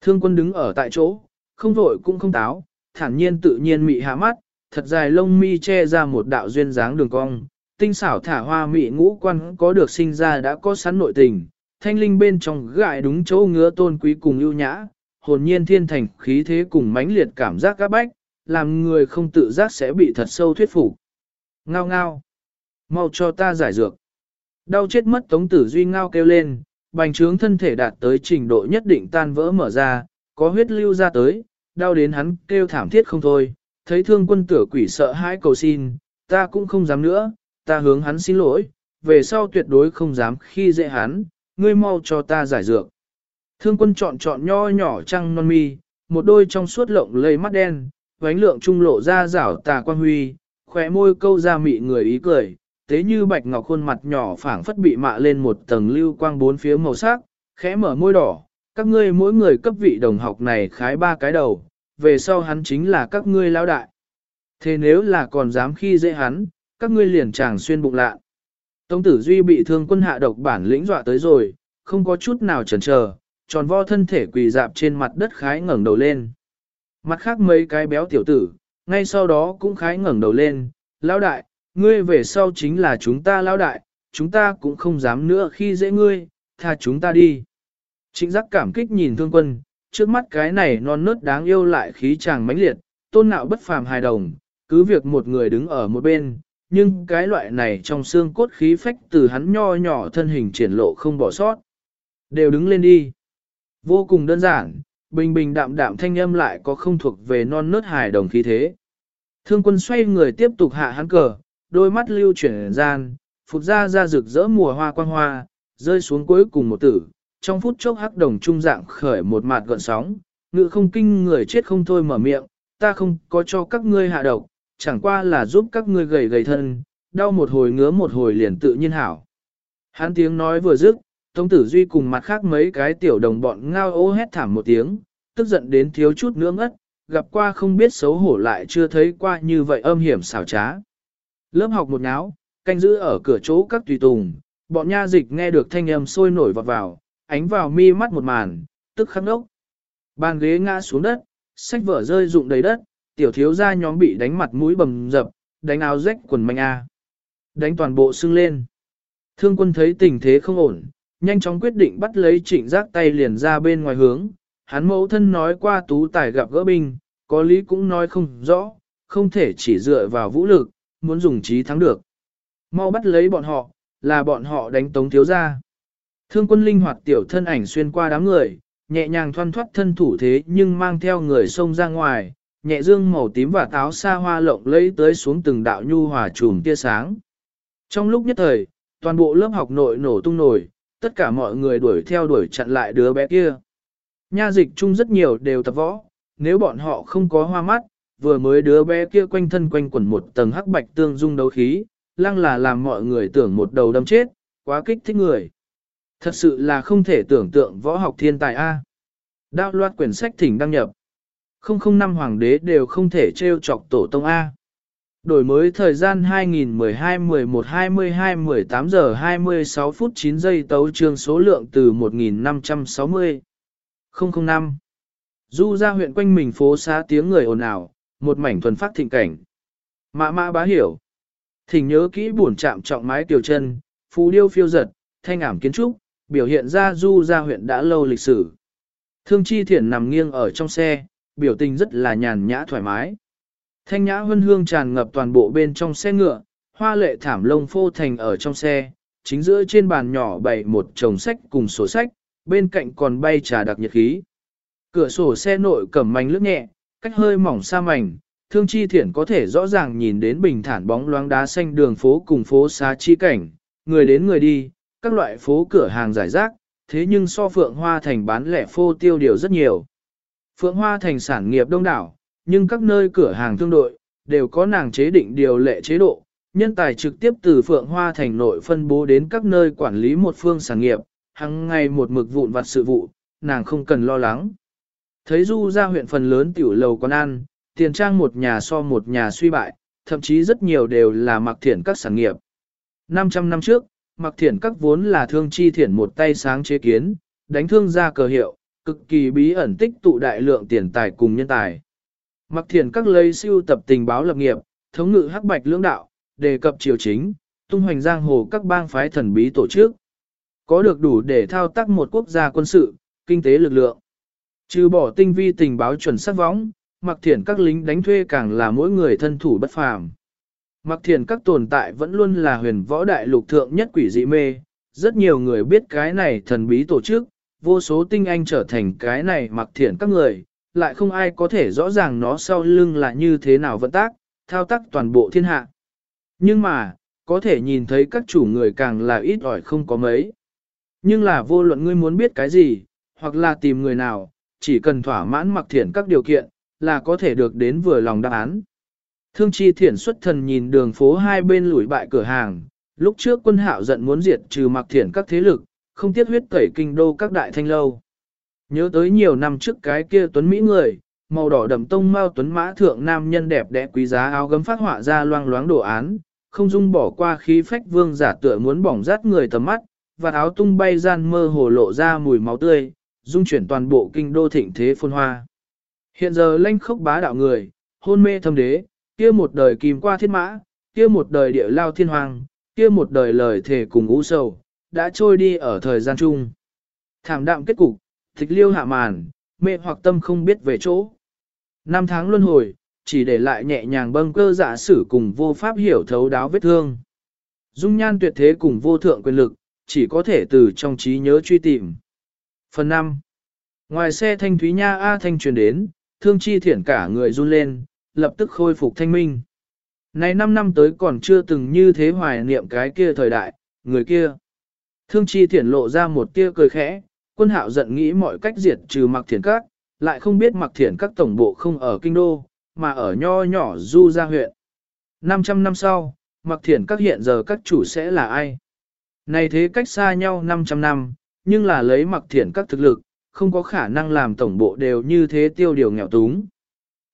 Thương quân đứng ở tại chỗ, không vội cũng không táo, thản nhiên tự nhiên mị hạ mắt, thật dài lông mi che ra một đạo duyên dáng đường cong, tinh xảo thả hoa mị ngũ quan có được sinh ra đã có sẵn nội tình, thanh linh bên trong gại đúng chỗ ngứa tôn quý cùng ưu nhã, hồn nhiên thiên thành khí thế cùng mãnh liệt cảm giác các bách, làm người không tự giác sẽ bị thật sâu thuyết phục. Ngao ngao. Mau cho ta giải dược. Đau chết mất Tống Tử Duy ngao kêu lên, bành trướng thân thể đạt tới trình độ nhất định tan vỡ mở ra, có huyết lưu ra tới, đau đến hắn kêu thảm thiết không thôi, thấy thương quân tử quỷ sợ hãi cầu xin, ta cũng không dám nữa, ta hướng hắn xin lỗi, về sau tuyệt đối không dám khi dễ hắn, ngươi mau cho ta giải dược. Thương quân chọn chọn nho nhỏ trăng non mi, một đôi trong suốt lộng lây mắt đen, vánh lượng trung lộ ra rảo tà quan huy, khóe môi câu ra mị người ý cười, tế như bạch ngọc khuôn mặt nhỏ phảng phất bị mạ lên một tầng lưu quang bốn phía màu sắc, khẽ mở môi đỏ, các ngươi mỗi người cấp vị đồng học này khái ba cái đầu, về sau hắn chính là các ngươi lao đại. Thế nếu là còn dám khi dễ hắn, các ngươi liền chàng xuyên bụng lạ. Tống tử duy bị thương quân hạ độc bản lĩnh dọa tới rồi, không có chút nào chần chờ, tròn vo thân thể quỳ dạp trên mặt đất khái ngẩng đầu lên. Mặt khác mấy cái béo tiểu tử, ngay sau đó cũng khái ngẩng đầu lên, lão đại, ngươi về sau chính là chúng ta lão đại, chúng ta cũng không dám nữa khi dễ ngươi, tha chúng ta đi. Trịnh giác cảm kích nhìn thương quân, trước mắt cái này non nớt đáng yêu lại khí chàng mãnh liệt, tôn nạo bất phàm hài đồng, cứ việc một người đứng ở một bên, nhưng cái loại này trong xương cốt khí phách từ hắn nho nhỏ thân hình triển lộ không bỏ sót. Đều đứng lên đi. Vô cùng đơn giản, bình bình đạm đạm thanh âm lại có không thuộc về non nớt hài đồng khí thế. Thương quân xoay người tiếp tục hạ hắn cờ, đôi mắt lưu chuyển gian, phục ra ra rực rỡ mùa hoa quang hoa, rơi xuống cuối cùng một tử, trong phút chốc hắc đồng trung dạng khởi một mạt gợn sóng, ngự không kinh người chết không thôi mở miệng, ta không có cho các ngươi hạ độc, chẳng qua là giúp các ngươi gầy gầy thân, đau một hồi ngứa một hồi liền tự nhiên hảo. Hắn tiếng nói vừa dứt, Tống Tử Duy cùng mặt khác mấy cái tiểu đồng bọn ngao ô hét thảm một tiếng, tức giận đến thiếu chút nữa ngất, gặp qua không biết xấu hổ lại chưa thấy qua như vậy âm hiểm xảo trá. Lớp học một náo, canh giữ ở cửa chỗ các tùy tùng, bọn nha dịch nghe được thanh âm sôi nổi vọt vào, ánh vào mi mắt một màn, tức khắc ốc. Bàn ghế ngã xuống đất, sách vở rơi rụng đầy đất, tiểu thiếu gia nhóm bị đánh mặt mũi bầm dập, đánh áo rách quần manh a. Đánh toàn bộ xưng lên. Thương quân thấy tình thế không ổn, nhanh chóng quyết định bắt lấy trịnh giác tay liền ra bên ngoài hướng. Hắn mẫu thân nói qua tú tài gặp gỡ binh, có lý cũng nói không rõ, không thể chỉ dựa vào vũ lực, muốn dùng trí thắng được. Mau bắt lấy bọn họ, là bọn họ đánh tống thiếu gia. Thương quân linh hoạt tiểu thân ảnh xuyên qua đám người, nhẹ nhàng thoăn thoát thân thủ thế nhưng mang theo người xông ra ngoài, nhẹ dương màu tím và táo xa hoa lộng lấy tới xuống từng đạo nhu hòa trùm tia sáng. Trong lúc nhất thời, toàn bộ lớp học nội nổ tung nổi, tất cả mọi người đuổi theo đuổi chặn lại đứa bé kia. Nha dịch chung rất nhiều đều tập võ, nếu bọn họ không có hoa mắt, vừa mới đứa bé kia quanh thân quanh quẩn một tầng hắc bạch tương dung đấu khí, lăng là làm mọi người tưởng một đầu đâm chết, quá kích thích người. Thật sự là không thể tưởng tượng võ học thiên tài A. Đao loạt quyển sách thỉnh đăng nhập. 005 hoàng đế đều không thể trêu chọc tổ tông A. Đổi mới thời gian 2012-11-22-18 giờ 26 phút 9 giây tấu trương số lượng từ 1560. 005. Du ra huyện quanh mình phố xá tiếng người ồn ào, một mảnh thuần phát thịnh cảnh. Mã mã bá hiểu. Thỉnh nhớ kỹ buồn chạm trọng mái tiểu chân, phù điêu phiêu giật, thanh ảm kiến trúc, biểu hiện ra du ra huyện đã lâu lịch sử. Thương chi thiển nằm nghiêng ở trong xe, biểu tình rất là nhàn nhã thoải mái. Thanh nhã hương hương tràn ngập toàn bộ bên trong xe ngựa, hoa lệ thảm lông phô thành ở trong xe, chính giữa trên bàn nhỏ bày một chồng sách cùng sổ sách, bên cạnh còn bay trà đặc nhiệt khí. Cửa sổ xe nội cầm mảnh lướt nhẹ, cách hơi mỏng xa mảnh, thương chi thiển có thể rõ ràng nhìn đến bình thản bóng loáng đá xanh đường phố cùng phố xá chi cảnh, người đến người đi, các loại phố cửa hàng giải rác, thế nhưng so Phượng Hoa Thành bán lẻ phô tiêu điều rất nhiều. Phượng Hoa Thành sản nghiệp đông đảo, nhưng các nơi cửa hàng thương đội, đều có nàng chế định điều lệ chế độ, nhân tài trực tiếp từ Phượng Hoa Thành nội phân bố đến các nơi quản lý một phương sản nghiệp, hàng ngày một mực vụn vặt sự vụ, nàng không cần lo lắng. Thấy Du ra huyện phần lớn tiểu lầu quán ăn, tiền trang một nhà so một nhà suy bại, thậm chí rất nhiều đều là mặc thiện các sản nghiệp. 500 năm trước, mặc thiển các vốn là thương chi thiển một tay sáng chế kiến, đánh thương ra cờ hiệu, cực kỳ bí ẩn tích tụ đại lượng tiền tài cùng nhân tài. Mặc thiển các lấy siêu tập tình báo lập nghiệp, thống ngự hắc bạch lưỡng đạo, đề cập triều chính, tung hoành giang hồ các bang phái thần bí tổ chức. Có được đủ để thao tác một quốc gia quân sự, kinh tế lực lượng. Trừ bỏ tinh vi tình báo chuẩn sắc võng, mặc thiển các lính đánh thuê càng là mỗi người thân thủ bất phàm. Mặc thiền các tồn tại vẫn luôn là huyền võ đại lục thượng nhất quỷ dị mê, rất nhiều người biết cái này thần bí tổ chức, vô số tinh anh trở thành cái này mặc thiền các người, lại không ai có thể rõ ràng nó sau lưng là như thế nào vận tác, thao tác toàn bộ thiên hạ. Nhưng mà, có thể nhìn thấy các chủ người càng là ít ỏi không có mấy. Nhưng là vô luận ngươi muốn biết cái gì, hoặc là tìm người nào, chỉ cần thỏa mãn mặc thiện các điều kiện, là có thể được đến vừa lòng đáp án. Thương chi thiển xuất thần nhìn đường phố hai bên lủi bại cửa hàng, lúc trước quân hạo giận muốn diệt trừ mặc thiển các thế lực, không tiếc huyết tẩy kinh đô các đại thanh lâu. Nhớ tới nhiều năm trước cái kia tuấn Mỹ người, màu đỏ đậm tông mao tuấn mã thượng nam nhân đẹp đẽ quý giá áo gấm phát họa ra loang loáng đồ án, không dung bỏ qua khí phách vương giả tựa muốn bỏng rát người tầm mắt, và áo tung bay gian mơ hồ lộ ra mùi máu tươi, dung chuyển toàn bộ kinh đô thịnh thế phôn hoa. Hiện giờ lanh khốc bá đạo người, hôn mê thâm đế, kia một đời kìm qua thiết mã, kia một đời địa lao thiên hoàng, kia một đời lời thể cùng ngũ sầu, đã trôi đi ở thời gian chung. Thảm đạm kết cục, thịch liêu hạ màn, mê hoặc tâm không biết về chỗ. Năm tháng luân hồi, chỉ để lại nhẹ nhàng bâng cơ giả sử cùng vô pháp hiểu thấu đáo vết thương. Dung nhan tuyệt thế cùng vô thượng quyền lực, chỉ có thể từ trong trí nhớ truy tìm. Phần 5. Ngoài xe thanh thúy nha A thanh truyền đến, thương chi thiển cả người run lên, lập tức khôi phục thanh minh. Này 5 năm tới còn chưa từng như thế hoài niệm cái kia thời đại, người kia. Thương chi thiển lộ ra một tia cười khẽ, quân hạo giận nghĩ mọi cách diệt trừ mặc thiển các, lại không biết mặc thiển các tổng bộ không ở kinh đô, mà ở nho nhỏ du gia huyện. 500 năm sau, mặc thiển các hiện giờ các chủ sẽ là ai? Này thế cách xa nhau 500 năm, nhưng là lấy mặc thiển các thực lực, không có khả năng làm tổng bộ đều như thế tiêu điều nghèo túng.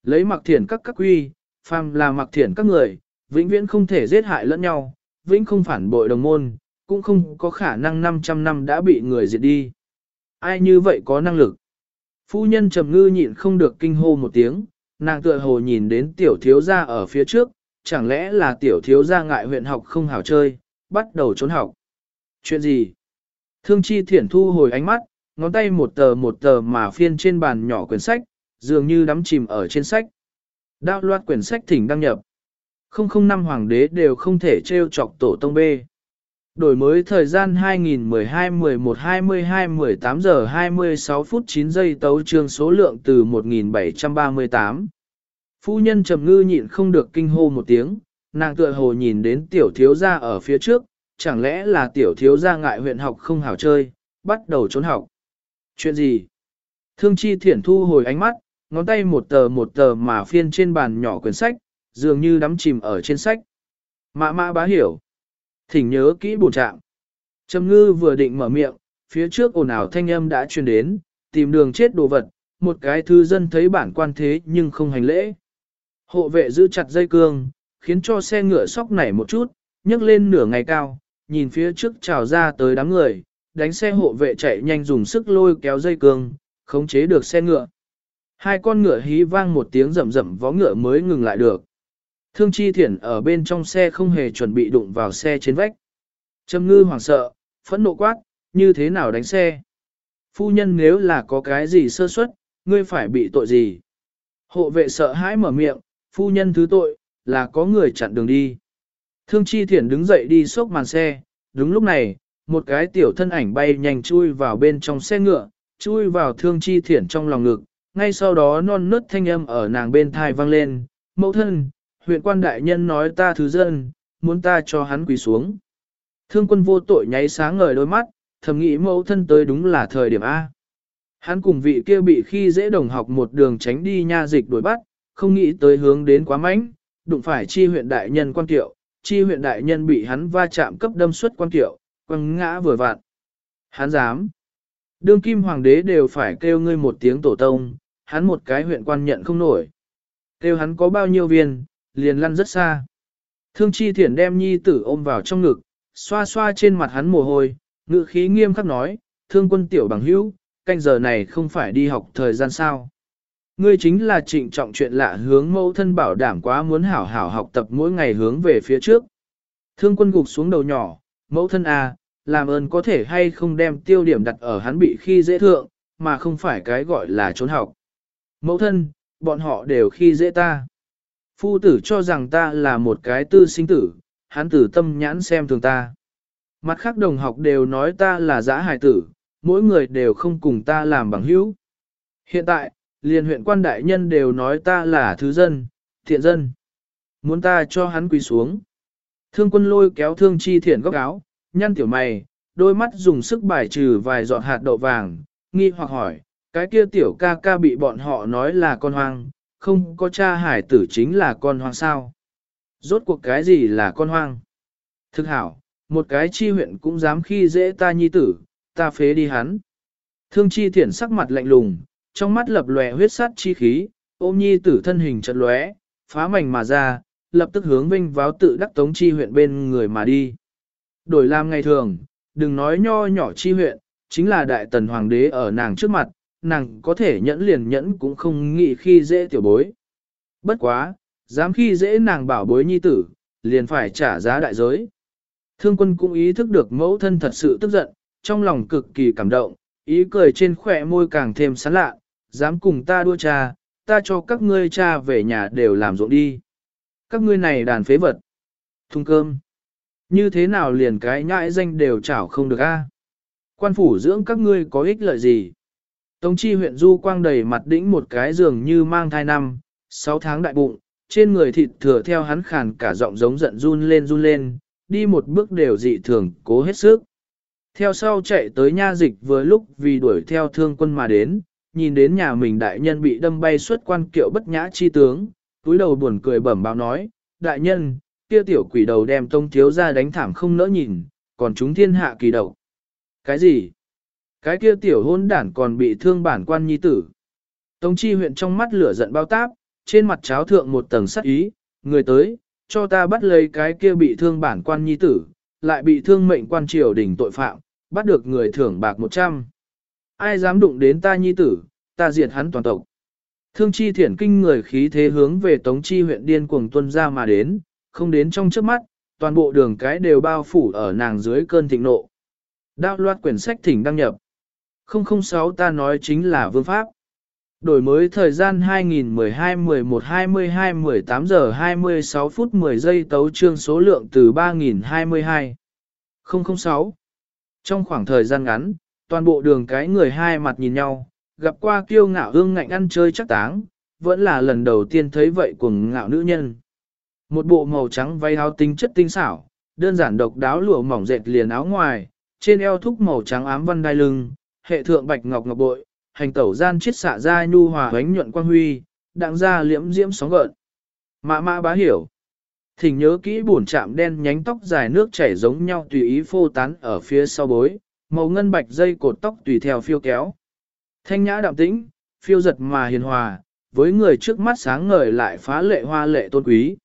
Lấy mặc thiển các các quy, phàm là mặc thiển các người, vĩnh viễn không thể giết hại lẫn nhau, vĩnh không phản bội đồng môn, cũng không có khả năng 500 năm đã bị người diệt đi. Ai như vậy có năng lực? Phu nhân trầm ngư nhịn không được kinh hô một tiếng, nàng tựa hồ nhìn đến tiểu thiếu gia ở phía trước, chẳng lẽ là tiểu thiếu gia ngại huyện học không hảo chơi, bắt đầu trốn học. Chuyện gì? Thương chi thiển thu hồi ánh mắt, ngón tay một tờ một tờ mà phiên trên bàn nhỏ quyển sách, dường như đắm chìm ở trên sách. Đao loạt quyển sách thỉnh đăng nhập. 005 hoàng đế đều không thể trêu chọc tổ tông B. Đổi mới thời gian 2012-11-22-18 giờ 26 phút 9 giây tấu trương số lượng từ 1738. Phu nhân trầm ngư nhịn không được kinh hô một tiếng, nàng tựa hồ nhìn đến tiểu thiếu gia ở phía trước, chẳng lẽ là tiểu thiếu gia ngại huyện học không hảo chơi, bắt đầu trốn học. Chuyện gì? Thương chi thiển thu hồi ánh mắt, ngón tay một tờ một tờ mà phiên trên bàn nhỏ quyển sách, dường như đắm chìm ở trên sách. Mã mã bá hiểu. Thỉnh nhớ kỹ bổn trạng. Trầm ngư vừa định mở miệng, phía trước ồn ào thanh âm đã truyền đến, tìm đường chết đồ vật, một cái thư dân thấy bản quan thế nhưng không hành lễ. Hộ vệ giữ chặt dây cương, khiến cho xe ngựa sóc nảy một chút, nhấc lên nửa ngày cao, nhìn phía trước trào ra tới đám người, đánh xe hộ vệ chạy nhanh dùng sức lôi kéo dây cương, khống chế được xe ngựa. Hai con ngựa hí vang một tiếng rầm rầm vó ngựa mới ngừng lại được. Thương chi thiển ở bên trong xe không hề chuẩn bị đụng vào xe trên vách. Trầm ngư hoảng sợ, phẫn nộ quát, như thế nào đánh xe? Phu nhân nếu là có cái gì sơ suất, ngươi phải bị tội gì? Hộ vệ sợ hãi mở miệng, phu nhân thứ tội, là có người chặn đường đi. Thương chi thiển đứng dậy đi xốc màn xe, đúng lúc này, một cái tiểu thân ảnh bay nhanh chui vào bên trong xe ngựa, chui vào thương chi thiển trong lòng ngực, ngay sau đó non nớt thanh âm ở nàng bên thai vang lên, mẫu thân, huyện quan đại nhân nói ta thứ dân, muốn ta cho hắn quỳ xuống. Thương quân vô tội nháy sáng ngời đôi mắt, thầm nghĩ mẫu thân tới đúng là thời điểm A. Hắn cùng vị kia bị khi dễ đồng học một đường tránh đi nha dịch đuổi bắt, không nghĩ tới hướng đến quá mánh, đụng phải chi huyện đại nhân quan tiệu, chi huyện đại nhân bị hắn va chạm cấp đâm suất quan tiệu, quăng ngã vừa vặn. Hắn dám. Đương kim hoàng đế đều phải kêu ngươi một tiếng tổ tông, hắn một cái huyện quan nhận không nổi. Kêu hắn có bao nhiêu viên, liền lăn rất xa. Thương chi thiển đem nhi tử ôm vào trong ngực, xoa xoa trên mặt hắn mồ hôi, ngự khí nghiêm khắc nói, thương quân tiểu bằng hữu, canh giờ này không phải đi học thời gian sao. Ngươi chính là trịnh trọng chuyện lạ hướng mẫu thân bảo đảm quá muốn hảo hảo học tập mỗi ngày hướng về phía trước. Thương quân gục xuống đầu nhỏ, mẫu thân à, làm ơn có thể hay không đem tiêu điểm đặt ở hắn bị khi dễ thượng, mà không phải cái gọi là trốn học. Mẫu thân, bọn họ đều khi dễ ta. Phu tử cho rằng ta là một cái tư sinh tử, hắn tử tâm nhãn xem thường ta. Mặt khác đồng học đều nói ta là giã hài tử, mỗi người đều không cùng ta làm bằng hữu. Hiện tại, liền huyện quan đại nhân đều nói ta là thứ dân, thiện dân. Muốn ta cho hắn quỳ xuống. Thương quân lôi kéo thương chi thiện góc áo, nhăn tiểu mày, đôi mắt dùng sức bài trừ vài giọt hạt đậu vàng, nghi hoặc hỏi, cái kia tiểu ca ca bị bọn họ nói là con hoang, không có cha hải tử chính là con hoang sao. Rốt cuộc cái gì là con hoang? Thực hảo, một cái chi huyện cũng dám khi dễ ta nhi tử, ta phế đi hắn. Thương chi thiển sắc mặt lạnh lùng, trong mắt lập lòe huyết sát chi khí, ôm nhi tử thân hình chật lóe, phá mảnh mà ra, lập tức hướng vinh váo tự đắc tống chi huyện bên người mà đi. Đổi làm ngày thường, đừng nói nho nhỏ chi huyện, chính là đại tần hoàng đế ở nàng trước mặt, nàng có thể nhẫn liền nhẫn cũng không nghĩ khi dễ tiểu bối. Bất quá, dám khi dễ nàng bảo bối nhi tử, liền phải trả giá đại giới. Thương quân cũng ý thức được mẫu thân thật sự tức giận, trong lòng cực kỳ cảm động, ý cười trên khỏe môi càng thêm sán lạ, dám cùng ta đua cha, ta cho các ngươi cha về nhà đều làm ruộng đi. Các ngươi này đàn phế vật. Thung cơm. Như thế nào liền cái nhãi danh đều chảo không được a? Quan phủ dưỡng các ngươi có ích lợi gì? Tống chi huyện du quang đầy mặt đĩnh một cái giường như mang thai năm, 6 tháng đại bụng, trên người thịt thừa theo hắn khàn cả giọng giống giận run lên run lên, đi một bước đều dị thường, cố hết sức. Theo sau chạy tới nha dịch vừa lúc vì đuổi theo thương quân mà đến, nhìn đến nhà mình đại nhân bị đâm bay xuất quan kiệu bất nhã chi tướng, túi đầu buồn cười bẩm báo nói, đại nhân, kia tiểu quỷ đầu đem tông thiếu ra đánh thảm không nỡ nhìn, còn chúng thiên hạ kỳ đầu. Cái gì? Cái kia tiểu hôn đản còn bị thương bản quan nhi tử. Tống chi huyện trong mắt lửa giận bao táp, trên mặt cháo thượng một tầng sắc ý, người tới, cho ta bắt lấy cái kia bị thương bản quan nhi tử, lại bị thương mệnh quan triều đình tội phạm, bắt được người thưởng bạc 100. Ai dám đụng đến ta nhi tử, ta diệt hắn toàn tộc. Thương chi thiển kinh người khí thế hướng về tống chi huyện điên cuồng tuân ra mà đến, không đến trong trước mắt, toàn bộ đường cái đều bao phủ ở nàng dưới cơn thịnh nộ. Đao loạt quyển sách thỉnh đăng nhập. 006 ta nói chính là vương pháp. Đổi mới thời gian 2012-11-22 18 giờ 26 phút 10 giây tấu trương số lượng từ 3022. 006. Trong khoảng thời gian ngắn, toàn bộ đường cái người hai mặt nhìn nhau, gặp qua kiêu ngạo hương ngạnh ăn chơi chắc táng, vẫn là lần đầu tiên thấy vậy của ngạo nữ nhân. Một bộ màu trắng váy áo tinh chất tinh xảo, đơn giản độc đáo lụa mỏng dệt liền áo ngoài, trên eo thúc màu trắng ám văn đai lưng, hệ thượng bạch ngọc ngọc bội, hành tẩu gian chiết xạ ra nhu hòa ánh nhuận quang huy, đặng ra liễm diễm sóng gợn. Mã mã bá hiểu. Thỉnh nhớ kỹ bổn chạm đen nhánh tóc dài nước chảy giống nhau tùy ý phô tán ở phía sau bối, màu ngân bạch dây cột tóc tùy theo phiêu kéo. Thanh nhã đạm tĩnh, phiêu giật mà hiền hòa, với người trước mắt sáng ngời lại phá lệ hoa lệ tôn quý.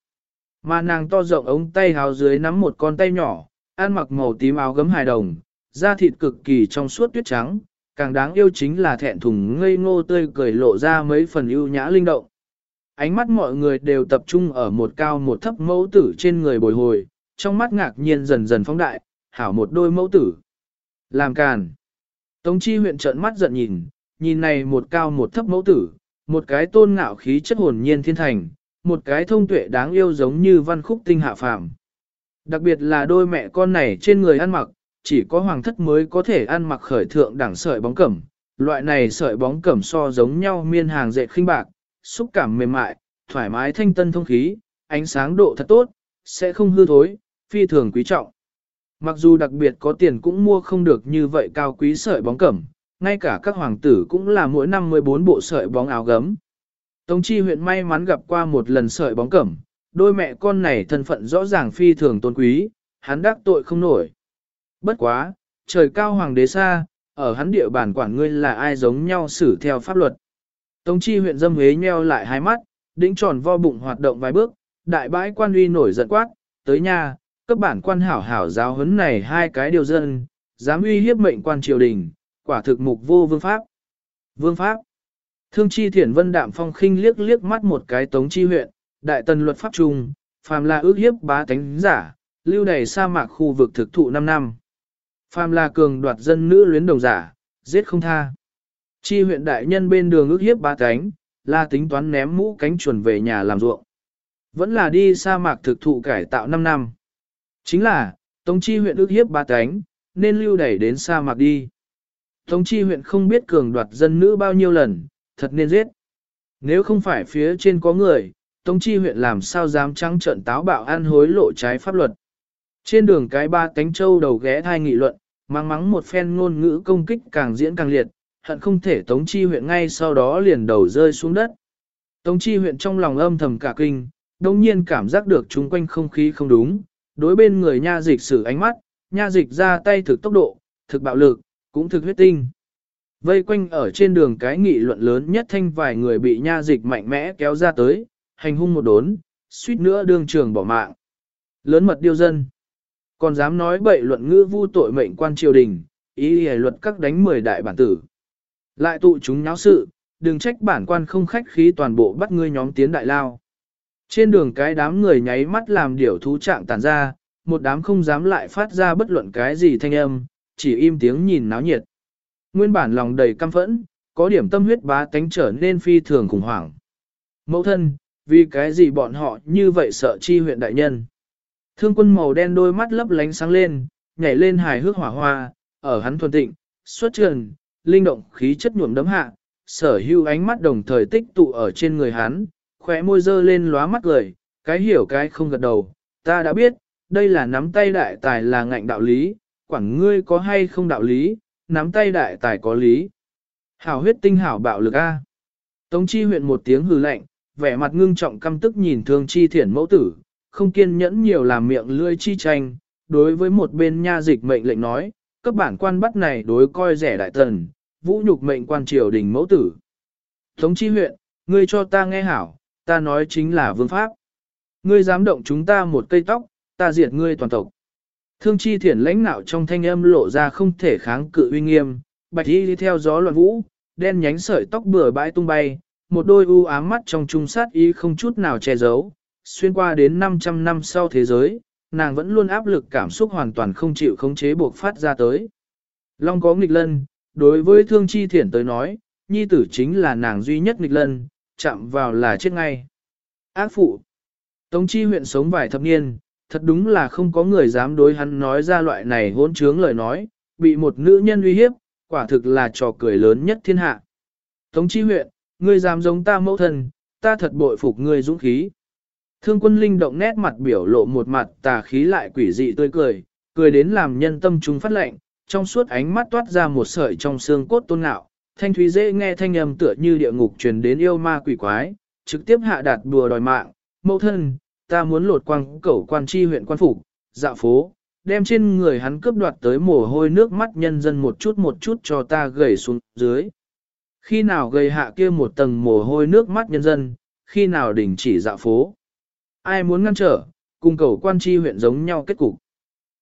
Mà nàng to rộng ống tay hào dưới nắm một con tay nhỏ, ăn mặc màu tím áo gấm hài đồng, da thịt cực kỳ trong suốt tuyết trắng, càng đáng yêu chính là thẹn thùng ngây ngô tươi cười lộ ra mấy phần ưu nhã linh động. Ánh mắt mọi người đều tập trung ở một cao một thấp mẫu tử trên người bồi hồi, trong mắt ngạc nhiên dần dần phóng đại, hảo một đôi mẫu tử. Làm càn. Tống chi huyện trợn mắt giận nhìn, nhìn này một cao một thấp mẫu tử, một cái tôn ngạo khí chất hồn nhiên thiên thành, một cái thông tuệ đáng yêu giống như văn khúc tinh hạ phàm. Đặc biệt là đôi mẹ con này trên người ăn mặc, chỉ có hoàng thất mới có thể ăn mặc khởi thượng đẳng sợi bóng cẩm. Loại này sợi bóng cẩm so giống nhau miên hàng dệt khinh bạc, xúc cảm mềm mại, thoải mái thanh tân thông khí, ánh sáng độ thật tốt, sẽ không hư thối, phi thường quý trọng. Mặc dù đặc biệt có tiền cũng mua không được như vậy cao quý sợi bóng cẩm, ngay cả các hoàng tử cũng là mỗi năm 14 bộ sợi bóng áo gấm. Tống chi huyện may mắn gặp qua một lần sợi bóng cẩm, đôi mẹ con này thân phận rõ ràng phi thường tôn quý, hắn đắc tội không nổi. Bất quá, trời cao hoàng đế xa, ở hắn địa bàn quản ngươi là ai giống nhau xử theo pháp luật. Tống chi huyện dâm huế nheo lại hai mắt, đĩnh tròn vo bụng hoạt động vài bước, đại bãi quan uy nổi giận quát, tới nhà, cấp bản quan hảo hảo giáo huấn này hai cái điều dân, dám uy hiếp mệnh quan triều đình, quả thực mục vô vương pháp. Vương pháp. Thương chi thiển vân đạm phong khinh liếc liếc mắt một cái tống chi huyện, đại tần luật pháp trung, phàm là ước hiếp bá tánh giả, lưu đầy sa mạc khu vực thực thụ 5 năm. Phàm là cường đoạt dân nữ luyến đồng giả, giết không tha. Chi huyện đại nhân bên đường ước hiếp ba cánh, là tính toán ném mũ cánh chuẩn về nhà làm ruộng. Vẫn là đi sa mạc thực thụ cải tạo 5 năm. Chính là, Tống Chi huyện ước hiếp ba cánh, nên lưu đẩy đến sa mạc đi. Tống Chi huyện không biết cường đoạt dân nữ bao nhiêu lần, thật nên giết. Nếu không phải phía trên có người, Tống Chi huyện làm sao dám trắng trợn táo bạo ăn hối lộ trái pháp luật. Trên đường cái ba cánh châu đầu ghé thai nghị luận, mang mắng một phen ngôn ngữ công kích càng diễn càng liệt, hận không thể Tống Chi huyện ngay sau đó liền đầu rơi xuống đất. Tống Chi huyện trong lòng âm thầm cả kinh, đồng nhiên cảm giác được chung quanh không khí không đúng, đối bên người nha dịch sử ánh mắt, nha dịch ra tay thực tốc độ, thực bạo lực, cũng thực huyết tinh. Vây quanh ở trên đường cái nghị luận lớn nhất thanh vài người bị nha dịch mạnh mẽ kéo ra tới, hành hung một đốn, suýt nữa đương trường bỏ mạng. Lớn mật điêu dân. Còn dám nói bậy luận ngữ vu tội mệnh quan triều đình, ý hề luật các đánh mười đại bản tử. Lại tụ chúng nháo sự, đừng trách bản quan không khách khí toàn bộ bắt ngươi nhóm tiến đại lao. Trên đường cái đám người nháy mắt làm điểu thú trạng tàn ra, một đám không dám lại phát ra bất luận cái gì thanh âm, chỉ im tiếng nhìn náo nhiệt. Nguyên bản lòng đầy căm phẫn, có điểm tâm huyết bá tánh trở nên phi thường khủng hoảng. Mẫu thân, vì cái gì bọn họ như vậy sợ chi huyện đại nhân. Thương quân màu đen đôi mắt lấp lánh sáng lên, nhảy lên hài hước hỏa hoa, ở hắn thuần tịnh, xuất trần, linh động khí chất nhuộm đấm hạ, sở hưu ánh mắt đồng thời tích tụ ở trên người hắn, khóe môi dơ lên lóa mắt cười, cái hiểu cái không gật đầu, ta đã biết, đây là nắm tay đại tài là ngạnh đạo lý, quảng ngươi có hay không đạo lý, nắm tay đại tài có lý. Hảo huyết tinh hảo bạo lực A. Tống chi huyện một tiếng hừ lạnh, vẻ mặt ngưng trọng căm tức nhìn thương chi thiển mẫu tử, không kiên nhẫn nhiều làm miệng lươi chi tranh, đối với một bên nha dịch mệnh lệnh nói, các bản quan bắt này đối coi rẻ đại tần, vũ nhục mệnh quan triều đình mẫu tử. thống chi huyện, ngươi cho ta nghe hảo, ta nói chính là vương pháp. Ngươi dám động chúng ta một cây tóc, ta diệt ngươi toàn tộc. Thương chi thiển lãnh nạo trong thanh âm lộ ra không thể kháng cự uy nghiêm, bạch y đi theo gió loạn vũ, đen nhánh sợi tóc bừa bãi tung bay, một đôi u ám mắt trong trung sát ý không chút nào che giấu, xuyên qua đến 500 năm sau thế giới, nàng vẫn luôn áp lực cảm xúc hoàn toàn không chịu khống chế buộc phát ra tới. Long có nghịch lân, đối với thương chi thiển tới nói, nhi tử chính là nàng duy nhất nghịch lân, chạm vào là chết ngay. Ác phụ. Tống chi huyện sống vài thập niên, thật đúng là không có người dám đối hắn nói ra loại này hỗn trướng lời nói, bị một nữ nhân uy hiếp, quả thực là trò cười lớn nhất thiên hạ. Tống chi huyện, ngươi dám giống ta mẫu thân, ta thật bội phục ngươi dũng khí. Thương quân linh động nét mặt biểu lộ một mặt tà khí lại quỷ dị tươi cười, cười đến làm nhân tâm chúng phát lệnh, trong suốt ánh mắt toát ra một sợi trong xương cốt tôn ngạo, thanh thúy dễ nghe thanh âm tựa như địa ngục truyền đến yêu ma quỷ quái, trực tiếp hạ đạt đùa đòi mạng, mẫu thân, ta muốn lột quang cẩu quan chi huyện quan phủ, dạo phố, đem trên người hắn cướp đoạt tới mồ hôi nước mắt nhân dân một chút một chút cho ta gầy xuống dưới. Khi nào gầy hạ kia một tầng mồ hôi nước mắt nhân dân, khi nào đình chỉ dạo phố. Ai muốn ngăn trở, cùng cầu quan chi huyện giống nhau kết cục.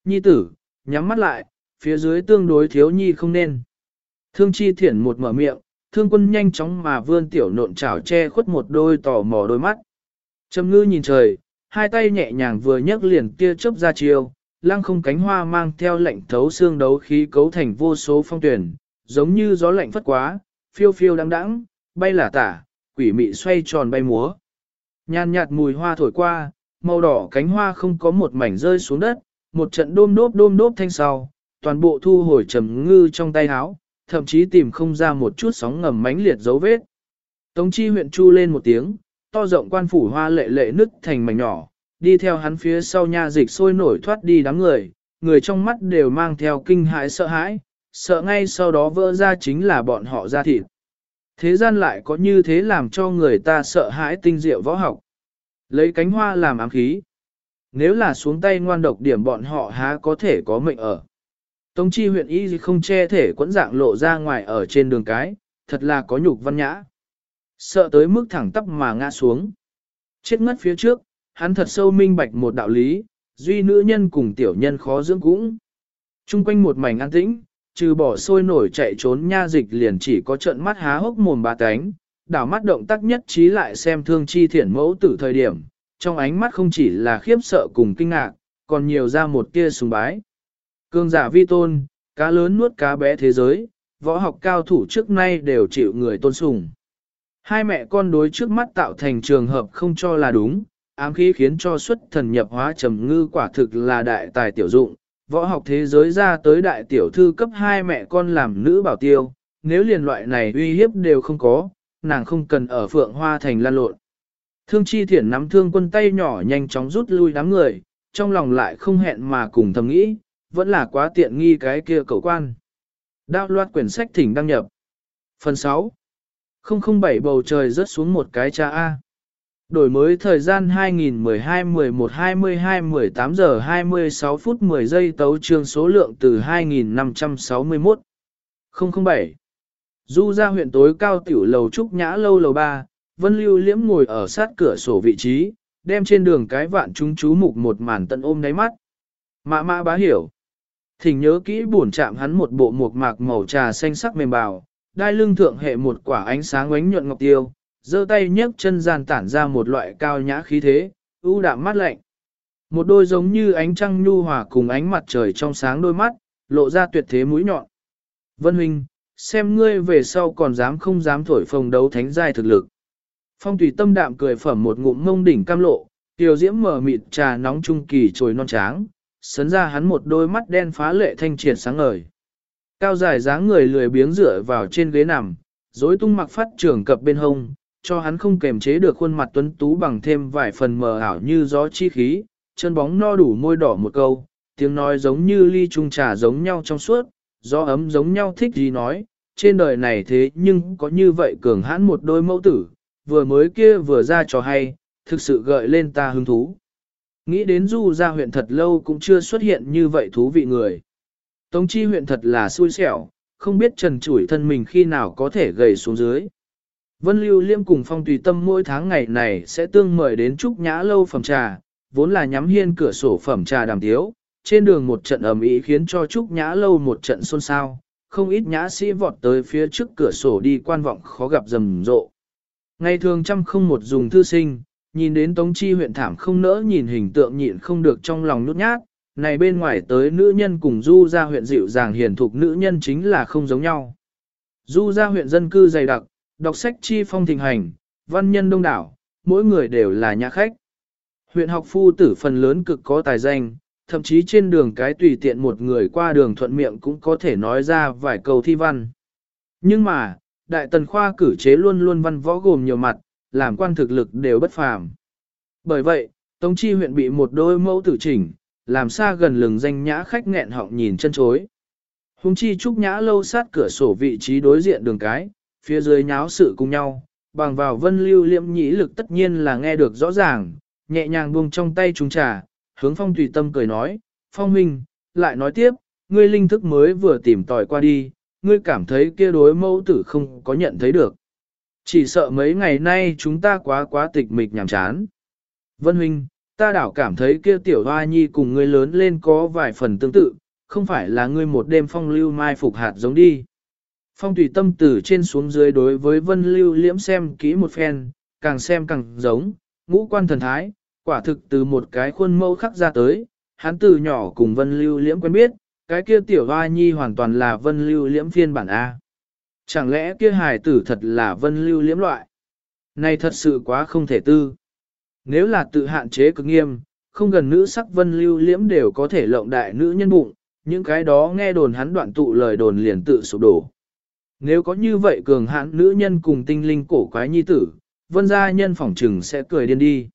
Nhi tử, nhắm mắt lại, phía dưới tương đối thiếu nhi không nên. Thương chi thiển một mở miệng, thương quân nhanh chóng mà vươn tiểu nộn chảo che khuất một đôi tò mò đôi mắt. Trầm ngư nhìn trời, hai tay nhẹ nhàng vừa nhấc liền tia chớp ra chiều, lăng không cánh hoa mang theo lệnh thấu xương đấu khí cấu thành vô số phong tuyển, giống như gió lạnh phất quá, phiêu phiêu đắng đắng, bay là tả, quỷ mị xoay tròn bay múa. Nhàn nhạt mùi hoa thổi qua, màu đỏ cánh hoa không có một mảnh rơi xuống đất, một trận đôm đốp đôm đốp thanh sau, toàn bộ thu hồi trầm ngư trong tay áo, thậm chí tìm không ra một chút sóng ngầm mãnh liệt dấu vết. Tống chi huyện chu lên một tiếng, to rộng quan phủ hoa lệ lệ nứt thành mảnh nhỏ, đi theo hắn phía sau nha dịch sôi nổi thoát đi đám người, người trong mắt đều mang theo kinh hãi sợ hãi, sợ ngay sau đó vỡ ra chính là bọn họ ra thịt. Thế gian lại có như thế làm cho người ta sợ hãi tinh diệu võ học. Lấy cánh hoa làm ám khí. Nếu là xuống tay ngoan độc điểm bọn họ há có thể có mệnh ở. Tống chi huyện y không che thể quẫn dạng lộ ra ngoài ở trên đường cái, thật là có nhục văn nhã. Sợ tới mức thẳng tắp mà ngã xuống. Chết ngất phía trước, hắn thật sâu minh bạch một đạo lý, duy nữ nhân cùng tiểu nhân khó dưỡng cũng. Trung quanh một mảnh an tĩnh, trừ bỏ sôi nổi chạy trốn nha dịch liền chỉ có trận mắt há hốc mồm ba cánh, đảo mắt động tác nhất trí lại xem thương chi thiển mẫu tử thời điểm, trong ánh mắt không chỉ là khiếp sợ cùng kinh ngạc, còn nhiều ra một tia sùng bái. Cương giả vi tôn, cá lớn nuốt cá bé thế giới, võ học cao thủ trước nay đều chịu người tôn sùng. Hai mẹ con đối trước mắt tạo thành trường hợp không cho là đúng, ám khí khiến cho xuất thần nhập hóa trầm ngư quả thực là đại tài tiểu dụng, võ học thế giới ra tới đại tiểu thư cấp hai mẹ con làm nữ bảo tiêu, nếu liền loại này uy hiếp đều không có, nàng không cần ở phượng hoa thành lan lộn. Thương chi thiển nắm thương quân tay nhỏ nhanh chóng rút lui đám người, trong lòng lại không hẹn mà cùng thầm nghĩ, vẫn là quá tiện nghi cái kia cầu quan. Đạo loạt quyển sách thỉnh đăng nhập. Phần 6 007 bầu trời rớt xuống một cái cha A. Đổi mới thời gian 2012-11-22-18 giờ 26 phút 10 giây tấu trương số lượng từ 2561. 007 Du ra huyện tối cao tiểu lầu trúc nhã lâu lầu 3, Vân Lưu Liễm ngồi ở sát cửa sổ vị trí, đem trên đường cái vạn chúng chú mục một màn tận ôm đáy mắt. Mã mã bá hiểu. Thỉnh nhớ kỹ buồn chạm hắn một bộ mộc mạc màu trà xanh sắc mềm bào, đai lưng thượng hệ một quả ánh sáng ánh nhuận ngọc tiêu, giơ tay nhấc chân gian tản ra một loại cao nhã khí thế, ưu đạm mát lạnh. Một đôi giống như ánh trăng nhu hòa cùng ánh mặt trời trong sáng đôi mắt, lộ ra tuyệt thế mũi nhọn. Vân Huynh, xem ngươi về sau còn dám không dám thổi phồng đấu thánh giai thực lực. Phong tùy tâm đạm cười phẩm một ngụm ngông đỉnh cam lộ, tiểu diễm mở mịt trà nóng trung kỳ trồi non tráng, sấn ra hắn một đôi mắt đen phá lệ thanh triệt sáng ngời. Cao dài dáng người lười biếng dựa vào trên ghế nằm, rối tung mặc phát trưởng cập bên hông, cho hắn không kềm chế được khuôn mặt tuấn tú bằng thêm vài phần mờ ảo như gió chi khí, chân bóng no đủ môi đỏ một câu, tiếng nói giống như ly trung trà giống nhau trong suốt, gió ấm giống nhau thích gì nói, trên đời này thế nhưng có như vậy cường hãn một đôi mẫu tử, vừa mới kia vừa ra trò hay, thực sự gợi lên ta hứng thú. Nghĩ đến du ra huyện thật lâu cũng chưa xuất hiện như vậy thú vị người. Tống chi huyện thật là xui xẻo, không biết trần chủi thân mình khi nào có thể gầy xuống dưới. Vân Lưu Liêm cùng Phong Tùy Tâm mỗi tháng ngày này sẽ tương mời đến Trúc Nhã Lâu phẩm trà, vốn là nhắm hiên cửa sổ phẩm trà đàm tiếu, trên đường một trận ầm ĩ khiến cho Trúc Nhã Lâu một trận xôn xao, không ít nhã sĩ vọt tới phía trước cửa sổ đi quan vọng khó gặp rầm rộ. Ngày thường trăm không một dùng thư sinh, nhìn đến Tống Chi huyện thảm không nỡ nhìn hình tượng nhịn không được trong lòng nút nhát, này bên ngoài tới nữ nhân cùng Du ra huyện dịu dàng hiền thục nữ nhân chính là không giống nhau. Du ra huyện dân cư dày đặc, đọc sách chi phong thịnh hành, văn nhân đông đảo, mỗi người đều là nhà khách. Huyện học phu tử phần lớn cực có tài danh, thậm chí trên đường cái tùy tiện một người qua đường thuận miệng cũng có thể nói ra vài câu thi văn. Nhưng mà, đại tần khoa cử chế luôn luôn văn võ gồm nhiều mặt, làm quan thực lực đều bất phàm. Bởi vậy, Tống Chi huyện bị một đôi mẫu tử chỉnh, làm xa gần lừng danh nhã khách nghẹn họng nhìn chân chối. Hùng chi trúc nhã lâu sát cửa sổ vị trí đối diện đường cái, phía dưới nháo sự cùng nhau, bằng vào vân lưu liệm nhĩ lực tất nhiên là nghe được rõ ràng, nhẹ nhàng buông trong tay chúng trà, hướng phong tùy tâm cười nói, phong huynh, lại nói tiếp, ngươi linh thức mới vừa tìm tòi qua đi, ngươi cảm thấy kia đối mẫu tử không có nhận thấy được. Chỉ sợ mấy ngày nay chúng ta quá quá tịch mịch nhàm chán. Vân huynh, ta đảo cảm thấy kia tiểu hoa nhi cùng ngươi lớn lên có vài phần tương tự, không phải là ngươi một đêm phong lưu mai phục hạt giống đi. Phong tùy tâm từ trên xuống dưới đối với vân lưu liễm xem kỹ một phen, càng xem càng giống, ngũ quan thần thái, quả thực từ một cái khuôn mẫu khắc ra tới, hắn từ nhỏ cùng vân lưu liễm quen biết, cái kia tiểu hoa nhi hoàn toàn là vân lưu liễm phiên bản A. Chẳng lẽ kia hài tử thật là vân lưu liễm loại? Này thật sự quá không thể tư. Nếu là tự hạn chế cực nghiêm, không gần nữ sắc vân lưu liễm đều có thể lộng đại nữ nhân bụng, những cái đó nghe đồn hắn đoạn tụ lời đồn liền tự sụp đổ. Nếu có như vậy cường hãn nữ nhân cùng tinh linh cổ quái nhi tử, vân gia nhân phỏng trừng sẽ cười điên đi.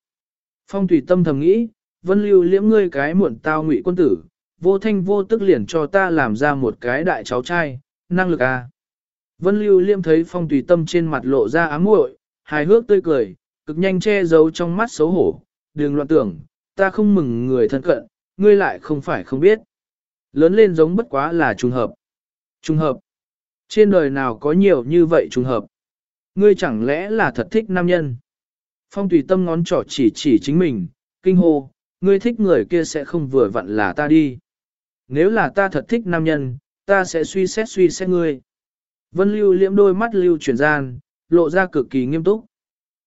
Phong tùy tâm thầm nghĩ, vân lưu liễm ngươi cái muộn tao ngụy quân tử, vô thanh vô tức liền cho ta làm ra một cái đại cháu trai, năng lực à. Vân lưu liễm thấy phong tùy tâm trên mặt lộ ra ám muội, hài hước tươi cười, cực nhanh che giấu trong mắt xấu hổ, đừng loạn tưởng, ta không mừng người thân cận, ngươi lại không phải không biết. Lớn lên giống bất quá là trùng hợp. Trùng hợp. Trên đời nào có nhiều như vậy trùng hợp. Ngươi chẳng lẽ là thật thích nam nhân. Phong tùy tâm ngón trỏ chỉ chỉ chính mình, kinh hô, ngươi thích người kia sẽ không vừa vặn là ta đi. Nếu là ta thật thích nam nhân, ta sẽ suy xét suy xét ngươi. Vân lưu liễm đôi mắt lưu chuyển gian, lộ ra cực kỳ nghiêm túc.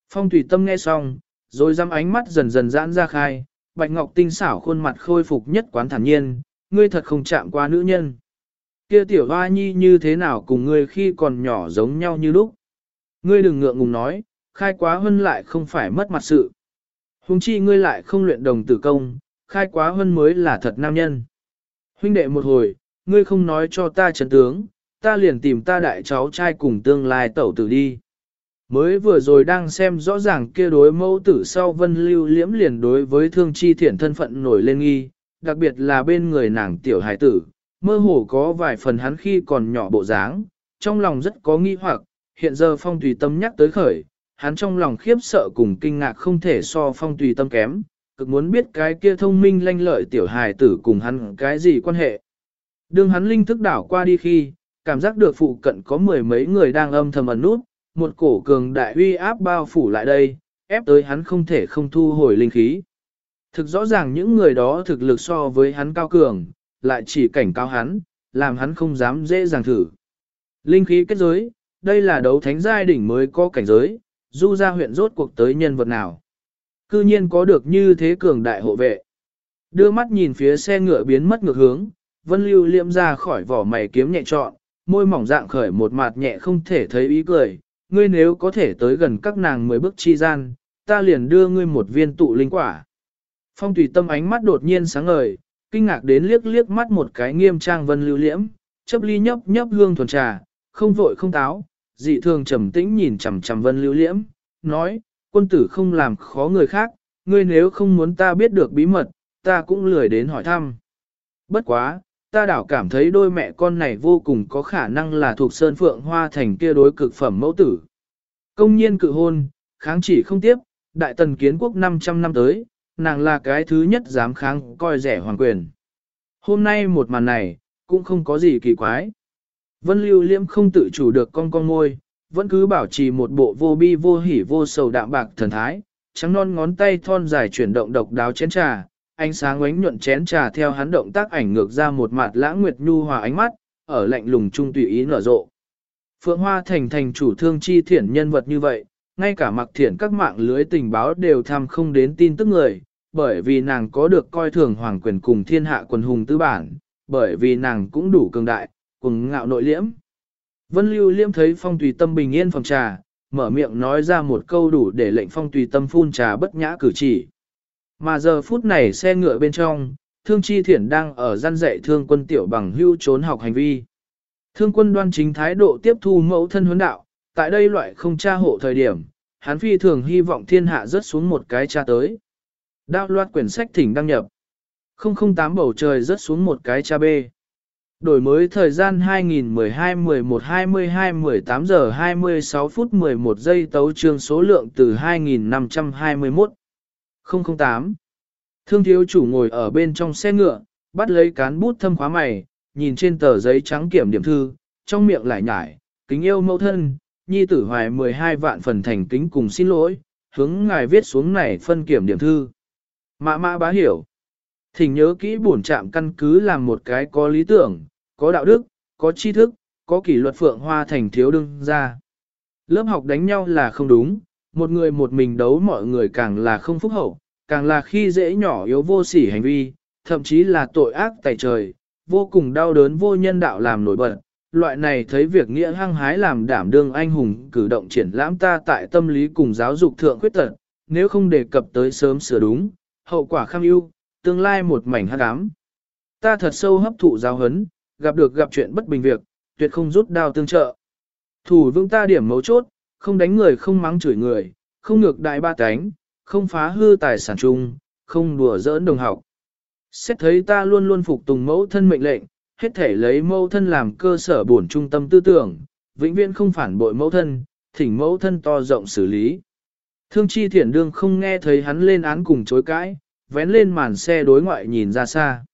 Phong tùy tâm nghe xong, rồi dăm ánh mắt dần dần giãn ra khai, bạch ngọc tinh xảo khuôn mặt khôi phục nhất quán thản nhiên, ngươi thật không chạm qua nữ nhân. Kia tiểu hoa nhi như thế nào cùng ngươi khi còn nhỏ giống nhau như lúc. Ngươi đừng ngượng ngùng nói, khai quá hơn lại không phải mất mặt sự. Hùng chi ngươi lại không luyện đồng tử công, khai quá hơn mới là thật nam nhân. Huynh đệ một hồi, ngươi không nói cho ta chấn tướng, ta liền tìm ta đại cháu trai cùng tương lai tẩu tử đi. Mới vừa rồi đang xem rõ ràng kia đối mẫu tử sau vân lưu liễm liền đối với thương chi Thiển thân phận nổi lên nghi, đặc biệt là bên người nàng tiểu hải tử, mơ hồ có vài phần hắn khi còn nhỏ bộ dáng, trong lòng rất có nghi hoặc, hiện giờ phong tùy tâm nhắc tới khởi, hắn trong lòng khiếp sợ cùng kinh ngạc không thể so phong tùy tâm kém, cực muốn biết cái kia thông minh lanh lợi tiểu hài tử cùng hắn cái gì quan hệ. Đường hắn linh thức đảo qua đi khi, cảm giác được phụ cận có mười mấy người đang âm thầm ẩn nút, một cổ cường đại uy áp bao phủ lại đây, ép tới hắn không thể không thu hồi linh khí. Thực rõ ràng những người đó thực lực so với hắn cao cường, lại chỉ cảnh cáo hắn, làm hắn không dám dễ dàng thử. Linh khí kết giới, đây là đấu thánh giai đỉnh mới có cảnh giới, du ra huyện rốt cuộc tới nhân vật nào. Cư nhiên có được như thế cường đại hộ vệ. Đưa mắt nhìn phía xe ngựa biến mất ngược hướng, vân lưu liệm ra khỏi vỏ mày kiếm nhẹ trọn, môi mỏng dạng khởi một mặt nhẹ không thể thấy ý cười. Ngươi nếu có thể tới gần các nàng mười bước chi gian, ta liền đưa ngươi một viên tụ linh quả. Phong tùy tâm ánh mắt đột nhiên sáng ngời, kinh ngạc đến liếc liếc mắt một cái nghiêm trang vân lưu liễm, chấp ly nhấp nhấp hương thuần trà, không vội không táo, dị thường trầm tĩnh nhìn chằm chằm vân lưu liễm, nói, quân tử không làm khó người khác, ngươi nếu không muốn ta biết được bí mật, ta cũng lười đến hỏi thăm. Bất quá, ta đảo cảm thấy đôi mẹ con này vô cùng có khả năng là thuộc Sơn Phượng Hoa thành kia đối cực phẩm mẫu tử. Công nhiên cự hôn, kháng chỉ không tiếp, đại tần kiến quốc 500 năm tới, nàng là cái thứ nhất dám kháng coi rẻ hoàng quyền. Hôm nay một màn này, cũng không có gì kỳ quái. Vân lưu liễm không tự chủ được con con môi, vẫn cứ bảo trì một bộ vô bi vô hỉ vô sầu đạm bạc thần thái, trắng non ngón tay thon dài chuyển động độc đáo chén trà, ánh sáng ánh nhuận chén trà theo hắn động tác ảnh ngược ra một mặt lãng nguyệt nhu hòa ánh mắt, ở lạnh lùng trung tùy ý nở rộ. Phượng Hoa thành thành chủ thương chi thiển nhân vật như vậy, ngay cả mặc thiển các mạng lưới tình báo đều tham không đến tin tức người, bởi vì nàng có được coi thường hoàng quyền cùng thiên hạ quần hùng tư bản, bởi vì nàng cũng đủ cường đại, cùng ngạo nội liễm. Vân Lưu Liễm thấy phong tùy tâm bình yên phòng trà, mở miệng nói ra một câu đủ để lệnh phong tùy tâm phun trà bất nhã cử chỉ. Mà giờ phút này xe ngựa bên trong, thương chi thiển đang ở gian dạy thương quân tiểu bằng hưu trốn học hành vi. Thương quân đoan chính thái độ tiếp thu mẫu thân huấn đạo, tại đây loại không tra hộ thời điểm, hắn phi thường hy vọng thiên hạ rớt xuống một cái tra tới. đao loạt quyển sách thỉnh đăng nhập. 008 bầu trời rớt xuống một cái cha bê. Đổi mới thời gian 2012-11-22-18 giờ 26 phút 11 giây tấu trương số lượng từ 2521. 008. Thương thiếu chủ ngồi ở bên trong xe ngựa, bắt lấy cán bút thâm khóa mày, nhìn trên tờ giấy trắng kiểm điểm thư, trong miệng lại nhải, kính yêu mẫu thân, nhi tử hoài 12 vạn phần thành kính cùng xin lỗi, hướng ngài viết xuống này phân kiểm điểm thư. Mã mã bá hiểu. Thỉnh nhớ kỹ bổn trạm căn cứ làm một cái có lý tưởng, có đạo đức, có tri thức, có kỷ luật phượng hoa thành thiếu đương ra. Lớp học đánh nhau là không đúng, một người một mình đấu mọi người càng là không phúc hậu, càng là khi dễ nhỏ yếu vô sỉ hành vi, thậm chí là tội ác tại trời, vô cùng đau đớn vô nhân đạo làm nổi bật. Loại này thấy việc nghĩa hăng hái làm đảm đương anh hùng cử động triển lãm ta tại tâm lý cùng giáo dục thượng khuyết tật, nếu không đề cập tới sớm sửa đúng, hậu quả kham ưu, tương lai một mảnh hắc ám. Ta thật sâu hấp thụ giáo hấn, gặp được gặp chuyện bất bình việc, tuyệt không rút đao tương trợ. Thủ vững ta điểm mấu chốt, không đánh người không mắng chửi người, không ngược đại ba cánh, không phá hư tài sản chung, không đùa giỡn đồng học. Xét thấy ta luôn luôn phục tùng mẫu thân mệnh lệnh, hết thể lấy mẫu thân làm cơ sở bổn trung tâm tư tưởng, vĩnh viễn không phản bội mẫu thân, thỉnh mẫu thân to rộng xử lý. Thương chi thiển đương không nghe thấy hắn lên án cùng chối cãi, vén lên màn xe đối ngoại nhìn ra xa.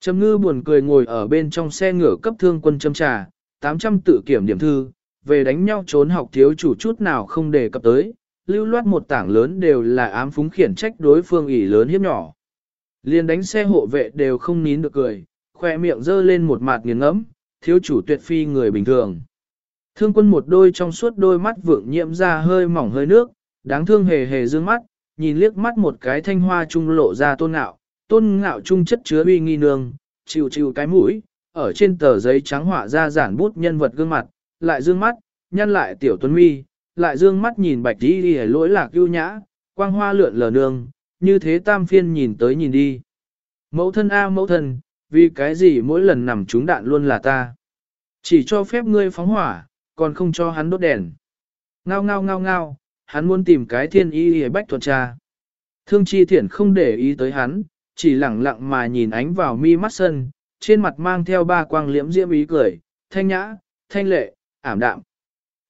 Trầm ngư buồn cười ngồi ở bên trong xe ngửa cấp thương quân châm trà, 800 tự kiểm điểm thư, về đánh nhau trốn học thiếu chủ chút nào không đề cập tới, lưu loát một tảng lớn đều là ám phúng khiển trách đối phương ỷ lớn hiếp nhỏ. Liên đánh xe hộ vệ đều không nín được cười, khoe miệng dơ lên một mặt nghiền ngẫm, thiếu chủ tuyệt phi người bình thường. Thương quân một đôi trong suốt đôi mắt vượng nhiễm ra hơi mỏng hơi nước, đáng thương hề hề dương mắt, nhìn liếc mắt một cái thanh hoa trung lộ ra tôn ngạo, tôn ngạo trung chất chứa uy nghi nương, chịu chịu cái mũi, ở trên tờ giấy trắng họa ra giản bút nhân vật gương mặt, lại dương mắt, nhăn lại tiểu tuấn mi, lại dương mắt nhìn bạch đi đi lỗi lạc ưu nhã, quang hoa lượn lờ nương, như thế tam phiên nhìn tới nhìn đi. Mẫu thân a mẫu thân, vì cái gì mỗi lần nằm trúng đạn luôn là ta. Chỉ cho phép ngươi phóng hỏa, còn không cho hắn đốt đèn. Ngao ngao ngao ngao, hắn muốn tìm cái thiên y hề bách thuật cha Thương chi thiển không để ý tới hắn, chỉ lẳng lặng mà nhìn ánh vào mi mắt sân, trên mặt mang theo ba quang liễm diễm ý cười, thanh nhã, thanh lệ, ảm đạm.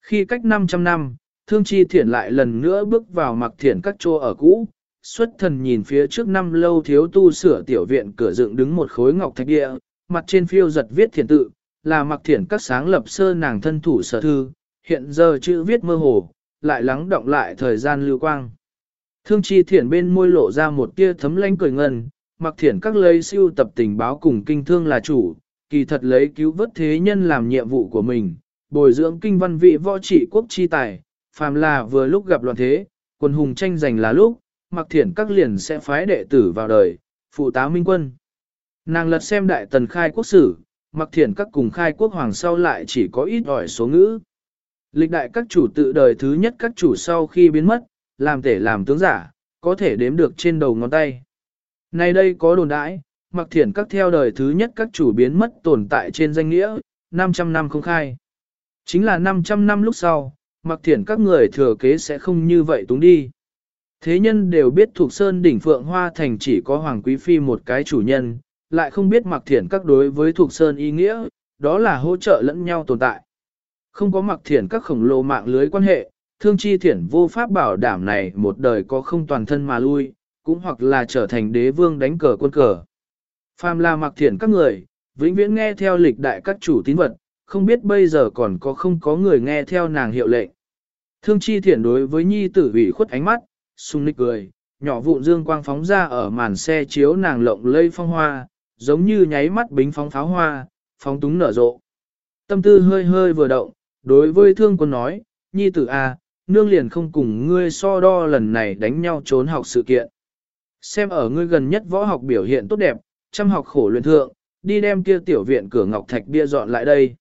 Khi cách 500 năm, thương chi thiển lại lần nữa bước vào mặc thiển các chô ở cũ, xuất thần nhìn phía trước năm lâu thiếu tu sửa tiểu viện cửa dựng đứng một khối ngọc thạch địa, mặt trên phiêu giật viết thiền tự, là mặc thiển các sáng lập sơ nàng thân thủ sở thư, hiện giờ chữ viết mơ hồ, lại lắng động lại thời gian lưu quang. Thương chi thiển bên môi lộ ra một tia thấm lánh cười ngân, mặc thiển các lấy siêu tập tình báo cùng kinh thương là chủ, kỳ thật lấy cứu vớt thế nhân làm nhiệm vụ của mình, bồi dưỡng kinh văn vị võ trị quốc chi tài, phàm là vừa lúc gặp loạn thế, quân hùng tranh giành là lúc, mặc thiển các liền sẽ phái đệ tử vào đời, phụ tá minh quân. Nàng lật xem đại tần khai quốc sử, mặc thiển các cùng khai quốc hoàng sau lại chỉ có ít ỏi số ngữ. Lịch đại các chủ tự đời thứ nhất các chủ sau khi biến mất, làm tể làm tướng giả, có thể đếm được trên đầu ngón tay. Nay đây có đồn đãi, mặc thiển các theo đời thứ nhất các chủ biến mất tồn tại trên danh nghĩa, 500 năm không khai. Chính là 500 năm lúc sau, mặc thiển các người thừa kế sẽ không như vậy túng đi. Thế nhân đều biết thuộc sơn đỉnh Phượng Hoa Thành chỉ có Hoàng Quý Phi một cái chủ nhân, lại không biết mặc thiển các đối với thuộc sơn ý nghĩa, đó là hỗ trợ lẫn nhau tồn tại. Không có mặc thiển các khổng lồ mạng lưới quan hệ, thương chi thiển vô pháp bảo đảm này một đời có không toàn thân mà lui, cũng hoặc là trở thành đế vương đánh cờ quân cờ. Phàm là mặc thiển các người, vĩnh viễn nghe theo lịch đại các chủ tín vật, không biết bây giờ còn có không có người nghe theo nàng hiệu lệnh. Thương chi thiển đối với nhi tử ủy khuất ánh mắt, sung nịch cười, nhỏ vụn dương quang phóng ra ở màn xe chiếu nàng lộng lây phong hoa, giống như nháy mắt bính phóng pháo hoa, phóng túng nở rộ. Tâm tư hơi hơi vừa động, đối với thương quân nói, nhi tử a, à, nương liền không cùng ngươi so đo lần này đánh nhau trốn học sự kiện. Xem ở ngươi gần nhất võ học biểu hiện tốt đẹp, chăm học khổ luyện thượng, đi đem kia tiểu viện cửa ngọc thạch bia dọn lại đây.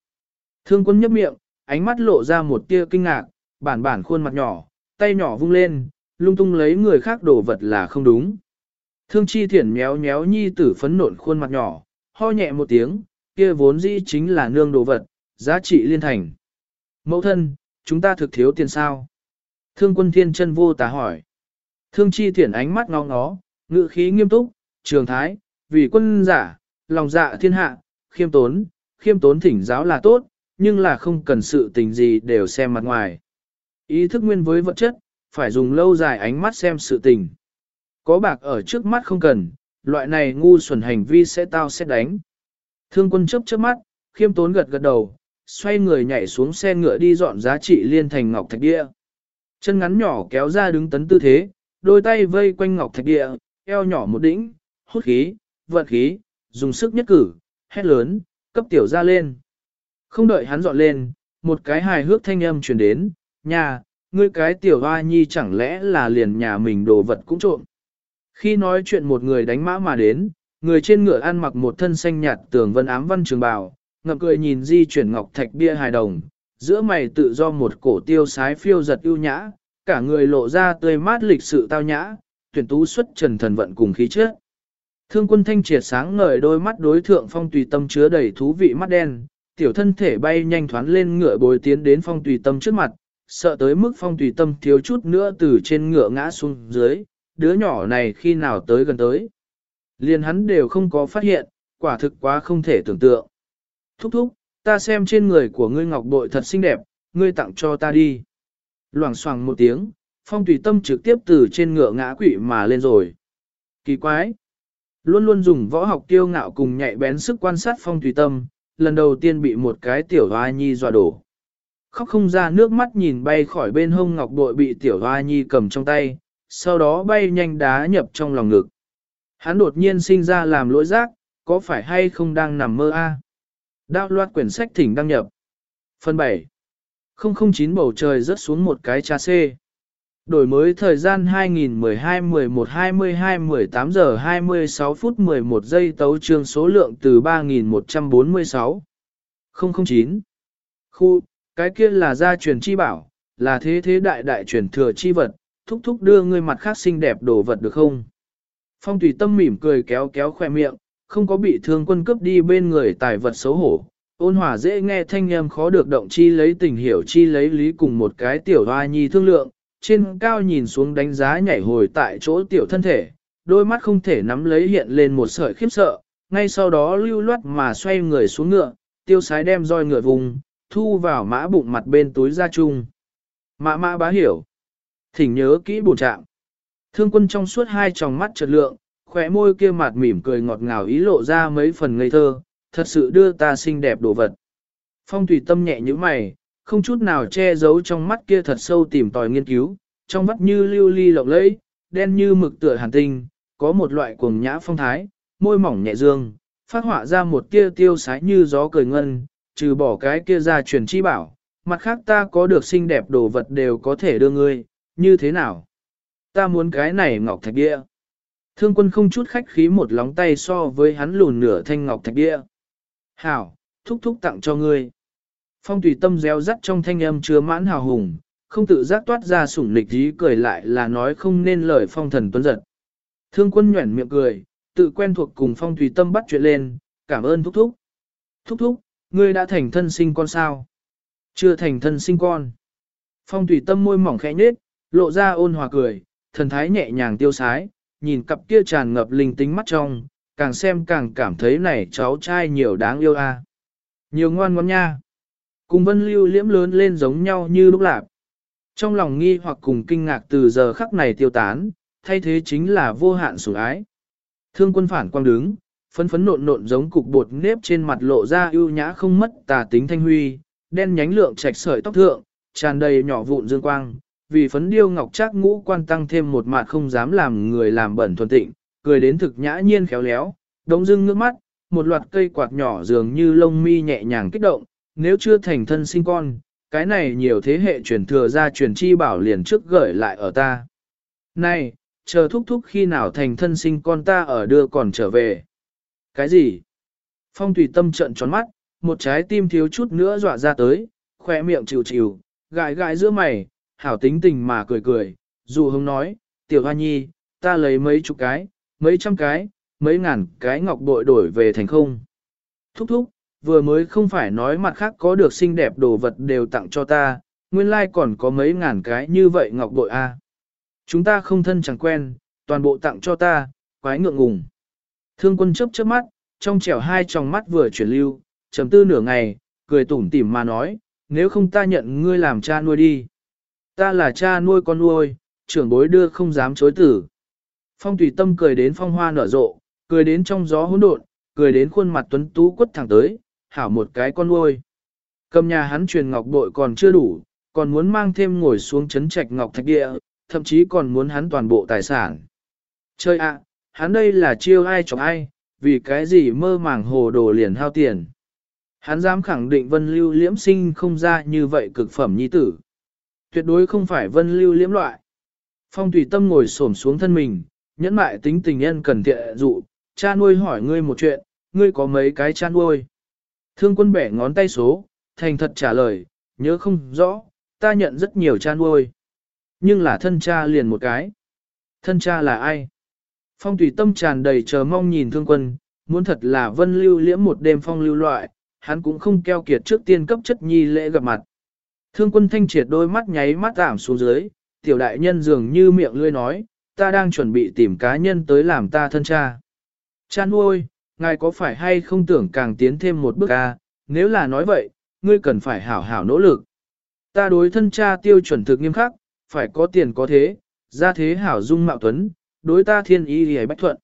Thương quân nhấp miệng, ánh mắt lộ ra một tia kinh ngạc, bản bản khuôn mặt nhỏ, tay nhỏ vung lên, lung tung lấy người khác đồ vật là không đúng. Thương chi thiển méo méo nhi tử phấn nộn khuôn mặt nhỏ, ho nhẹ một tiếng, kia vốn dĩ chính là nương đồ vật, giá trị liên thành. Mẫu thân, chúng ta thực thiếu tiền sao? Thương quân thiên chân vô tà hỏi. Thương chi thiển ánh mắt ngó ngó, ngự khí nghiêm túc, trường thái, vì quân giả, lòng dạ thiên hạ, khiêm tốn, khiêm tốn thỉnh giáo là tốt, nhưng là không cần sự tình gì đều xem mặt ngoài. Ý thức nguyên với vật chất, phải dùng lâu dài ánh mắt xem sự tình. Có bạc ở trước mắt không cần, loại này ngu xuẩn hành vi sẽ tao sẽ đánh. Thương quân chấp chớp mắt, khiêm tốn gật gật đầu, xoay người nhảy xuống xe ngựa đi dọn giá trị liên thành ngọc thạch địa. Chân ngắn nhỏ kéo ra đứng tấn tư thế, đôi tay vây quanh ngọc thạch địa, eo nhỏ một đỉnh, hút khí, vận khí, dùng sức nhất cử, hét lớn, cấp tiểu ra lên. Không đợi hắn dọn lên, một cái hài hước thanh âm truyền đến, nhà, ngươi cái tiểu hoa nhi chẳng lẽ là liền nhà mình đồ vật cũng trộm. Khi nói chuyện một người đánh mã mà đến, người trên ngựa ăn mặc một thân xanh nhạt tường vân ám văn trường bào, ngập cười nhìn di chuyển ngọc thạch bia hài đồng, giữa mày tự do một cổ tiêu sái phiêu giật ưu nhã, cả người lộ ra tươi mát lịch sự tao nhã, tuyển tú xuất trần thần vận cùng khí chất. Thương quân thanh triệt sáng ngời đôi mắt đối thượng phong tùy tâm chứa đầy thú vị mắt đen, tiểu thân thể bay nhanh thoán lên ngựa bồi tiến đến phong tùy tâm trước mặt, sợ tới mức phong tùy tâm thiếu chút nữa từ trên ngựa ngã xuống dưới, đứa nhỏ này khi nào tới gần tới. Liền hắn đều không có phát hiện, quả thực quá không thể tưởng tượng. Thúc thúc, ta xem trên người của ngươi ngọc bội thật xinh đẹp, ngươi tặng cho ta đi. Loảng xoảng một tiếng, phong tùy tâm trực tiếp từ trên ngựa ngã quỵ mà lên rồi. Kỳ quái! Luôn luôn dùng võ học kiêu ngạo cùng nhạy bén sức quan sát phong tùy tâm, lần đầu tiên bị một cái tiểu hoa nhi dọa đổ. Khóc không ra nước mắt nhìn bay khỏi bên hông ngọc bội bị tiểu hoa nhi cầm trong tay, sau đó bay nhanh đá nhập trong lòng ngực. Hắn đột nhiên sinh ra làm lỗi giác, có phải hay không đang nằm mơ a? À? Đao loạt quyển sách thỉnh đăng nhập. Phần 7 009 bầu trời rớt xuống một cái trà C. Đổi mới thời gian 2012-11-22-18 giờ 26 phút 11 giây tấu trương số lượng từ 3146. 009. Khu, cái kia là gia truyền chi bảo, là thế thế đại đại truyền thừa chi vật, thúc thúc đưa ngươi mặt khác xinh đẹp đồ vật được không? Phong tùy tâm mỉm cười kéo kéo khoe miệng, không có bị thương quân cướp đi bên người tài vật xấu hổ. Ôn hòa dễ nghe thanh âm khó được động chi lấy tình hiểu chi lấy lý cùng một cái tiểu hoa nhi thương lượng, trên cao nhìn xuống đánh giá nhảy hồi tại chỗ tiểu thân thể, đôi mắt không thể nắm lấy hiện lên một sợi khiếp sợ, ngay sau đó lưu loát mà xoay người xuống ngựa, tiêu sái đem roi ngựa vùng, thu vào mã bụng mặt bên túi ra chung. Mã mã bá hiểu. Thỉnh nhớ kỹ bổ trạng. Thương quân trong suốt hai tròng mắt trật lượng, khóe môi kia mặt mỉm cười ngọt ngào ý lộ ra mấy phần ngây thơ, thật sự đưa ta xinh đẹp đồ vật. Phong tùy tâm nhẹ như mày, không chút nào che giấu trong mắt kia thật sâu tìm tòi nghiên cứu, trong mắt như lưu ly lộng lẫy, đen như mực tựa hàn tinh, có một loại cuồng nhã phong thái, môi mỏng nhẹ dương, phát họa ra một tia tiêu sái như gió cười ngân, trừ bỏ cái kia ra truyền chi bảo, mặt khác ta có được xinh đẹp đồ vật đều có thể đưa ngươi, như thế nào? Ta muốn cái này ngọc thạch địa. Thương quân không chút khách khí một lóng tay so với hắn lùn nửa thanh ngọc thạch địa. Hảo, thúc thúc tặng cho ngươi. Phong tùy tâm réo rắt trong thanh âm chứa mãn hào hùng, không tự giác toát ra sủng lịch ý cười lại là nói không nên lời phong thần tuấn giật. Thương quân nhuẩn miệng cười, tự quen thuộc cùng phong tùy tâm bắt chuyện lên, cảm ơn thúc thúc. Thúc thúc, ngươi đã thành thân sinh con sao? Chưa thành thân sinh con. Phong thủy tâm môi mỏng khẽ nhết, lộ ra ôn hòa cười, thần thái nhẹ nhàng tiêu sái, nhìn cặp kia tràn ngập linh tính mắt trong, càng xem càng cảm thấy này cháu trai nhiều đáng yêu a. Nhiều ngoan ngoãn nha. Cùng vân lưu liễm lớn lên giống nhau như lúc lạp. Trong lòng nghi hoặc cùng kinh ngạc từ giờ khắc này tiêu tán, thay thế chính là vô hạn sủng ái. Thương quân phản quang đứng, phấn phấn nộn nộn giống cục bột nếp trên mặt lộ ra ưu nhã không mất tà tính thanh huy, đen nhánh lượng trạch sợi tóc thượng, tràn đầy nhỏ vụn dương quang, vì phấn điêu ngọc trác ngũ quan tăng thêm một mặt không dám làm người làm bẩn thuần tịnh, cười đến thực nhã nhiên khéo léo, đống dưng ngước mắt, một loạt cây quạt nhỏ dường như lông mi nhẹ nhàng kích động, nếu chưa thành thân sinh con, cái này nhiều thế hệ truyền thừa ra truyền chi bảo liền trước gửi lại ở ta. Này, chờ thúc thúc khi nào thành thân sinh con ta ở đưa còn trở về. Cái gì? Phong thủy tâm trận tròn mắt, một trái tim thiếu chút nữa dọa ra tới, khoe miệng chịu chịu, gãi gãi giữa mày, hảo tính tình mà cười cười, dù hông nói, tiểu hoa nhi, ta lấy mấy chục cái, mấy trăm cái, mấy ngàn cái ngọc bội đổi về thành không. Thúc thúc, vừa mới không phải nói mặt khác có được xinh đẹp đồ vật đều tặng cho ta, nguyên lai like còn có mấy ngàn cái như vậy ngọc bội a. À. Chúng ta không thân chẳng quen, toàn bộ tặng cho ta, quái ngượng ngùng. Thương quân chớp chớp mắt, trong trẻo hai tròng mắt vừa chuyển lưu, trầm tư nửa ngày, cười tủm tỉm mà nói, nếu không ta nhận ngươi làm cha nuôi đi. Ta là cha nuôi con nuôi, trưởng bối đưa không dám chối tử. Phong tùy tâm cười đến phong hoa nở rộ, cười đến trong gió hỗn độn, cười đến khuôn mặt tuấn tú quất thẳng tới, hảo một cái con nuôi. Cầm nhà hắn truyền ngọc bội còn chưa đủ, còn muốn mang thêm ngồi xuống chấn trạch ngọc thạch địa, thậm chí còn muốn hắn toàn bộ tài sản. Chơi ạ, hắn đây là chiêu ai chọc ai, vì cái gì mơ màng hồ đồ liền hao tiền. Hắn dám khẳng định vân lưu liễm sinh không ra như vậy cực phẩm nhi tử. Tuyệt đối không phải vân lưu liễm loại. Phong tùy tâm ngồi xổm xuống thân mình, nhẫn mại tính tình nhân cần thiện dụ, cha nuôi hỏi ngươi một chuyện, ngươi có mấy cái cha nuôi. Thương quân bẻ ngón tay số, thành thật trả lời, nhớ không rõ, ta nhận rất nhiều cha nuôi. Nhưng là thân cha liền một cái. Thân cha là ai? Phong tùy tâm tràn đầy chờ mong nhìn thương quân, muốn thật là vân lưu liễm một đêm phong lưu loại, hắn cũng không keo kiệt trước tiên cấp chất nhi lễ gặp mặt. Thương quân thanh triệt đôi mắt nháy mắt giảm xuống dưới, tiểu đại nhân dường như miệng lươi nói, ta đang chuẩn bị tìm cá nhân tới làm ta thân cha. Cha nuôi, ngài có phải hay không tưởng càng tiến thêm một bước à, nếu là nói vậy, ngươi cần phải hảo hảo nỗ lực. Ta đối thân cha tiêu chuẩn thực nghiêm khắc, phải có tiền có thế, ra thế hảo dung mạo tuấn, đối ta thiên ý hề bách thuận.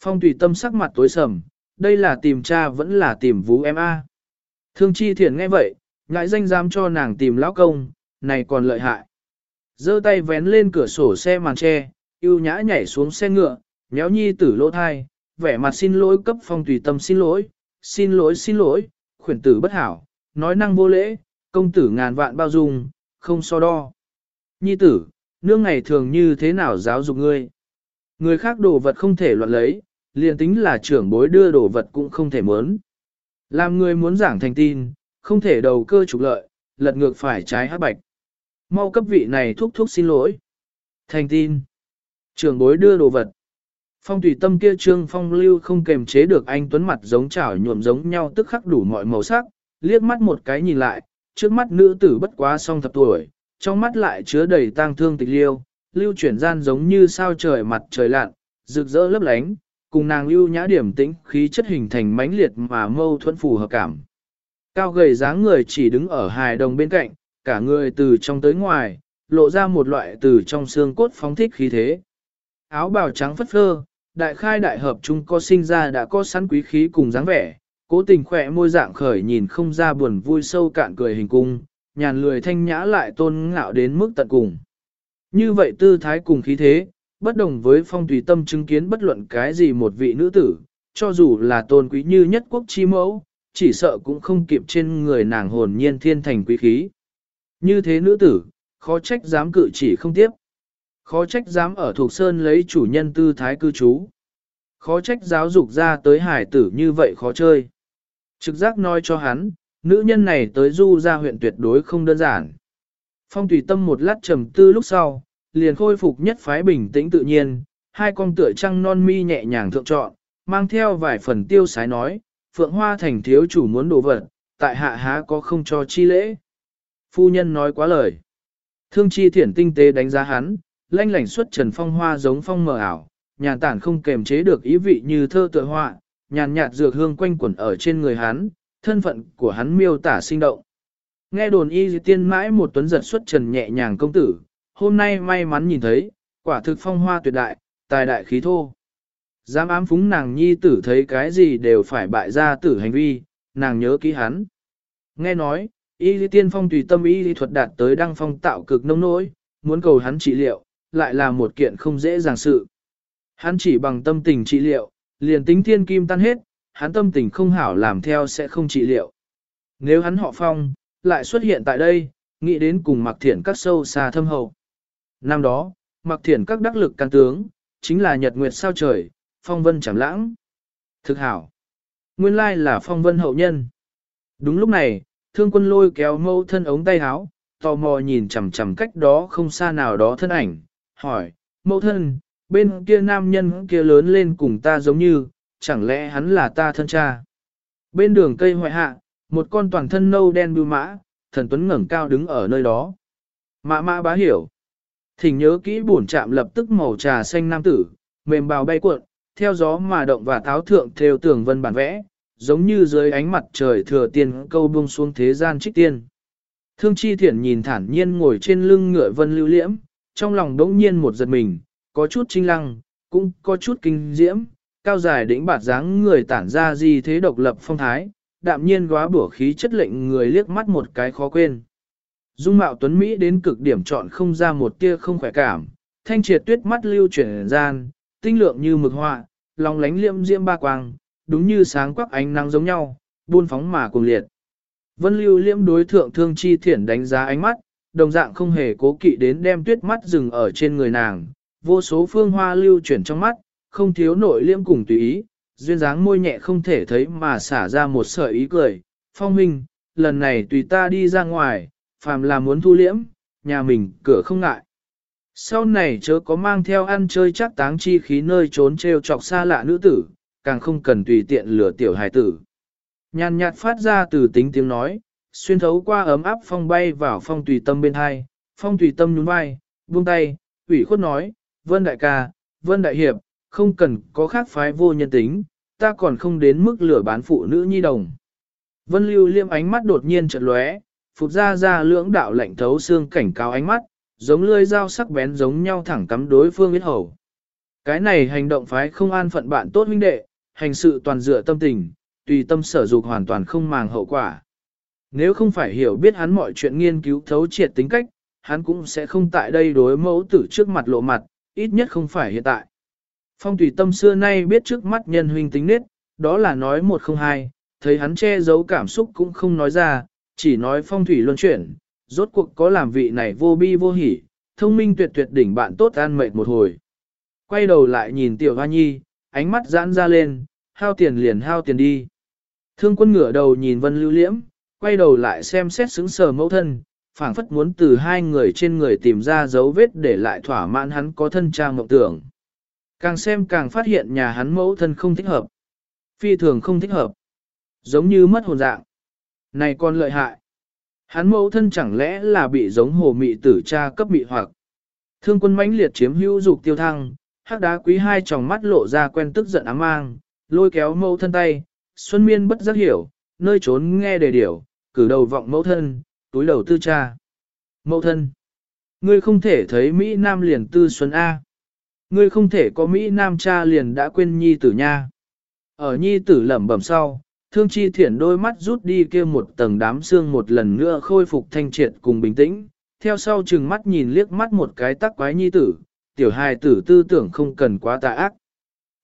Phong tùy tâm sắc mặt tối sầm, đây là tìm cha vẫn là tìm vú em a. Thương chi thiền nghe vậy, ngại danh dám cho nàng tìm lão công, này còn lợi hại. giơ tay vén lên cửa sổ xe màn tre, yêu nhã nhảy xuống xe ngựa, nhéo nhi tử lỗ thai, vẻ mặt xin lỗi cấp phong tùy tâm xin lỗi, xin lỗi xin lỗi, khuyển tử bất hảo, nói năng vô lễ, công tử ngàn vạn bao dung, không so đo. Nhi tử, nương ngày thường như thế nào giáo dục ngươi? Người khác đồ vật không thể loạn lấy, liền tính là trưởng bối đưa đồ vật cũng không thể mớn. Làm người muốn giảng thành tin, không thể đầu cơ trục lợi, lật ngược phải trái hát bạch. mau cấp vị này thúc thúc xin lỗi. Thành tin. trưởng bối đưa đồ vật. Phong tùy tâm kia trương phong lưu không kềm chế được anh tuấn mặt giống chảo nhuộm giống nhau tức khắc đủ mọi màu sắc, liếc mắt một cái nhìn lại, trước mắt nữ tử bất quá song thập tuổi, trong mắt lại chứa đầy tang thương tịch liêu, lưu chuyển gian giống như sao trời mặt trời lặn, rực rỡ lấp lánh, cùng nàng lưu nhã điểm tĩnh khí chất hình thành mãnh liệt mà mâu thuẫn phù hợp cảm. Cao gầy dáng người chỉ đứng ở hài đồng bên cạnh, cả người từ trong tới ngoài, lộ ra một loại từ trong xương cốt phóng thích khí thế. Áo bào trắng phất phơ, đại khai đại hợp chung có sinh ra đã có sẵn quý khí cùng dáng vẻ, cố tình khỏe môi dạng khởi nhìn không ra buồn vui sâu cạn cười hình cung, nhàn lười thanh nhã lại tôn ngạo đến mức tận cùng. Như vậy tư thái cùng khí thế, bất đồng với phong tùy tâm chứng kiến bất luận cái gì một vị nữ tử, cho dù là tôn quý như nhất quốc chi mẫu, chỉ sợ cũng không kịp trên người nàng hồn nhiên thiên thành quý khí. Như thế nữ tử, khó trách dám cự chỉ không tiếp. Khó trách dám ở thuộc sơn lấy chủ nhân tư thái cư trú. Khó trách giáo dục ra tới hải tử như vậy khó chơi. Trực giác nói cho hắn, nữ nhân này tới du ra huyện tuyệt đối không đơn giản. Phong tùy tâm một lát trầm tư lúc sau, liền khôi phục nhất phái bình tĩnh tự nhiên, hai con tựa trăng non mi nhẹ nhàng thượng trọn, mang theo vài phần tiêu sái nói, Phượng Hoa thành thiếu chủ muốn đổ vật, tại hạ há có không cho chi lễ. Phu nhân nói quá lời. Thương chi thiển tinh tế đánh giá hắn, lanh lảnh xuất trần phong hoa giống phong mờ ảo, nhàn tản không kềm chế được ý vị như thơ tựa họa, nhàn nhạt dược hương quanh quẩn ở trên người hắn, thân phận của hắn miêu tả sinh động. Nghe đồn y tiên mãi một tuấn giật xuất trần nhẹ nhàng công tử, hôm nay may mắn nhìn thấy, quả thực phong hoa tuyệt đại, tài đại khí thô. Dám ám phúng nàng nhi tử thấy cái gì đều phải bại ra tử hành vi, nàng nhớ kỹ hắn. Nghe nói, y tiên phong tùy tâm y thuật đạt tới đăng phong tạo cực nông nỗi, muốn cầu hắn trị liệu, lại là một kiện không dễ dàng sự. Hắn chỉ bằng tâm tình trị liệu, liền tính thiên kim tan hết, hắn tâm tình không hảo làm theo sẽ không trị liệu. Nếu hắn họ phong, lại xuất hiện tại đây, nghĩ đến cùng mặc Thiển các sâu xa thâm hậu. Năm đó, mặc Thiển các đắc lực can tướng, chính là nhật nguyệt sao trời, phong vân chẳng lãng. Thực hảo. Nguyên lai là phong vân hậu nhân. Đúng lúc này, thương quân lôi kéo mâu thân ống tay háo, tò mò nhìn chằm chằm cách đó không xa nào đó thân ảnh, hỏi, mâu thân, bên kia nam nhân kia lớn lên cùng ta giống như, chẳng lẽ hắn là ta thân cha. Bên đường cây hoại hạ, một con toàn thân nâu đen bưu mã, thần tuấn ngẩng cao đứng ở nơi đó. Mã mã bá hiểu. Thỉnh nhớ kỹ bổn chạm lập tức màu trà xanh nam tử, mềm bào bay cuộn, theo gió mà động và tháo thượng theo tường vân bản vẽ, giống như dưới ánh mặt trời thừa tiên câu buông xuống thế gian trích tiên. Thương chi thiển nhìn thản nhiên ngồi trên lưng ngựa vân lưu liễm, trong lòng đỗng nhiên một giật mình, có chút trinh lăng, cũng có chút kinh diễm, cao dài đỉnh bạt dáng người tản ra gì thế độc lập phong thái, đạm nhiên góa bủa khí chất lệnh người liếc mắt một cái khó quên. Dung mạo tuấn Mỹ đến cực điểm chọn không ra một tia không khỏe cảm, thanh triệt tuyết mắt lưu chuyển gian, tinh lượng như mực họa, lòng lánh liệm diễm ba quang, đúng như sáng quắc ánh nắng giống nhau, buôn phóng mà cùng liệt. Vân lưu liễm đối thượng thương chi thiển đánh giá ánh mắt, đồng dạng không hề cố kỵ đến đem tuyết mắt dừng ở trên người nàng, vô số phương hoa lưu chuyển trong mắt, không thiếu nội liễm cùng tùy ý, duyên dáng môi nhẹ không thể thấy mà xả ra một sợi ý cười. Phong Minh, lần này tùy ta đi ra ngoài, phàm là muốn thu liễm, nhà mình cửa không ngại. Sau này chớ có mang theo ăn chơi chắc táng chi khí nơi trốn treo chọc xa lạ nữ tử, càng không cần tùy tiện lửa tiểu hài tử. Nhàn nhạt phát ra từ tính tiếng nói, xuyên thấu qua ấm áp phong bay vào phong tùy tâm bên hai, phong tùy tâm nhún vai, buông tay, ủy khuất nói, vân đại ca, vân đại hiệp, không cần có khác phái vô nhân tính, ta còn không đến mức lửa bán phụ nữ nhi đồng. Vân lưu liêm ánh mắt đột nhiên chợt lóe, phục ra ra lưỡng đạo lạnh thấu xương cảnh cáo ánh mắt, giống lưỡi dao sắc bén giống nhau thẳng cắm đối phương biết hầu. Cái này hành động phái không an phận bạn tốt huynh đệ, hành sự toàn dựa tâm tình, tùy tâm sở dục hoàn toàn không màng hậu quả. Nếu không phải hiểu biết hắn mọi chuyện nghiên cứu thấu triệt tính cách, hắn cũng sẽ không tại đây đối mẫu tử trước mặt lộ mặt, ít nhất không phải hiện tại. Phong tùy tâm xưa nay biết trước mắt nhân huynh tính nết, đó là nói một không hai, thấy hắn che giấu cảm xúc cũng không nói ra, chỉ nói phong thủy luân chuyển, rốt cuộc có làm vị này vô bi vô hỉ, thông minh tuyệt tuyệt đỉnh bạn tốt an mệt một hồi. Quay đầu lại nhìn tiểu hoa nhi, ánh mắt giãn ra lên, hao tiền liền hao tiền đi. Thương quân ngửa đầu nhìn vân lưu liễm, quay đầu lại xem xét xứng sờ mẫu thân, phảng phất muốn từ hai người trên người tìm ra dấu vết để lại thỏa mãn hắn có thân trang mộng tưởng. Càng xem càng phát hiện nhà hắn mẫu thân không thích hợp. Phi thường không thích hợp. Giống như mất hồn dạng. Này con lợi hại. Hắn mẫu thân chẳng lẽ là bị giống hồ mị tử cha cấp mị hoặc. Thương quân mãnh liệt chiếm hữu dục tiêu thăng, hắc đá quý hai tròng mắt lộ ra quen tức giận ám mang, lôi kéo mẫu thân tay, xuân miên bất giác hiểu, nơi trốn nghe đề điểu, cử đầu vọng mẫu thân, túi đầu tư cha. Mẫu thân, ngươi không thể thấy Mỹ Nam liền tư xuân A. Ngươi không thể có Mỹ Nam cha liền đã quên nhi tử nha. Ở nhi tử lẩm bẩm sau, thương chi thiển đôi mắt rút đi kia một tầng đám xương một lần nữa khôi phục thanh triệt cùng bình tĩnh, theo sau chừng mắt nhìn liếc mắt một cái tắc quái nhi tử, tiểu hài tử tư tưởng không cần quá tà ác.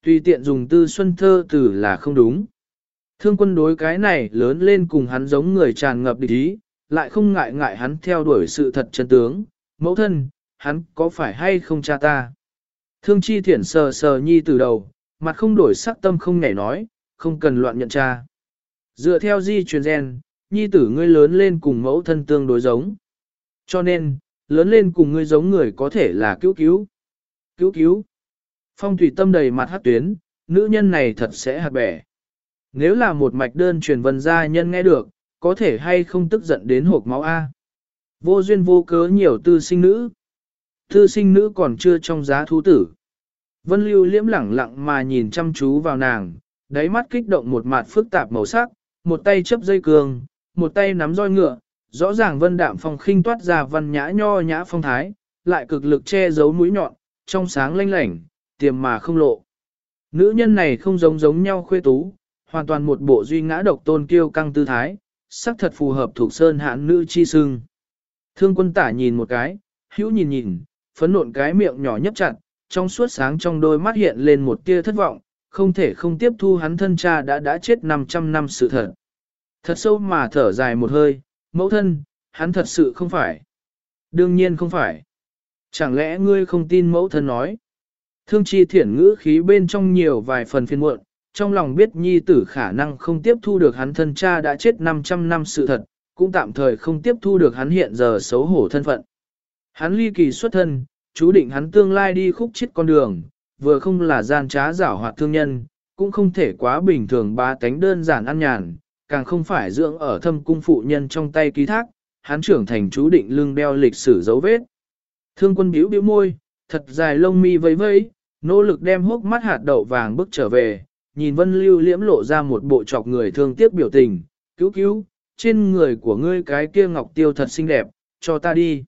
tuy tiện dùng tư xuân thơ tử là không đúng. Thương quân đối cái này lớn lên cùng hắn giống người tràn ngập địch ý, lại không ngại ngại hắn theo đuổi sự thật chân tướng, mẫu thân, hắn có phải hay không cha ta. Thương chi thiển sờ sờ nhi từ đầu, mặt không đổi sắc tâm không nhảy nói, không cần loạn nhận cha. Dựa theo di truyền gen, nhi tử ngươi lớn lên cùng mẫu thân tương đối giống. Cho nên, lớn lên cùng ngươi giống người có thể là cứu cứu. Cứu cứu. Phong thủy tâm đầy mặt hát tuyến, nữ nhân này thật sẽ hạt bẻ. Nếu là một mạch đơn truyền vân gia nhân nghe được, có thể hay không tức giận đến hộp máu A. Vô duyên vô cớ nhiều tư sinh nữ. Thư sinh nữ còn chưa trong giá thú tử. Vân lưu liễm lẳng lặng mà nhìn chăm chú vào nàng, đáy mắt kích động một mặt phức tạp màu sắc, một tay chấp dây cường, một tay nắm roi ngựa, rõ ràng vân đạm phong khinh toát ra văn nhã nho nhã phong thái, lại cực lực che giấu mũi nhọn, trong sáng lanh lảnh, tiềm mà không lộ. Nữ nhân này không giống giống nhau khuê tú, hoàn toàn một bộ duy ngã độc tôn kiêu căng tư thái, sắc thật phù hợp thuộc sơn hãn nữ chi sưng. Thương quân tả nhìn một cái, hữu nhìn nhìn, phấn nộn cái miệng nhỏ nhấp chặt, trong suốt sáng trong đôi mắt hiện lên một tia thất vọng, không thể không tiếp thu hắn thân cha đã đã chết 500 năm sự thật. Thật sâu mà thở dài một hơi, mẫu thân, hắn thật sự không phải. Đương nhiên không phải. Chẳng lẽ ngươi không tin mẫu thân nói? Thương chi thiển ngữ khí bên trong nhiều vài phần phiên muộn, trong lòng biết nhi tử khả năng không tiếp thu được hắn thân cha đã chết 500 năm sự thật, cũng tạm thời không tiếp thu được hắn hiện giờ xấu hổ thân phận. Hắn ly kỳ xuất thân, chú định hắn tương lai đi khúc chết con đường, vừa không là gian trá giảo hoạt thương nhân, cũng không thể quá bình thường ba tánh đơn giản ăn nhàn, càng không phải dưỡng ở thâm cung phụ nhân trong tay ký thác, hắn trưởng thành chú định lưng đeo lịch sử dấu vết. Thương quân biểu biểu môi, thật dài lông mi vây vây, nỗ lực đem hốc mắt hạt đậu vàng bước trở về, nhìn vân lưu liễm lộ ra một bộ trọc người thương tiếc biểu tình, cứu cứu, trên người của ngươi cái kia ngọc tiêu thật xinh đẹp, cho ta đi.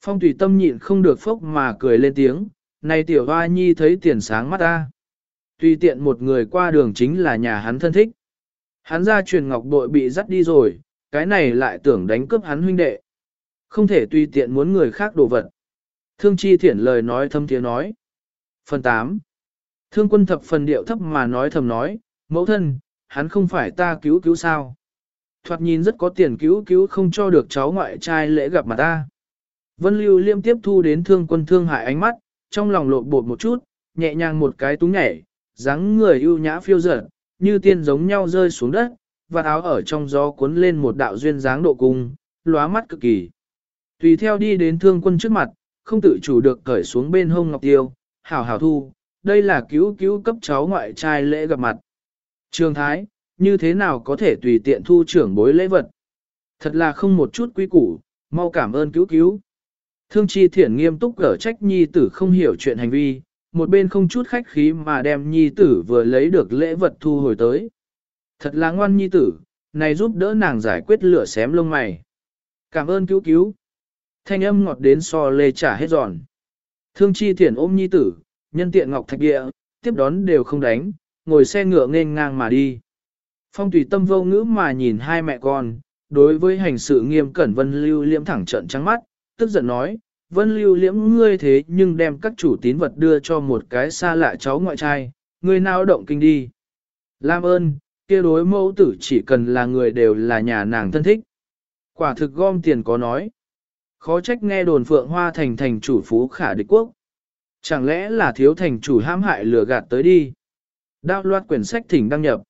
Phong thủy tâm nhịn không được phốc mà cười lên tiếng, này tiểu hoa nhi thấy tiền sáng mắt ta. Tùy tiện một người qua đường chính là nhà hắn thân thích. Hắn ra truyền ngọc bội bị dắt đi rồi, cái này lại tưởng đánh cướp hắn huynh đệ. Không thể tùy tiện muốn người khác đồ vật. Thương chi thiển lời nói thâm tiếng nói. Phần 8. Thương quân thập phần điệu thấp mà nói thầm nói, mẫu thân, hắn không phải ta cứu cứu sao. Thoạt nhìn rất có tiền cứu cứu không cho được cháu ngoại trai lễ gặp mà ta. Vân Lưu Liêm tiếp thu đến thương quân thương hại ánh mắt, trong lòng lộn bột một chút, nhẹ nhàng một cái túng nhảy, dáng người ưu nhã phiêu dở, như tiên giống nhau rơi xuống đất, và áo ở trong gió cuốn lên một đạo duyên dáng độ cung, lóa mắt cực kỳ. Tùy theo đi đến thương quân trước mặt, không tự chủ được cởi xuống bên hông ngọc tiêu, hảo hảo thu, đây là cứu cứu cấp cháu ngoại trai lễ gặp mặt. Trường Thái, như thế nào có thể tùy tiện thu trưởng bối lễ vật? Thật là không một chút quý củ, mau cảm ơn cứu cứu. Thương chi thiển nghiêm túc gỡ trách nhi tử không hiểu chuyện hành vi, một bên không chút khách khí mà đem nhi tử vừa lấy được lễ vật thu hồi tới. Thật là ngoan nhi tử, này giúp đỡ nàng giải quyết lửa xém lông mày. Cảm ơn cứu cứu. Thanh âm ngọt đến so lê trả hết giòn. Thương chi thiển ôm nhi tử, nhân tiện ngọc thạch địa, tiếp đón đều không đánh, ngồi xe ngựa nghênh ngang mà đi. Phong tùy tâm vô ngữ mà nhìn hai mẹ con, đối với hành sự nghiêm cẩn vân lưu liễm thẳng trận trắng mắt, tức giận nói, vân lưu liễm ngươi thế nhưng đem các chủ tín vật đưa cho một cái xa lạ cháu ngoại trai, ngươi nào động kinh đi. Lam ơn, kia đối mẫu tử chỉ cần là người đều là nhà nàng thân thích. Quả thực gom tiền có nói. Khó trách nghe đồn phượng hoa thành thành chủ phú khả địch quốc. Chẳng lẽ là thiếu thành chủ hãm hại lừa gạt tới đi. Đao loạt quyển sách thỉnh đăng nhập.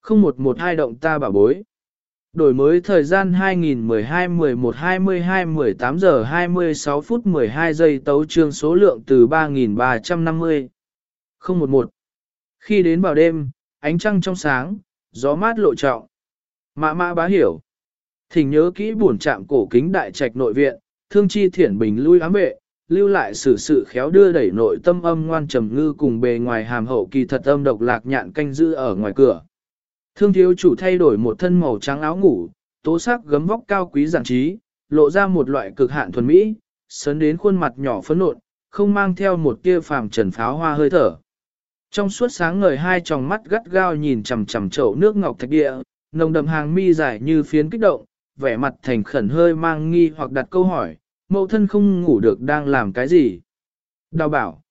Không một một hai động ta bảo bối. Đổi mới thời gian 2012-11-22-18 giờ 26 phút 12 giây tấu trương số lượng từ 3.350. 011. Khi đến vào đêm, ánh trăng trong sáng, gió mát lộ trọng. Mã mã bá hiểu. Thỉnh nhớ kỹ buồn chạm cổ kính đại trạch nội viện, thương chi thiển bình lui ám vệ, lưu lại sự sự khéo đưa đẩy nội tâm âm ngoan trầm ngư cùng bề ngoài hàm hậu kỳ thật âm độc lạc nhạn canh giữ ở ngoài cửa. Thương thiếu chủ thay đổi một thân màu trắng áo ngủ, tố sắc gấm vóc cao quý giản trí, lộ ra một loại cực hạn thuần mỹ, sấn đến khuôn mặt nhỏ phấn nộn, không mang theo một tia phàm trần pháo hoa hơi thở. Trong suốt sáng ngời hai tròng mắt gắt gao nhìn chằm chằm chậu nước ngọc thạch địa, nồng đậm hàng mi dài như phiến kích động, vẻ mặt thành khẩn hơi mang nghi hoặc đặt câu hỏi, mẫu thân không ngủ được đang làm cái gì. Đào bảo.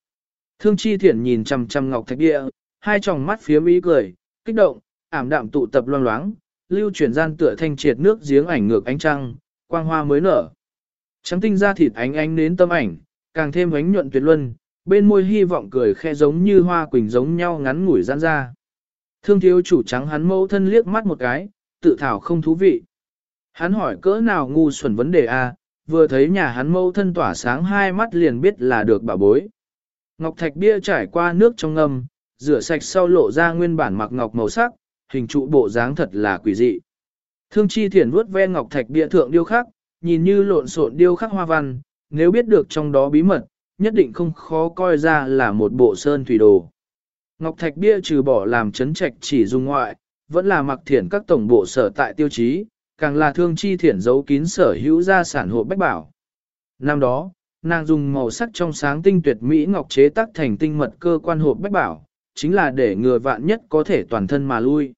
Thương chi thiển nhìn chằm chằm ngọc thạch địa, hai tròng mắt phía mỹ cười, kích động, ảm đạm tụ tập loang loáng, lưu chuyển gian tựa thanh triệt nước giếng ảnh ngược ánh trăng, quang hoa mới nở. Trắng tinh ra thịt ánh ánh đến tâm ảnh, càng thêm ánh nhuận tuyệt luân, bên môi hy vọng cười khe giống như hoa quỳnh giống nhau ngắn ngủi giãn ra. Thương thiếu chủ trắng hắn mẫu thân liếc mắt một cái, tự thảo không thú vị. Hắn hỏi cỡ nào ngu xuẩn vấn đề a, vừa thấy nhà hắn mẫu thân tỏa sáng hai mắt liền biết là được bà bối. Ngọc thạch bia trải qua nước trong ngâm, rửa sạch sau lộ ra nguyên bản mặc ngọc màu sắc, hình trụ bộ dáng thật là quỷ dị. Thương chi thiển vuốt ve ngọc thạch bia thượng điêu khắc, nhìn như lộn xộn điêu khắc hoa văn, nếu biết được trong đó bí mật, nhất định không khó coi ra là một bộ sơn thủy đồ. Ngọc thạch bia trừ bỏ làm chấn trạch chỉ dùng ngoại, vẫn là mặc thiển các tổng bộ sở tại tiêu chí, càng là thương chi thiển giấu kín sở hữu gia sản hộ bách bảo. Năm đó, nàng dùng màu sắc trong sáng tinh tuyệt mỹ ngọc chế tác thành tinh mật cơ quan hộp bách bảo, chính là để người vạn nhất có thể toàn thân mà lui.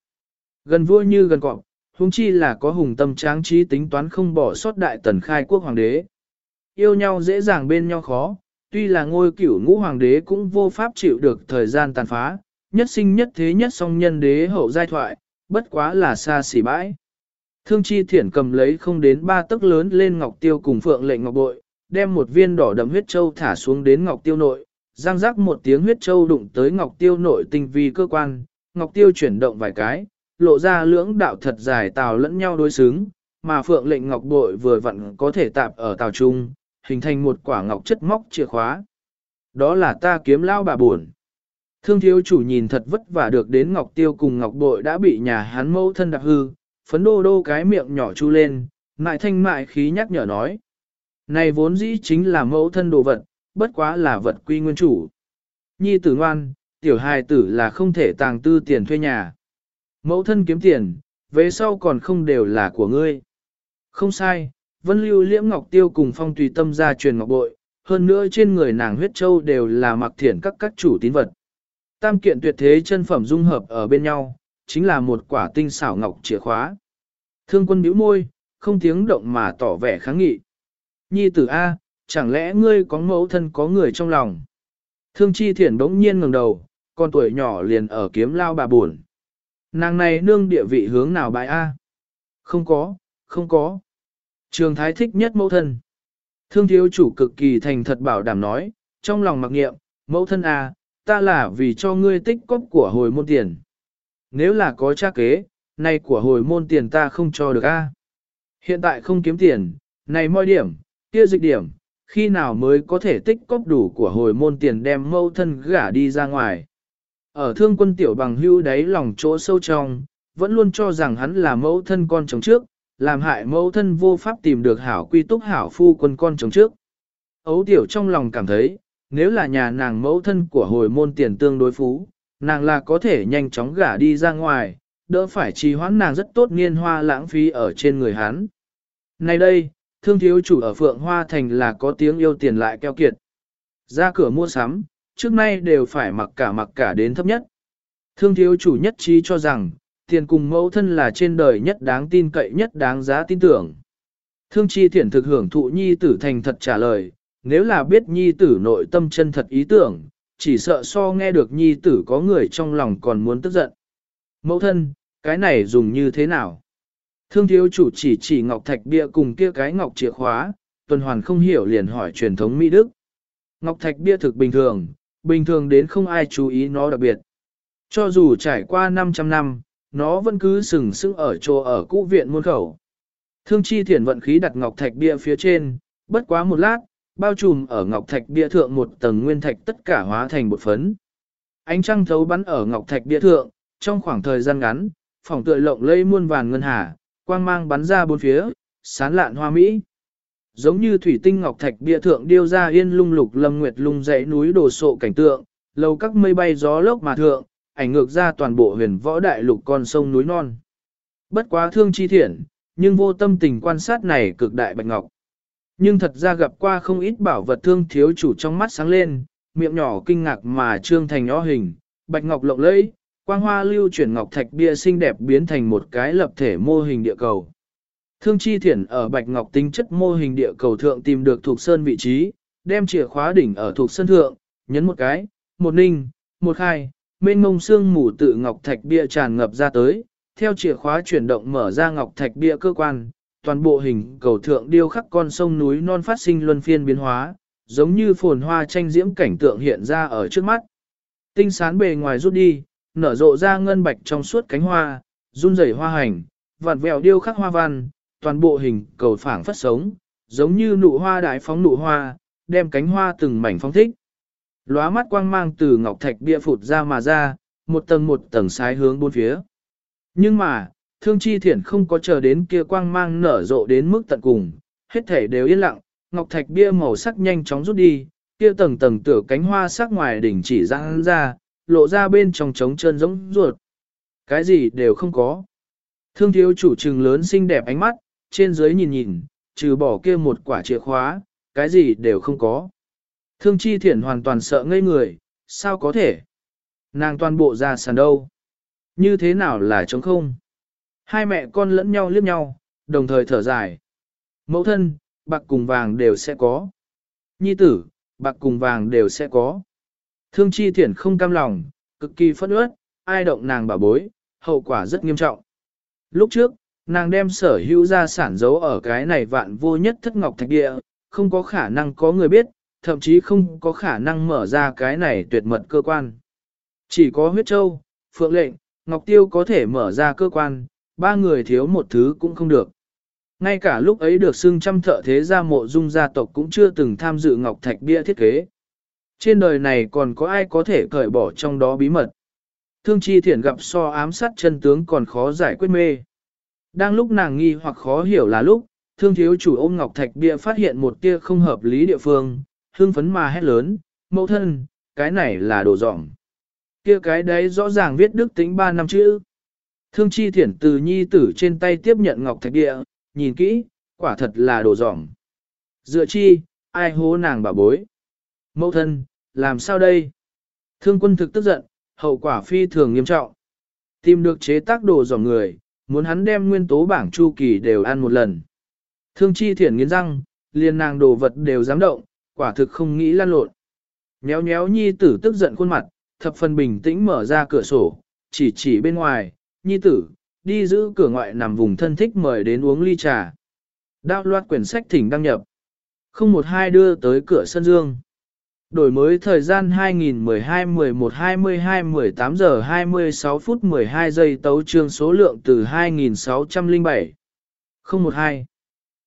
Gần vua như gần cọp, huống chi là có hùng tâm tráng trí tính toán không bỏ sót đại tần khai quốc hoàng đế. Yêu nhau dễ dàng bên nhau khó, tuy là ngôi cửu ngũ hoàng đế cũng vô pháp chịu được thời gian tàn phá, nhất sinh nhất thế nhất song nhân đế hậu giai thoại, bất quá là xa xỉ bãi. Thương chi thiển cầm lấy không đến ba tấc lớn lên ngọc tiêu cùng phượng lệnh ngọc bội, đem một viên đỏ đậm huyết châu thả xuống đến ngọc tiêu nội, giang rắc một tiếng huyết châu đụng tới ngọc tiêu nội tinh vi cơ quan, ngọc tiêu chuyển động vài cái, lộ ra lưỡng đạo thật dài tào lẫn nhau đối xứng, mà phượng lệnh ngọc bội vừa vặn có thể tạp ở tào trung, hình thành một quả ngọc chất móc chìa khóa. Đó là ta kiếm lao bà buồn. Thương thiếu chủ nhìn thật vất vả được đến ngọc tiêu cùng ngọc bội đã bị nhà hắn mẫu thân đạp hư, phấn đô đô cái miệng nhỏ chu lên, mại thanh mại khí nhắc nhở nói. Này vốn dĩ chính là mẫu thân đồ vật, bất quá là vật quy nguyên chủ. Nhi tử ngoan, tiểu hài tử là không thể tàng tư tiền thuê nhà. Mẫu thân kiếm tiền, về sau còn không đều là của ngươi. Không sai, Vân Lưu Liễm Ngọc Tiêu cùng Phong Tùy Tâm ra truyền ngọc bội, hơn nữa trên người nàng huyết châu đều là mặc thiện các các chủ tín vật. Tam kiện tuyệt thế chân phẩm dung hợp ở bên nhau, chính là một quả tinh xảo ngọc chìa khóa. Thương quân bĩu môi, không tiếng động mà tỏ vẻ kháng nghị. Nhi tử A, chẳng lẽ ngươi có mẫu thân có người trong lòng? Thương chi thiển đống nhiên ngẩng đầu, con tuổi nhỏ liền ở kiếm lao bà buồn. Nàng này nương địa vị hướng nào bại A? Không có, không có. Trường thái thích nhất mẫu thân. Thương thiếu chủ cực kỳ thành thật bảo đảm nói, trong lòng mặc nghiệm, mẫu thân A, ta là vì cho ngươi tích cóp của hồi môn tiền. Nếu là có cha kế, nay của hồi môn tiền ta không cho được A. Hiện tại không kiếm tiền, này moi điểm, kia dịch điểm, khi nào mới có thể tích cóp đủ của hồi môn tiền đem mẫu thân gả đi ra ngoài. Ở thương quân tiểu bằng hưu đáy lòng chỗ sâu trong, vẫn luôn cho rằng hắn là mẫu thân con chồng trước, làm hại mẫu thân vô pháp tìm được hảo quy túc hảo phu quân con chồng trước. Ấu tiểu trong lòng cảm thấy, nếu là nhà nàng mẫu thân của hồi môn tiền tương đối phú, nàng là có thể nhanh chóng gả đi ra ngoài, đỡ phải trì hoãn nàng rất tốt niên hoa lãng phí ở trên người hắn. Nay đây, thương thiếu chủ ở Phượng Hoa Thành là có tiếng yêu tiền lại keo kiệt. Ra cửa mua sắm, trước nay đều phải mặc cả mặc cả đến thấp nhất. Thương thiếu chủ nhất trí cho rằng, tiền cùng mẫu thân là trên đời nhất đáng tin cậy nhất đáng giá tin tưởng. Thương chi thiển thực hưởng thụ nhi tử thành thật trả lời, nếu là biết nhi tử nội tâm chân thật ý tưởng, chỉ sợ so nghe được nhi tử có người trong lòng còn muốn tức giận. Mẫu thân, cái này dùng như thế nào? Thương thiếu chủ chỉ chỉ ngọc thạch bia cùng kia cái ngọc chìa khóa, tuần hoàn không hiểu liền hỏi truyền thống Mỹ Đức. Ngọc thạch bia thực bình thường, bình thường đến không ai chú ý nó đặc biệt. Cho dù trải qua 500 năm, nó vẫn cứ sừng sững ở chỗ ở cũ viện muôn khẩu. Thương chi thiển vận khí đặt ngọc thạch bia phía trên, bất quá một lát, bao trùm ở ngọc thạch bia thượng một tầng nguyên thạch tất cả hóa thành bột phấn. Ánh trăng thấu bắn ở ngọc thạch bia thượng, trong khoảng thời gian ngắn, phòng tựa lộng lây muôn vàn ngân hà, quang mang bắn ra bốn phía, sán lạn hoa mỹ. Giống như thủy tinh ngọc thạch bia thượng điêu ra yên lung lục lâm nguyệt lung dãy núi đồ sộ cảnh tượng, lâu các mây bay gió lốc mà thượng, ảnh ngược ra toàn bộ huyền võ đại lục con sông núi non. Bất quá thương chi thiện, nhưng vô tâm tình quan sát này cực đại bạch ngọc. Nhưng thật ra gặp qua không ít bảo vật thương thiếu chủ trong mắt sáng lên, miệng nhỏ kinh ngạc mà trương thành nhỏ hình, bạch ngọc lộng lẫy, quang hoa lưu chuyển ngọc thạch bia xinh đẹp biến thành một cái lập thể mô hình địa cầu. Thương chi thiển ở bạch ngọc tính chất mô hình địa cầu thượng tìm được thuộc sơn vị trí, đem chìa khóa đỉnh ở thuộc sơn thượng, nhấn một cái, một ninh, một khai, mênh mông xương mù tự ngọc thạch bia tràn ngập ra tới, theo chìa khóa chuyển động mở ra ngọc thạch bia cơ quan, toàn bộ hình cầu thượng điêu khắc con sông núi non phát sinh luân phiên biến hóa, giống như phồn hoa tranh diễm cảnh tượng hiện ra ở trước mắt. Tinh sán bề ngoài rút đi, nở rộ ra ngân bạch trong suốt cánh hoa, run rẩy hoa hành, vặn vẹo điêu khắc hoa văn, toàn bộ hình cầu phảng phất sống, giống như nụ hoa đại phóng nụ hoa, đem cánh hoa từng mảnh phong thích. Lóa mắt quang mang từ ngọc thạch bia phụt ra mà ra, một tầng một tầng sái hướng bốn phía. Nhưng mà, thương chi thiển không có chờ đến kia quang mang nở rộ đến mức tận cùng, hết thể đều yên lặng, ngọc thạch bia màu sắc nhanh chóng rút đi, kia tầng tầng tửa cánh hoa sắc ngoài đỉnh chỉ ra ra, lộ ra bên trong trống chân giống ruột. Cái gì đều không có. Thương thiếu chủ trừng lớn xinh đẹp ánh mắt, trên dưới nhìn nhìn, trừ bỏ kia một quả chìa khóa, cái gì đều không có. Thương chi thiển hoàn toàn sợ ngây người, sao có thể? Nàng toàn bộ ra sàn đâu? Như thế nào là trống không? Hai mẹ con lẫn nhau liếc nhau, đồng thời thở dài. Mẫu thân, bạc cùng vàng đều sẽ có. Nhi tử, bạc cùng vàng đều sẽ có. Thương chi thiển không cam lòng, cực kỳ phẫn uất, ai động nàng bảo bối, hậu quả rất nghiêm trọng. Lúc trước, nàng đem sở hữu gia sản giấu ở cái này vạn vô nhất thất ngọc thạch địa, không có khả năng có người biết, thậm chí không có khả năng mở ra cái này tuyệt mật cơ quan. Chỉ có huyết châu, phượng lệnh, ngọc tiêu có thể mở ra cơ quan, ba người thiếu một thứ cũng không được. Ngay cả lúc ấy được xưng trăm thợ thế gia mộ dung gia tộc cũng chưa từng tham dự ngọc thạch bia thiết kế. Trên đời này còn có ai có thể cởi bỏ trong đó bí mật. Thương chi thiển gặp so ám sát chân tướng còn khó giải quyết mê. Đang lúc nàng nghi hoặc khó hiểu là lúc, thương thiếu chủ ôm ngọc thạch bia phát hiện một tia không hợp lý địa phương, hương phấn mà hét lớn, mẫu thân, cái này là đồ dỏng. Kia cái đấy rõ ràng viết đức tính ba năm chữ. Thương chi thiển từ nhi tử trên tay tiếp nhận ngọc thạch địa, nhìn kỹ, quả thật là đồ dỏng. Dựa chi, ai hố nàng bà bối. Mẫu thân, làm sao đây? Thương quân thực tức giận, hậu quả phi thường nghiêm trọng. Tìm được chế tác đồ dòng người, muốn hắn đem nguyên tố bảng chu kỳ đều ăn một lần. Thương chi thiển nghiến răng, liền nàng đồ vật đều dám động, quả thực không nghĩ lan lộn. Nhéo nhéo nhi tử tức giận khuôn mặt, thập phần bình tĩnh mở ra cửa sổ, chỉ chỉ bên ngoài, nhi tử, đi giữ cửa ngoại nằm vùng thân thích mời đến uống ly trà. Đao loạt quyển sách thỉnh đăng nhập. Không một hai đưa tới cửa sân dương. Đổi mới thời gian 2012-11-22-18 giờ 26 phút 12 giây tấu trương số lượng từ 2607. 012.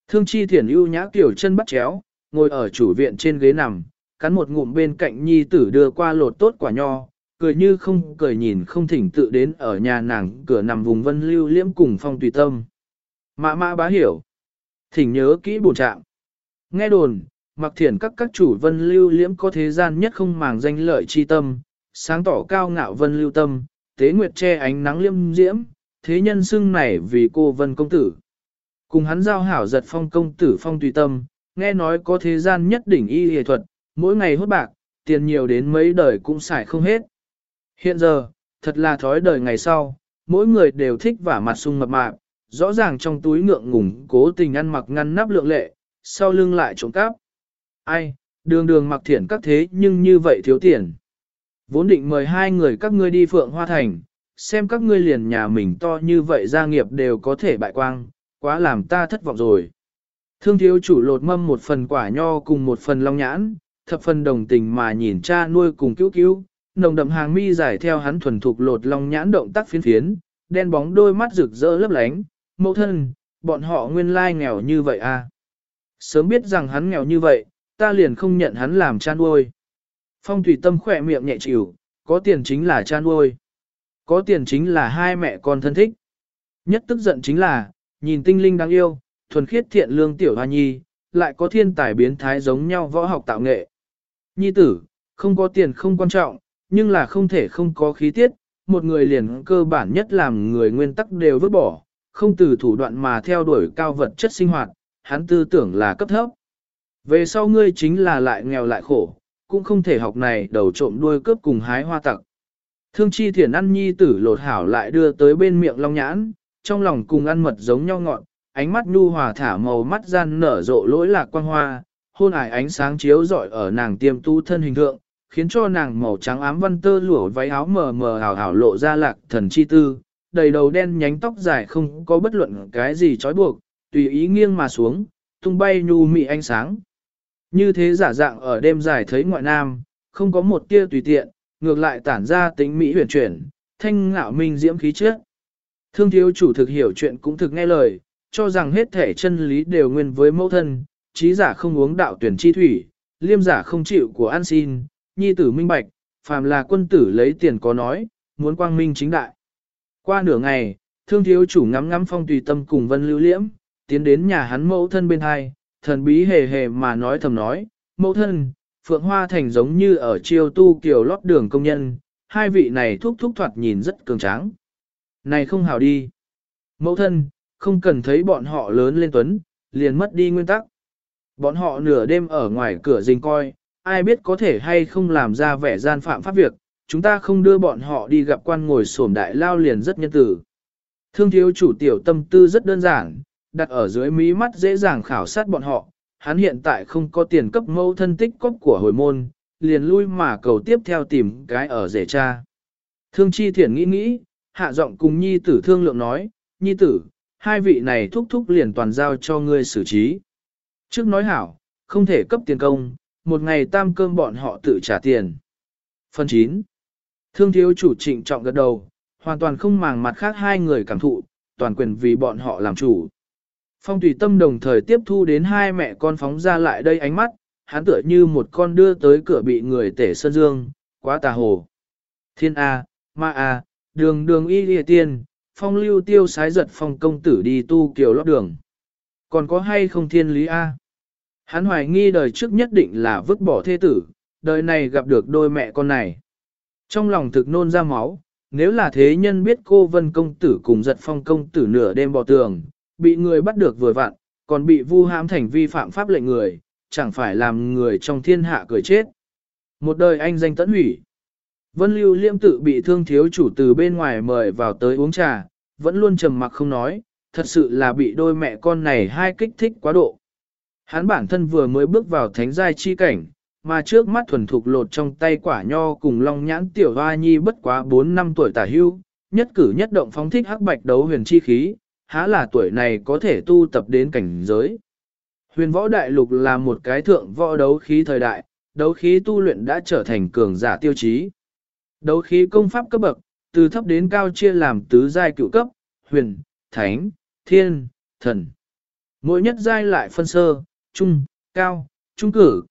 Thương chi thiển ưu nhã tiểu chân bắt chéo, ngồi ở chủ viện trên ghế nằm, cắn một ngụm bên cạnh nhi tử đưa qua lột tốt quả nho, cười như không cười nhìn không thỉnh tự đến ở nhà nàng cửa nằm vùng vân lưu liễm cùng phong tùy tâm. Mã mã bá hiểu. Thỉnh nhớ kỹ bổn trạng. Nghe đồn, mặc thiển các các chủ vân lưu liễm có thế gian nhất không màng danh lợi chi tâm, sáng tỏ cao ngạo vân lưu tâm, tế nguyệt che ánh nắng liêm diễm, thế nhân xưng này vì cô vân công tử. Cùng hắn giao hảo giật phong công tử phong tùy tâm, nghe nói có thế gian nhất đỉnh y hề thuật, mỗi ngày hốt bạc, tiền nhiều đến mấy đời cũng xài không hết. Hiện giờ, thật là thói đời ngày sau, mỗi người đều thích vả mặt sung mập mạp, rõ ràng trong túi ngượng ngùng cố tình ăn mặc ngăn nắp lượng lệ, sau lưng lại trộm cắp. Ai, đường đường mặc thiện các thế nhưng như vậy thiếu tiền. Vốn định mời hai người các ngươi đi Phượng Hoa Thành, xem các ngươi liền nhà mình to như vậy gia nghiệp đều có thể bại quang, quá làm ta thất vọng rồi. Thương thiếu chủ lột mâm một phần quả nho cùng một phần long nhãn, thập phần đồng tình mà nhìn cha nuôi cùng cứu cứu, nồng đậm hàng mi giải theo hắn thuần thục lột long nhãn động tác phiến phiến, đen bóng đôi mắt rực rỡ lấp lánh, mẫu thân, bọn họ nguyên lai nghèo như vậy à. Sớm biết rằng hắn nghèo như vậy, ta liền không nhận hắn làm cha nuôi. Phong thủy tâm khỏe miệng nhẹ chịu, có tiền chính là cha nuôi. Có tiền chính là hai mẹ con thân thích. Nhất tức giận chính là, nhìn tinh linh đáng yêu, thuần khiết thiện lương tiểu hoa nhi, lại có thiên tài biến thái giống nhau võ học tạo nghệ. Nhi tử, không có tiền không quan trọng, nhưng là không thể không có khí tiết, một người liền cơ bản nhất làm người nguyên tắc đều vứt bỏ, không từ thủ đoạn mà theo đuổi cao vật chất sinh hoạt, hắn tư tưởng là cấp thấp. Về sau ngươi chính là lại nghèo lại khổ, cũng không thể học này đầu trộm đuôi cướp cùng hái hoa tặc. Thương chi thiền ăn nhi tử lột hảo lại đưa tới bên miệng long nhãn, trong lòng cùng ăn mật giống nhau ngọn, ánh mắt nhu hòa thả màu mắt gian nở rộ lỗi lạc quang hoa, hôn ải ánh sáng chiếu rọi ở nàng tiêm tu thân hình thượng, khiến cho nàng màu trắng ám văn tơ lụa váy áo mờ mờ hào hào lộ ra lạc thần chi tư, đầy đầu đen nhánh tóc dài không có bất luận cái gì trói buộc, tùy ý nghiêng mà xuống, tung bay nhu mị ánh sáng. Như thế giả dạng ở đêm dài thấy ngoại nam, không có một tia tùy tiện, ngược lại tản ra tính mỹ huyền chuyển, thanh ngạo minh diễm khí trước. Thương thiếu chủ thực hiểu chuyện cũng thực nghe lời, cho rằng hết thể chân lý đều nguyên với mẫu thân, trí giả không uống đạo tuyển chi thủy, liêm giả không chịu của an xin, nhi tử minh bạch, phàm là quân tử lấy tiền có nói, muốn quang minh chính đại. Qua nửa ngày, thương thiếu chủ ngắm ngắm phong tùy tâm cùng vân lưu liễm, tiến đến nhà hắn mẫu thân bên hai, thần bí hề hề mà nói thầm nói, mẫu thân, phượng hoa thành giống như ở chiêu tu kiểu lót đường công nhân, hai vị này thúc thúc thoạt nhìn rất cường tráng. Này không hảo đi. Mẫu thân, không cần thấy bọn họ lớn lên tuấn, liền mất đi nguyên tắc. Bọn họ nửa đêm ở ngoài cửa rình coi, ai biết có thể hay không làm ra vẻ gian phạm pháp việc, chúng ta không đưa bọn họ đi gặp quan ngồi sổm đại lao liền rất nhân tử. Thương thiếu chủ tiểu tâm tư rất đơn giản, đặt ở dưới mí mắt dễ dàng khảo sát bọn họ, hắn hiện tại không có tiền cấp mâu thân tích cốc của hồi môn, liền lui mà cầu tiếp theo tìm cái ở rể cha. Thương chi thiển nghĩ nghĩ, hạ giọng cùng nhi tử thương lượng nói, nhi tử, hai vị này thúc thúc liền toàn giao cho ngươi xử trí. Trước nói hảo, không thể cấp tiền công, một ngày tam cơm bọn họ tự trả tiền. Phần 9. Thương thiếu chủ trịnh trọng gật đầu, hoàn toàn không màng mặt khác hai người cảm thụ, toàn quyền vì bọn họ làm chủ. Phong tùy tâm đồng thời tiếp thu đến hai mẹ con phóng ra lại đây ánh mắt, hắn tựa như một con đưa tới cửa bị người tể sơn dương, quá tà hồ. Thiên A, ma A, đường đường y lìa tiên, phong lưu tiêu sái giật phong công tử đi tu kiểu lót đường. Còn có hay không thiên lý A? Hắn hoài nghi đời trước nhất định là vứt bỏ thê tử, đời này gặp được đôi mẹ con này. Trong lòng thực nôn ra máu, nếu là thế nhân biết cô vân công tử cùng giật phong công tử nửa đêm bỏ tường, bị người bắt được vừa vặn, còn bị vu hãm thành vi phạm pháp lệnh người, chẳng phải làm người trong thiên hạ cười chết. Một đời anh danh tẫn hủy. Vân Lưu Liêm tự bị thương thiếu chủ từ bên ngoài mời vào tới uống trà, vẫn luôn trầm mặc không nói, thật sự là bị đôi mẹ con này hai kích thích quá độ. Hắn bản thân vừa mới bước vào thánh giai chi cảnh, mà trước mắt thuần thục lột trong tay quả nho cùng long nhãn tiểu hoa nhi bất quá 4 năm tuổi tả hưu, nhất cử nhất động phóng thích hắc bạch đấu huyền chi khí, há là tuổi này có thể tu tập đến cảnh giới. Huyền võ đại lục là một cái thượng võ đấu khí thời đại, đấu khí tu luyện đã trở thành cường giả tiêu chí. Đấu khí công pháp cấp bậc, từ thấp đến cao chia làm tứ giai cựu cấp, huyền, thánh, thiên, thần. Mỗi nhất giai lại phân sơ, trung, cao, trung cử.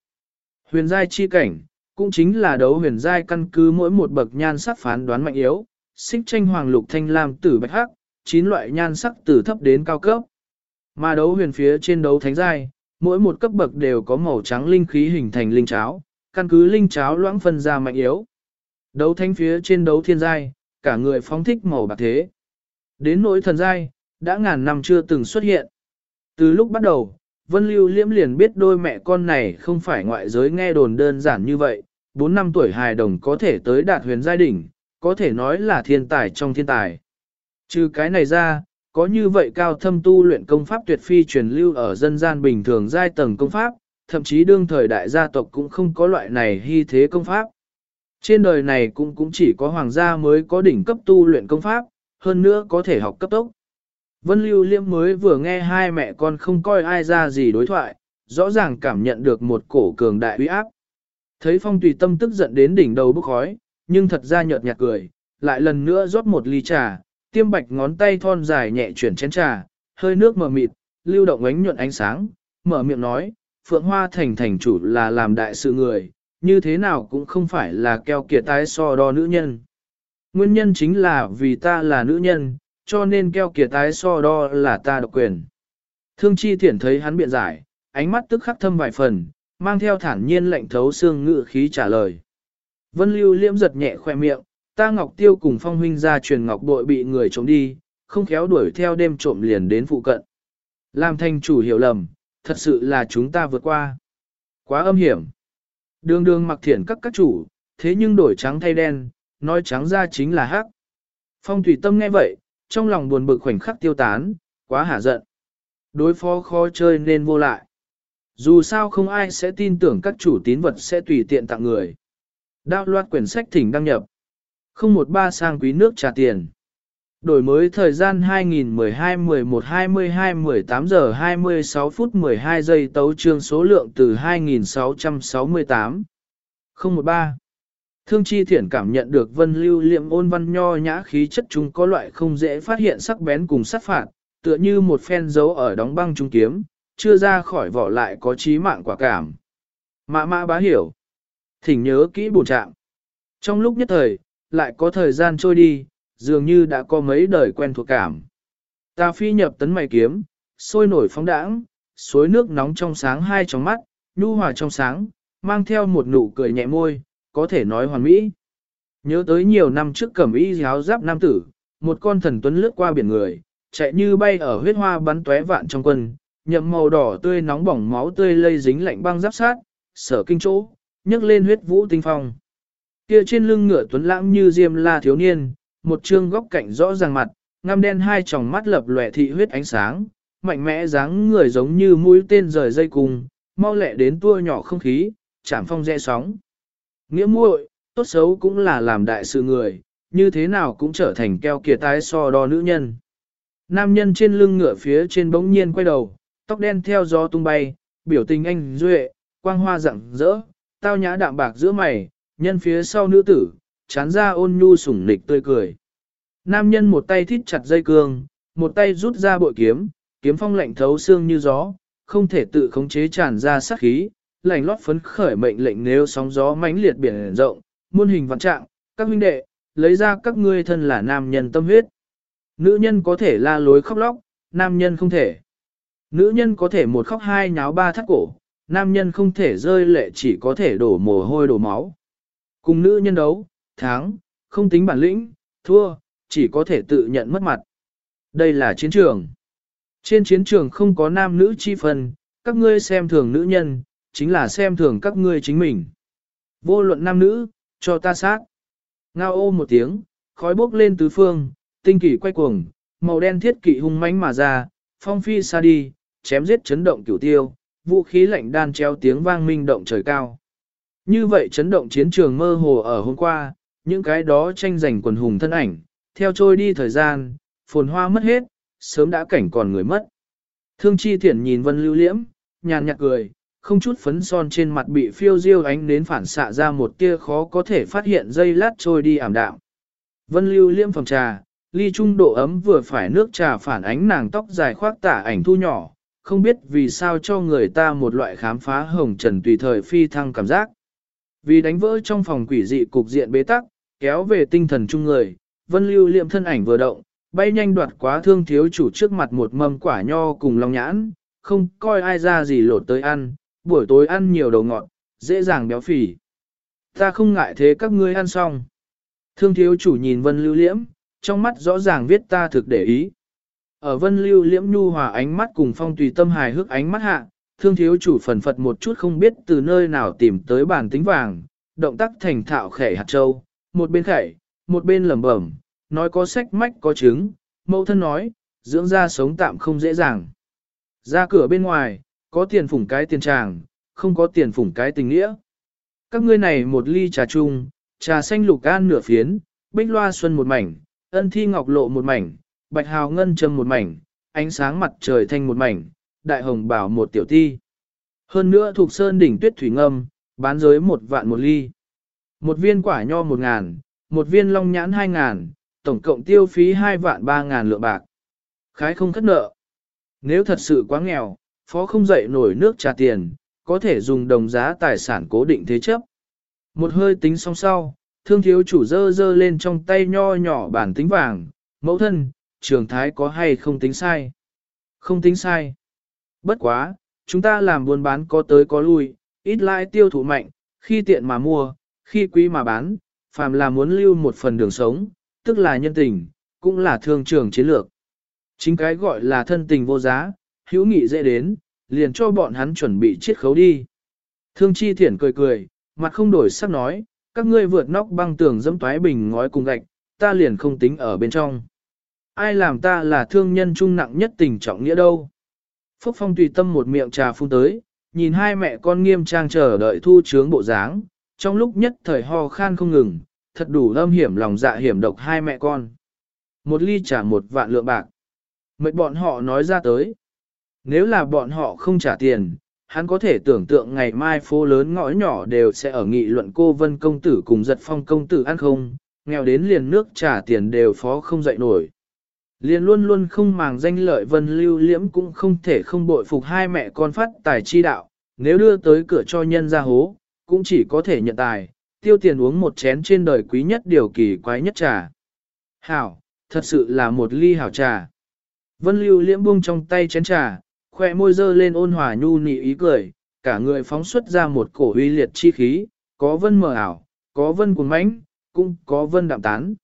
Huyền giai chi cảnh, cũng chính là đấu huyền giai căn cứ mỗi một bậc nhan sắc phán đoán mạnh yếu, xích tranh hoàng lục thanh lam tử bạch hắc, chín loại nhan sắc từ thấp đến cao cấp. Mà đấu huyền phía trên đấu thánh giai, mỗi một cấp bậc đều có màu trắng linh khí hình thành linh cháo, căn cứ linh cháo loãng phân ra mạnh yếu. Đấu thánh phía trên đấu thiên giai, cả người phóng thích màu bạc thế. Đến nỗi thần giai, đã ngàn năm chưa từng xuất hiện. Từ lúc bắt đầu, Vân Lưu Liễm liền biết đôi mẹ con này không phải ngoại giới nghe đồn đơn giản như vậy, 4 năm tuổi hài đồng có thể tới đạt huyền giai đỉnh, có thể nói là thiên tài trong thiên tài. Trừ cái này ra, có như vậy cao thâm tu luyện công pháp tuyệt phi truyền lưu ở dân gian bình thường giai tầng công pháp, thậm chí đương thời đại gia tộc cũng không có loại này hy thế công pháp. Trên đời này cũng cũng chỉ có hoàng gia mới có đỉnh cấp tu luyện công pháp, hơn nữa có thể học cấp tốc. Vân Lưu Liêm mới vừa nghe hai mẹ con không coi ai ra gì đối thoại, rõ ràng cảm nhận được một cổ cường đại uy áp. Thấy phong tùy tâm tức giận đến đỉnh đầu bốc khói, nhưng thật ra nhợt nhạt cười, lại lần nữa rót một ly trà, Tiêm bạch ngón tay thon dài nhẹ chuyển chén trà, hơi nước mờ mịt, lưu động ánh nhuận ánh sáng, mở miệng nói, Phượng Hoa Thành thành chủ là làm đại sự người, như thế nào cũng không phải là keo kiệt tái so đo nữ nhân. Nguyên nhân chính là vì ta là nữ nhân, cho nên keo kiệt tái so đo là ta độc quyền. Thương chi thiển thấy hắn biện giải, ánh mắt tức khắc thâm vài phần, mang theo thản nhiên lệnh thấu xương ngự khí trả lời. Vân lưu liễm giật nhẹ khoe miệng, ta ngọc tiêu cùng phong huynh ra truyền ngọc bội bị người trộm đi, không khéo đuổi theo đêm trộm liền đến phụ cận. Làm thành chủ hiểu lầm, thật sự là chúng ta vượt qua. Quá âm hiểm. Đường đường mặc thiện các các chủ, thế nhưng đổi trắng thay đen, nói trắng ra chính là hắc. Phong thủy tâm nghe vậy, trong lòng buồn bực khoảnh khắc tiêu tán, quá hả giận. Đối phó khó chơi nên vô lại. Dù sao không ai sẽ tin tưởng các chủ tín vật sẽ tùy tiện tặng người. Đạo loạt quyển sách thỉnh đăng nhập. Không một ba sang quý nước trả tiền. Đổi mới thời gian 2012-11-22-18 giờ 26 phút 12 giây tấu trương số lượng từ 2668. 013. Thương chi thiển cảm nhận được vân lưu liệm ôn văn nho nhã khí chất chúng có loại không dễ phát hiện sắc bén cùng sát phạt, tựa như một phen dấu ở đóng băng trung kiếm, chưa ra khỏi vỏ lại có trí mạng quả cảm. Mã mã bá hiểu. Thỉnh nhớ kỹ bổ trạng. Trong lúc nhất thời, lại có thời gian trôi đi, dường như đã có mấy đời quen thuộc cảm. Ta phi nhập tấn mày kiếm, sôi nổi phóng đãng, suối nước nóng trong sáng hai tròng mắt, nhu hòa trong sáng, mang theo một nụ cười nhẹ môi, có thể nói hoàn mỹ. Nhớ tới nhiều năm trước cẩm y giáo giáp nam tử, một con thần tuấn lướt qua biển người, chạy như bay ở huyết hoa bắn tóe vạn trong quân, nhậm màu đỏ tươi nóng bỏng máu tươi lây dính lạnh băng giáp sát, sở kinh chỗ, nhấc lên huyết vũ tinh phong. Kia trên lưng ngựa tuấn lãng như diêm la thiếu niên, một trương góc cạnh rõ ràng mặt, ngăm đen hai tròng mắt lập lòe thị huyết ánh sáng, mạnh mẽ dáng người giống như mũi tên rời dây cùng, mau lẹ đến tua nhỏ không khí, chạm phong rẽ sóng. Nghĩa muội, tốt xấu cũng là làm đại sự người, như thế nào cũng trở thành keo kiệt tái so đo nữ nhân. Nam nhân trên lưng ngựa phía trên bỗng nhiên quay đầu, tóc đen theo gió tung bay, biểu tình anh duệ, quang hoa rạng rỡ, tao nhã đạm bạc giữa mày, nhân phía sau nữ tử, chán ra ôn nhu sủng nịch tươi cười. Nam nhân một tay thít chặt dây cương, một tay rút ra bội kiếm, kiếm phong lạnh thấu xương như gió, không thể tự khống chế tràn ra sát khí, lạnh lót phấn khởi mệnh lệnh nếu sóng gió mãnh liệt biển rộng, muôn hình vạn trạng, các huynh đệ, lấy ra các ngươi thân là nam nhân tâm huyết. Nữ nhân có thể la lối khóc lóc, nam nhân không thể. Nữ nhân có thể một khóc hai nháo ba thắt cổ, nam nhân không thể rơi lệ chỉ có thể đổ mồ hôi đổ máu. Cùng nữ nhân đấu, thắng, không tính bản lĩnh, thua, chỉ có thể tự nhận mất mặt. Đây là chiến trường. Trên chiến trường không có nam nữ chi phần, các ngươi xem thường nữ nhân, chính là xem thường các ngươi chính mình. Vô luận nam nữ, cho ta sát. Ngao ô một tiếng, khói bốc lên tứ phương, tinh kỷ quay cuồng, màu đen thiết kỵ hung mãnh mà ra, phong phi xa đi, chém giết chấn động cửu tiêu, vũ khí lạnh đan treo tiếng vang minh động trời cao. Như vậy chấn động chiến trường mơ hồ ở hôm qua, những cái đó tranh giành quần hùng thân ảnh, theo trôi đi thời gian, phồn hoa mất hết, sớm đã cảnh còn người mất. Thương chi thiển nhìn vân lưu liễm, nhàn nhạt cười, không chút phấn son trên mặt bị phiêu diêu ánh đến phản xạ ra một tia khó có thể phát hiện dây lát trôi đi ảm đạm. Vân lưu liễm phòng trà, ly trung độ ấm vừa phải nước trà phản ánh nàng tóc dài khoác tả ảnh thu nhỏ, không biết vì sao cho người ta một loại khám phá hồng trần tùy thời phi thăng cảm giác. Vì đánh vỡ trong phòng quỷ dị cục diện bế tắc, kéo về tinh thần chung người, vân lưu liệm thân ảnh vừa động, bay nhanh đoạt quá thương thiếu chủ trước mặt một mâm quả nho cùng lòng nhãn, không coi ai ra gì lột tới ăn, buổi tối ăn nhiều đầu ngọt, dễ dàng béo phì. Ta không ngại thế các ngươi ăn xong. Thương thiếu chủ nhìn vân lưu liễm, trong mắt rõ ràng viết ta thực để ý. Ở vân lưu liễm nhu hòa ánh mắt cùng phong tùy tâm hài hước ánh mắt hạ, thương thiếu chủ phần phật một chút không biết từ nơi nào tìm tới bàn tính vàng, động tác thành thạo khẻ hạt châu, một bên khẻ một bên lẩm bẩm, nói có sách mách có chứng, mẫu thân nói, dưỡng ra sống tạm không dễ dàng. Ra cửa bên ngoài, có tiền phủng cái tiền tràng, không có tiền phủng cái tình nghĩa. Các ngươi này một ly trà chung, trà xanh lục an nửa phiến, bích loa xuân một mảnh, ân thi ngọc lộ một mảnh, bạch hào ngân châm một mảnh, ánh sáng mặt trời thanh một mảnh, đại hồng bảo một tiểu ti. Hơn nữa thuộc sơn đỉnh tuyết thủy ngâm, bán giới một vạn một ly. Một viên quả nho một ngàn, một viên long nhãn hai ngàn, tổng cộng tiêu phí hai vạn ba ngàn lượng bạc. Khái không khất nợ. Nếu thật sự quá nghèo, phó không dậy nổi nước trả tiền, có thể dùng đồng giá tài sản cố định thế chấp. Một hơi tính xong sau, thương thiếu chủ dơ dơ lên trong tay nho nhỏ bản tính vàng, mẫu thân, trường thái có hay không tính sai? Không tính sai. Bất quá, chúng ta làm buôn bán có tới có lui, ít lãi tiêu thụ mạnh, khi tiện mà mua, khi quý mà bán, phàm là muốn lưu một phần đường sống, tức là nhân tình, cũng là thương trường chiến lược. Chính cái gọi là thân tình vô giá, hữu nghị dễ đến, liền cho bọn hắn chuẩn bị chiết khấu đi. Thương chi thiển cười cười, mặt không đổi sắc nói, các ngươi vượt nóc băng tường dẫm toái bình ngói cùng gạch, ta liền không tính ở bên trong. Ai làm ta là thương nhân trung nặng nhất tình trọng nghĩa đâu. Phúc Phong tùy tâm một miệng trà phun tới, nhìn hai mẹ con nghiêm trang chờ đợi thu chướng bộ dáng, trong lúc nhất thời ho khan không ngừng, thật đủ lâm hiểm lòng dạ hiểm độc hai mẹ con. Một ly trả một vạn lượng bạc. Mệt bọn họ nói ra tới. Nếu là bọn họ không trả tiền, hắn có thể tưởng tượng ngày mai phố lớn ngõ nhỏ đều sẽ ở nghị luận cô vân công tử cùng giật phong công tử ăn không, nghèo đến liền nước trả tiền đều phó không dậy nổi. Liền luôn luôn không màng danh lợi vân lưu liễm cũng không thể không bội phục hai mẹ con phát tài chi đạo, nếu đưa tới cửa cho nhân ra hố, cũng chỉ có thể nhận tài, tiêu tiền uống một chén trên đời quý nhất điều kỳ quái nhất trà. Hảo, thật sự là một ly hảo trà. Vân lưu liễm buông trong tay chén trà, khoe môi dơ lên ôn hòa nhu nị ý cười, cả người phóng xuất ra một cổ uy liệt chi khí, có vân mờ ảo, có vân cuồng mãnh, cũng có vân đạm tán.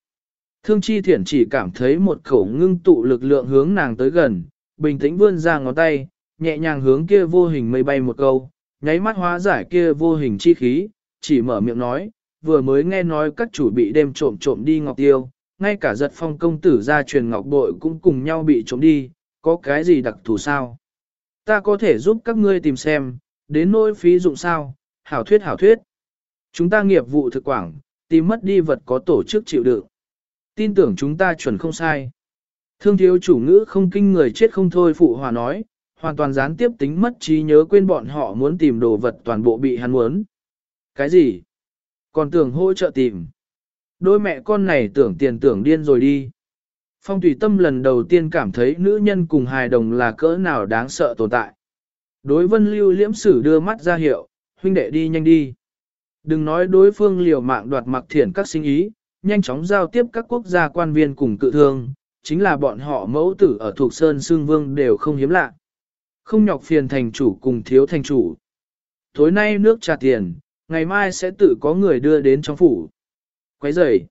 Thương chi thiển chỉ cảm thấy một khẩu ngưng tụ lực lượng hướng nàng tới gần, bình tĩnh vươn ra ngón tay, nhẹ nhàng hướng kia vô hình mây bay một câu, nháy mắt hóa giải kia vô hình chi khí, chỉ mở miệng nói, vừa mới nghe nói các chủ bị đem trộm trộm đi ngọc tiêu, ngay cả giật phong công tử ra truyền ngọc bội cũng cùng nhau bị trộm đi, có cái gì đặc thù sao? Ta có thể giúp các ngươi tìm xem, đến nỗi phí dụng sao, hảo thuyết hảo thuyết. Chúng ta nghiệp vụ thực quảng, tìm mất đi vật có tổ chức chịu đựng. Tin tưởng chúng ta chuẩn không sai. Thương thiếu chủ ngữ không kinh người chết không thôi phụ hòa nói, hoàn toàn gián tiếp tính mất trí nhớ quên bọn họ muốn tìm đồ vật toàn bộ bị hắn muốn. Cái gì? Còn tưởng hỗ trợ tìm. Đôi mẹ con này tưởng tiền tưởng điên rồi đi. Phong Thủy Tâm lần đầu tiên cảm thấy nữ nhân cùng hài đồng là cỡ nào đáng sợ tồn tại. Đối vân lưu liễm sử đưa mắt ra hiệu, huynh đệ đi nhanh đi. Đừng nói đối phương liều mạng đoạt mặc thiển các sinh ý, nhanh chóng giao tiếp các quốc gia quan viên cùng cự thương, chính là bọn họ mẫu tử ở thuộc Sơn Sương Vương đều không hiếm lạ. Không nhọc phiền thành chủ cùng thiếu thành chủ. Tối nay nước trả tiền, ngày mai sẽ tự có người đưa đến trong phủ. Quấy rầy.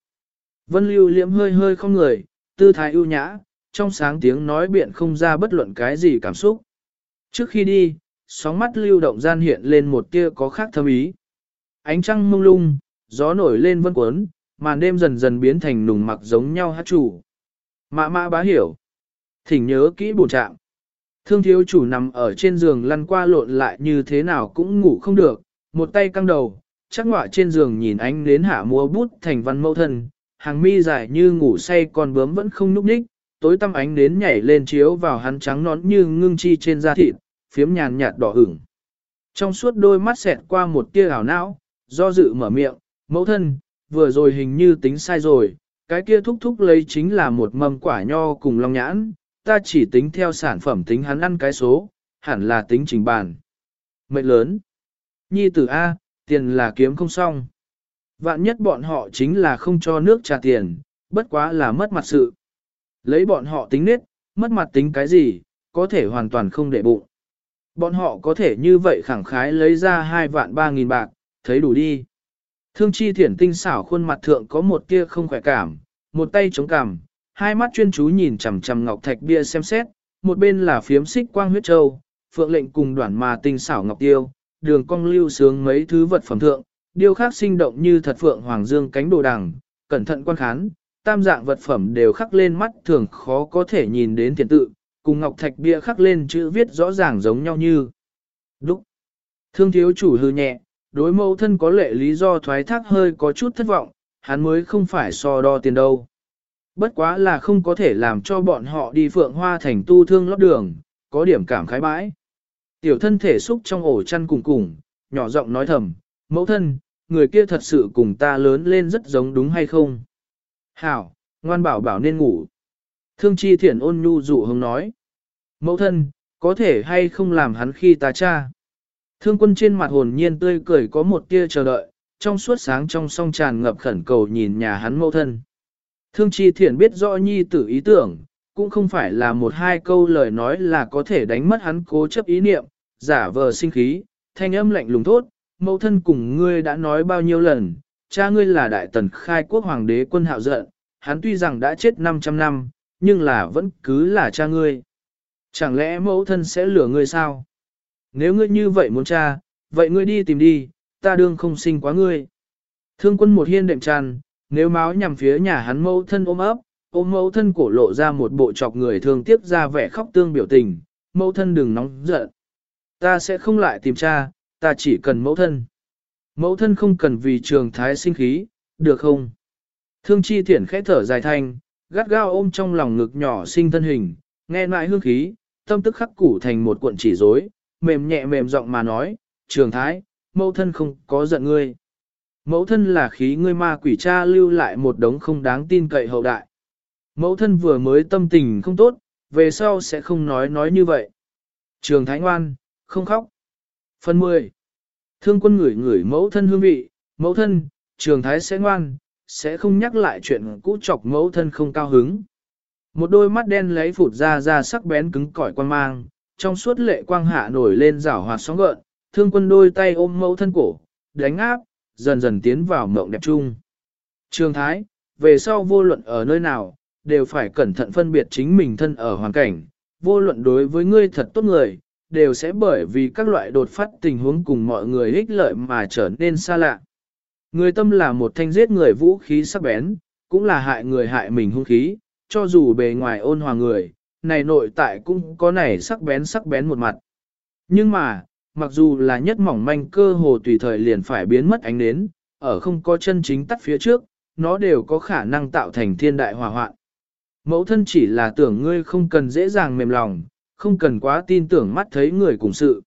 Vân lưu liễm hơi hơi không người, tư thái ưu nhã, trong sáng tiếng nói biện không ra bất luận cái gì cảm xúc. Trước khi đi, sóng mắt lưu động gian hiện lên một tia có khác thâm ý. Ánh trăng mông lung, gió nổi lên vân cuốn, màn đêm dần dần biến thành nùng mặc giống nhau hát chủ. Mã mã bá hiểu. Thỉnh nhớ kỹ bổn trạng. Thương thiếu chủ nằm ở trên giường lăn qua lộn lại như thế nào cũng ngủ không được, một tay căng đầu, chắc ngọa trên giường nhìn ánh đến hạ mua bút thành văn mẫu thân, hàng mi dài như ngủ say còn bướm vẫn không núp ních, tối tăm ánh đến nhảy lên chiếu vào hắn trắng nón như ngưng chi trên da thịt, phiếm nhàn nhạt đỏ ửng. Trong suốt đôi mắt xẹt qua một tia ảo não, do dự mở miệng, mẫu thân, vừa rồi hình như tính sai rồi, cái kia thúc thúc lấy chính là một mầm quả nho cùng long nhãn, ta chỉ tính theo sản phẩm tính hắn ăn cái số, hẳn là tính trình bàn. Mệnh lớn. Nhi tử A, tiền là kiếm không xong. Vạn nhất bọn họ chính là không cho nước trả tiền, bất quá là mất mặt sự. Lấy bọn họ tính nết, mất mặt tính cái gì, có thể hoàn toàn không để bụng. Bọn họ có thể như vậy khẳng khái lấy ra hai vạn ba nghìn bạc, thấy đủ đi. Thương chi thiển tinh xảo khuôn mặt thượng có một tia không khỏe cảm, một tay chống cằm, hai mắt chuyên chú nhìn chằm chằm ngọc thạch bia xem xét, một bên là phiếm xích quang huyết châu, phượng lệnh cùng đoàn mà tinh xảo ngọc tiêu, đường cong lưu sướng mấy thứ vật phẩm thượng, điêu khắc sinh động như thật phượng hoàng dương cánh đồ đằng, cẩn thận quan khán, tam dạng vật phẩm đều khắc lên mắt thường khó có thể nhìn đến thiền tự, cùng ngọc thạch bia khắc lên chữ viết rõ ràng giống nhau như. Đúc. Thương thiếu chủ hư nhẹ, đối mẫu thân có lệ lý do thoái thác hơi có chút thất vọng, hắn mới không phải so đo tiền đâu. Bất quá là không có thể làm cho bọn họ đi phượng hoa thành tu thương lót đường, có điểm cảm khái bãi. Tiểu thân thể xúc trong ổ chăn cùng cùng, nhỏ giọng nói thầm, mẫu thân, người kia thật sự cùng ta lớn lên rất giống đúng hay không? Hảo, ngoan bảo bảo nên ngủ. Thương chi thiển ôn nhu dụ hứng nói. Mẫu thân, có thể hay không làm hắn khi ta cha. Thương quân trên mặt hồn nhiên tươi cười có một tia chờ đợi, trong suốt sáng trong song tràn ngập khẩn cầu nhìn nhà hắn mẫu thân. Thương chi thiển biết rõ nhi tử ý tưởng, cũng không phải là một hai câu lời nói là có thể đánh mất hắn cố chấp ý niệm, giả vờ sinh khí, thanh âm lạnh lùng thốt, mẫu thân cùng ngươi đã nói bao nhiêu lần, cha ngươi là đại tần khai quốc hoàng đế quân hạo giận, hắn tuy rằng đã chết 500 năm, nhưng là vẫn cứ là cha ngươi. Chẳng lẽ mẫu thân sẽ lừa ngươi sao? Nếu ngươi như vậy muốn cha, vậy ngươi đi tìm đi, ta đương không sinh quá ngươi. Thương quân một hiên đệm tràn, nếu máu nhằm phía nhà hắn mẫu thân ôm ấp, ôm mẫu thân cổ lộ ra một bộ chọc người thương tiếc ra vẻ khóc tương biểu tình, mẫu thân đừng nóng giận. Ta sẽ không lại tìm cha, ta chỉ cần mẫu thân. Mẫu thân không cần vì trường thái sinh khí, được không? Thương chi thiển khẽ thở dài thanh, gắt gao ôm trong lòng ngực nhỏ sinh thân hình, nghe lại hương khí, tâm tức khắc củ thành một cuộn chỉ rối, mềm nhẹ mềm giọng mà nói, trường thái, mẫu thân không có giận ngươi. Mẫu thân là khí ngươi ma quỷ cha lưu lại một đống không đáng tin cậy hậu đại. Mẫu thân vừa mới tâm tình không tốt, về sau sẽ không nói nói như vậy. Trường thái ngoan, không khóc. Phần 10. Thương quân ngửi ngửi mẫu thân hương vị, mẫu thân, trường thái sẽ ngoan, sẽ không nhắc lại chuyện cũ chọc mẫu thân không cao hứng. Một đôi mắt đen lấy phụt ra ra sắc bén cứng cỏi quan mang, trong suốt lệ quang hạ nổi lên rảo hoạt sóng gợn, thương quân đôi tay ôm mẫu thân cổ, đánh áp, dần dần tiến vào mộng đẹp chung. Trường Thái, về sau vô luận ở nơi nào, đều phải cẩn thận phân biệt chính mình thân ở hoàn cảnh, vô luận đối với ngươi thật tốt người, đều sẽ bởi vì các loại đột phát tình huống cùng mọi người ích lợi mà trở nên xa lạ. Người tâm là một thanh giết người vũ khí sắc bén, cũng là hại người hại mình hung khí, cho dù bề ngoài ôn hòa người, này nội tại cũng có này sắc bén sắc bén một mặt. Nhưng mà, mặc dù là nhất mỏng manh cơ hồ tùy thời liền phải biến mất ánh nến, ở không có chân chính tắt phía trước, nó đều có khả năng tạo thành thiên đại hòa hoạn. Mẫu thân chỉ là tưởng ngươi không cần dễ dàng mềm lòng, không cần quá tin tưởng mắt thấy người cùng sự.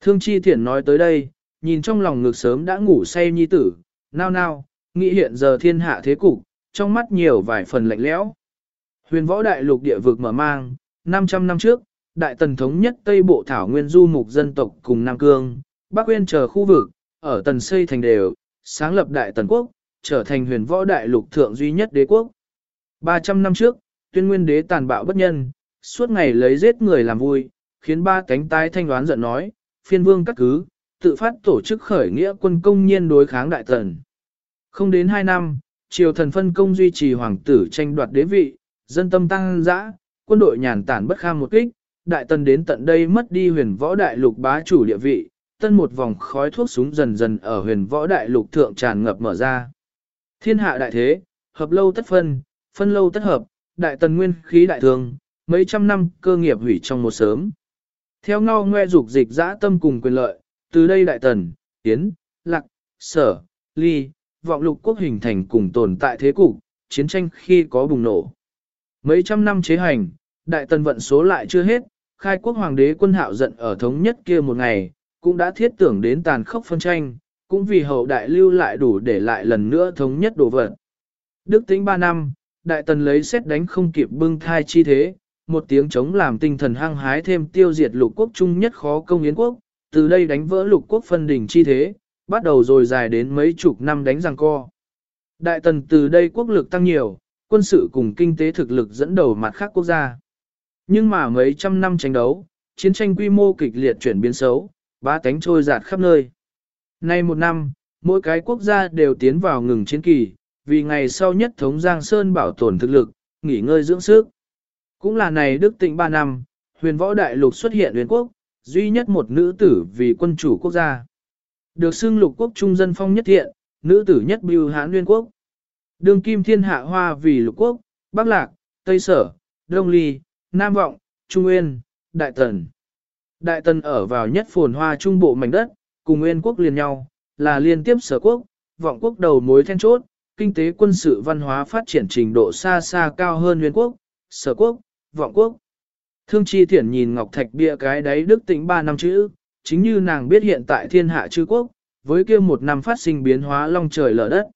Thương chi thiển nói tới đây, nhìn trong lòng ngực sớm đã ngủ say nhi tử, nao nao, nghĩ hiện giờ thiên hạ thế cục, trong mắt nhiều vài phần lạnh lẽo. Huyền võ đại lục địa vực mở mang, 500 năm trước, đại tần thống nhất Tây Bộ Thảo Nguyên du mục dân tộc cùng Nam Cương, Bắc Nguyên chờ khu vực, ở tần xây thành đều, sáng lập đại tần quốc, trở thành huyền võ đại lục thượng duy nhất đế quốc. 300 năm trước, tuyên nguyên đế tàn bạo bất nhân, suốt ngày lấy giết người làm vui, khiến ba cánh tái thanh đoán giận nói, phiên vương cắt cứ, tự phát tổ chức khởi nghĩa quân công nhiên đối kháng đại tần. Không đến 2 năm, triều thần phân công duy trì hoàng tử tranh đoạt đế vị, dân tâm tăng dã, quân đội nhàn tản bất kham một kích, đại tần đến tận đây mất đi huyền võ đại lục bá chủ địa vị, tân một vòng khói thuốc súng dần dần ở huyền võ đại lục thượng tràn ngập mở ra. Thiên hạ đại thế, hợp lâu tất phân, phân lâu tất hợp, đại tần nguyên khí đại thường, mấy trăm năm cơ nghiệp hủy trong một sớm. Theo ngao ngoe dục dịch dã tâm cùng quyền lợi, từ đây đại tần, tiến, lạc, sở, ly, vọng lục quốc hình thành cùng tồn tại thế cục, chiến tranh khi có bùng nổ. Mấy trăm năm chế hành, đại tần vận số lại chưa hết, khai quốc hoàng đế quân hạo giận ở thống nhất kia một ngày, cũng đã thiết tưởng đến tàn khốc phân tranh, cũng vì hậu đại lưu lại đủ để lại lần nữa thống nhất đồ vật. Đức tính 3 năm, đại tần lấy xét đánh không kịp bưng thai chi thế, một tiếng chống làm tinh thần hăng hái thêm tiêu diệt lục quốc chung nhất khó công yến quốc, từ đây đánh vỡ lục quốc phân đỉnh chi thế, bắt đầu rồi dài đến mấy chục năm đánh giằng co. Đại tần từ đây quốc lực tăng nhiều, quân sự cùng kinh tế thực lực dẫn đầu mặt khác quốc gia. Nhưng mà mấy trăm năm tranh đấu, chiến tranh quy mô kịch liệt chuyển biến xấu, ba tánh trôi giạt khắp nơi. Nay một năm, mỗi cái quốc gia đều tiến vào ngừng chiến kỳ, vì ngày sau nhất thống Giang Sơn bảo tồn thực lực, nghỉ ngơi dưỡng sức. Cũng là này Đức Tịnh 3 năm, huyền võ đại lục xuất hiện huyền quốc, duy nhất một nữ tử vì quân chủ quốc gia. Được xưng lục quốc trung dân phong nhất thiện, nữ tử nhất bưu hãn huyền quốc đương kim thiên hạ hoa vì lục quốc, Bắc Lạc, Tây Sở, Đông Ly, Nam Vọng, Trung Nguyên, Đại Tần. Đại Tần ở vào nhất phồn hoa trung bộ mảnh đất, cùng Nguyên quốc liền nhau, là liên tiếp sở quốc, vọng quốc đầu mối then chốt, kinh tế quân sự văn hóa phát triển trình độ xa xa cao hơn Nguyên quốc, sở quốc, vọng quốc. Thương Chi Thiển nhìn Ngọc Thạch bia cái đấy đức tính ba năm chữ, chính như nàng biết hiện tại thiên hạ chư quốc, với kia một năm phát sinh biến hóa long trời lở đất.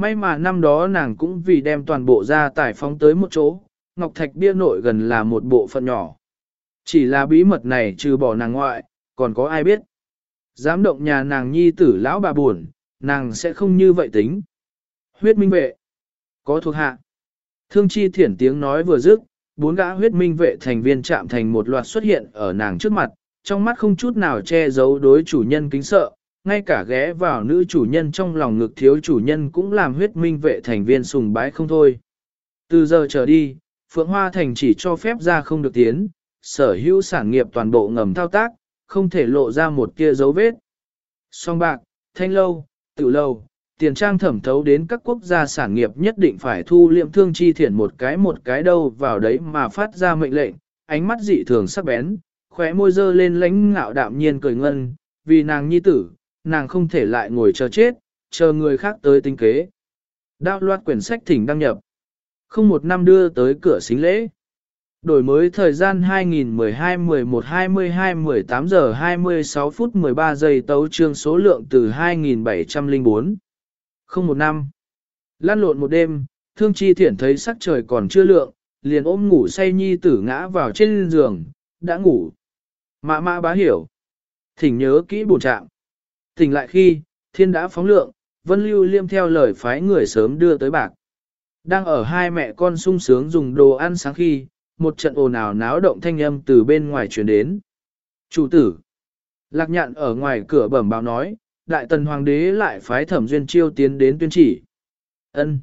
May mà năm đó nàng cũng vì đem toàn bộ gia tài phóng tới một chỗ, Ngọc Thạch bia nội gần là một bộ phận nhỏ. Chỉ là bí mật này trừ bỏ nàng ngoại, còn có ai biết. Dám động nhà nàng nhi tử lão bà buồn, nàng sẽ không như vậy tính. Huyết minh vệ. Có thuộc hạ. Thương chi thiển tiếng nói vừa dứt, bốn gã huyết minh vệ thành viên chạm thành một loạt xuất hiện ở nàng trước mặt, trong mắt không chút nào che giấu đối chủ nhân kính sợ, ngay cả ghé vào nữ chủ nhân trong lòng ngực thiếu chủ nhân cũng làm huyết minh vệ thành viên sùng bái không thôi. Từ giờ trở đi, Phượng Hoa Thành chỉ cho phép ra không được tiến, sở hữu sản nghiệp toàn bộ ngầm thao tác, không thể lộ ra một kia dấu vết. Song bạc, thanh lâu, tự lâu, tiền trang thẩm thấu đến các quốc gia sản nghiệp nhất định phải thu liệm thương chi thiển một cái một cái đâu vào đấy mà phát ra mệnh lệnh, ánh mắt dị thường sắc bén, khóe môi dơ lên lãnh ngạo đạm nhiên cười ngân, vì nàng nhi tử, nàng không thể lại ngồi chờ chết, chờ người khác tới tinh kế. Đạo loạt quyển sách thỉnh đăng nhập. Không một năm đưa tới cửa xính lễ. Đổi mới thời gian 2012-11-22-18 giờ 26 phút 13 giây tấu trương số lượng từ 2704. Không một năm. Lan lộn một đêm, thương chi thiển thấy sắc trời còn chưa lượng, liền ôm ngủ say nhi tử ngã vào trên giường, đã ngủ. Mạ mạ bá hiểu. Thỉnh nhớ kỹ bổn trạng. Tỉnh lại khi, thiên đã phóng lượng, vân lưu liêm theo lời phái người sớm đưa tới bạc. Đang ở hai mẹ con sung sướng dùng đồ ăn sáng khi, một trận ồn ào náo động thanh âm từ bên ngoài truyền đến. Chủ tử. Lạc nhạn ở ngoài cửa bẩm báo nói, đại tần hoàng đế lại phái thẩm duyên chiêu tiến đến tuyên chỉ. ân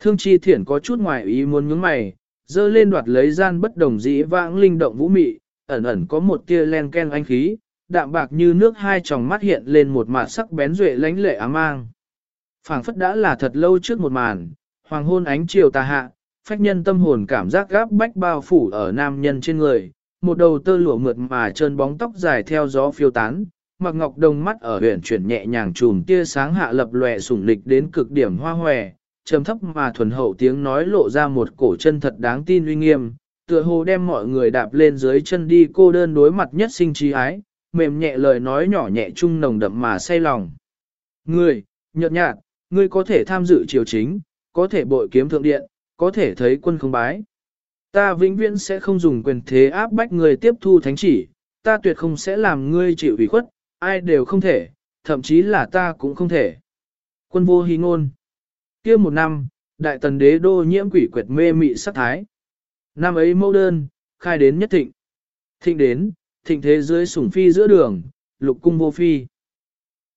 Thương chi thiển có chút ngoài ý muốn nhướng mày, dơ lên đoạt lấy gian bất đồng dĩ vãng linh động vũ mị, ẩn ẩn có một tia len ken anh khí, đạm bạc như nước hai tròng mắt hiện lên một mạt sắc bén duệ lánh lệ ám mang. phảng phất đã là thật lâu trước một màn, hoàng hôn ánh chiều tà hạ, phách nhân tâm hồn cảm giác gáp bách bao phủ ở nam nhân trên người, một đầu tơ lụa mượt mà trơn bóng tóc dài theo gió phiêu tán, mặc ngọc đồng mắt ở huyền chuyển nhẹ nhàng trùm tia sáng hạ lập lòe sủng lịch đến cực điểm hoa hòe, trầm thấp mà thuần hậu tiếng nói lộ ra một cổ chân thật đáng tin uy nghiêm, tựa hồ đem mọi người đạp lên dưới chân đi cô đơn đối mặt nhất sinh trí ái, mềm nhẹ lời nói nhỏ nhẹ trung nồng đậm mà say lòng. Ngươi, nhợt nhạt, ngươi có thể tham dự triều chính, có thể bội kiếm thượng điện, có thể thấy quân không bái. Ta vĩnh viễn sẽ không dùng quyền thế áp bách người tiếp thu thánh chỉ, ta tuyệt không sẽ làm ngươi chịu ủy khuất, ai đều không thể, thậm chí là ta cũng không thể. Quân vô hí ngôn. kia một năm, đại tần đế đô nhiễm quỷ quyệt mê mị sắc thái. Năm ấy mẫu đơn, khai đến nhất thịnh. Thịnh đến, thịnh thế dưới sủng phi giữa đường, lục cung vô phi.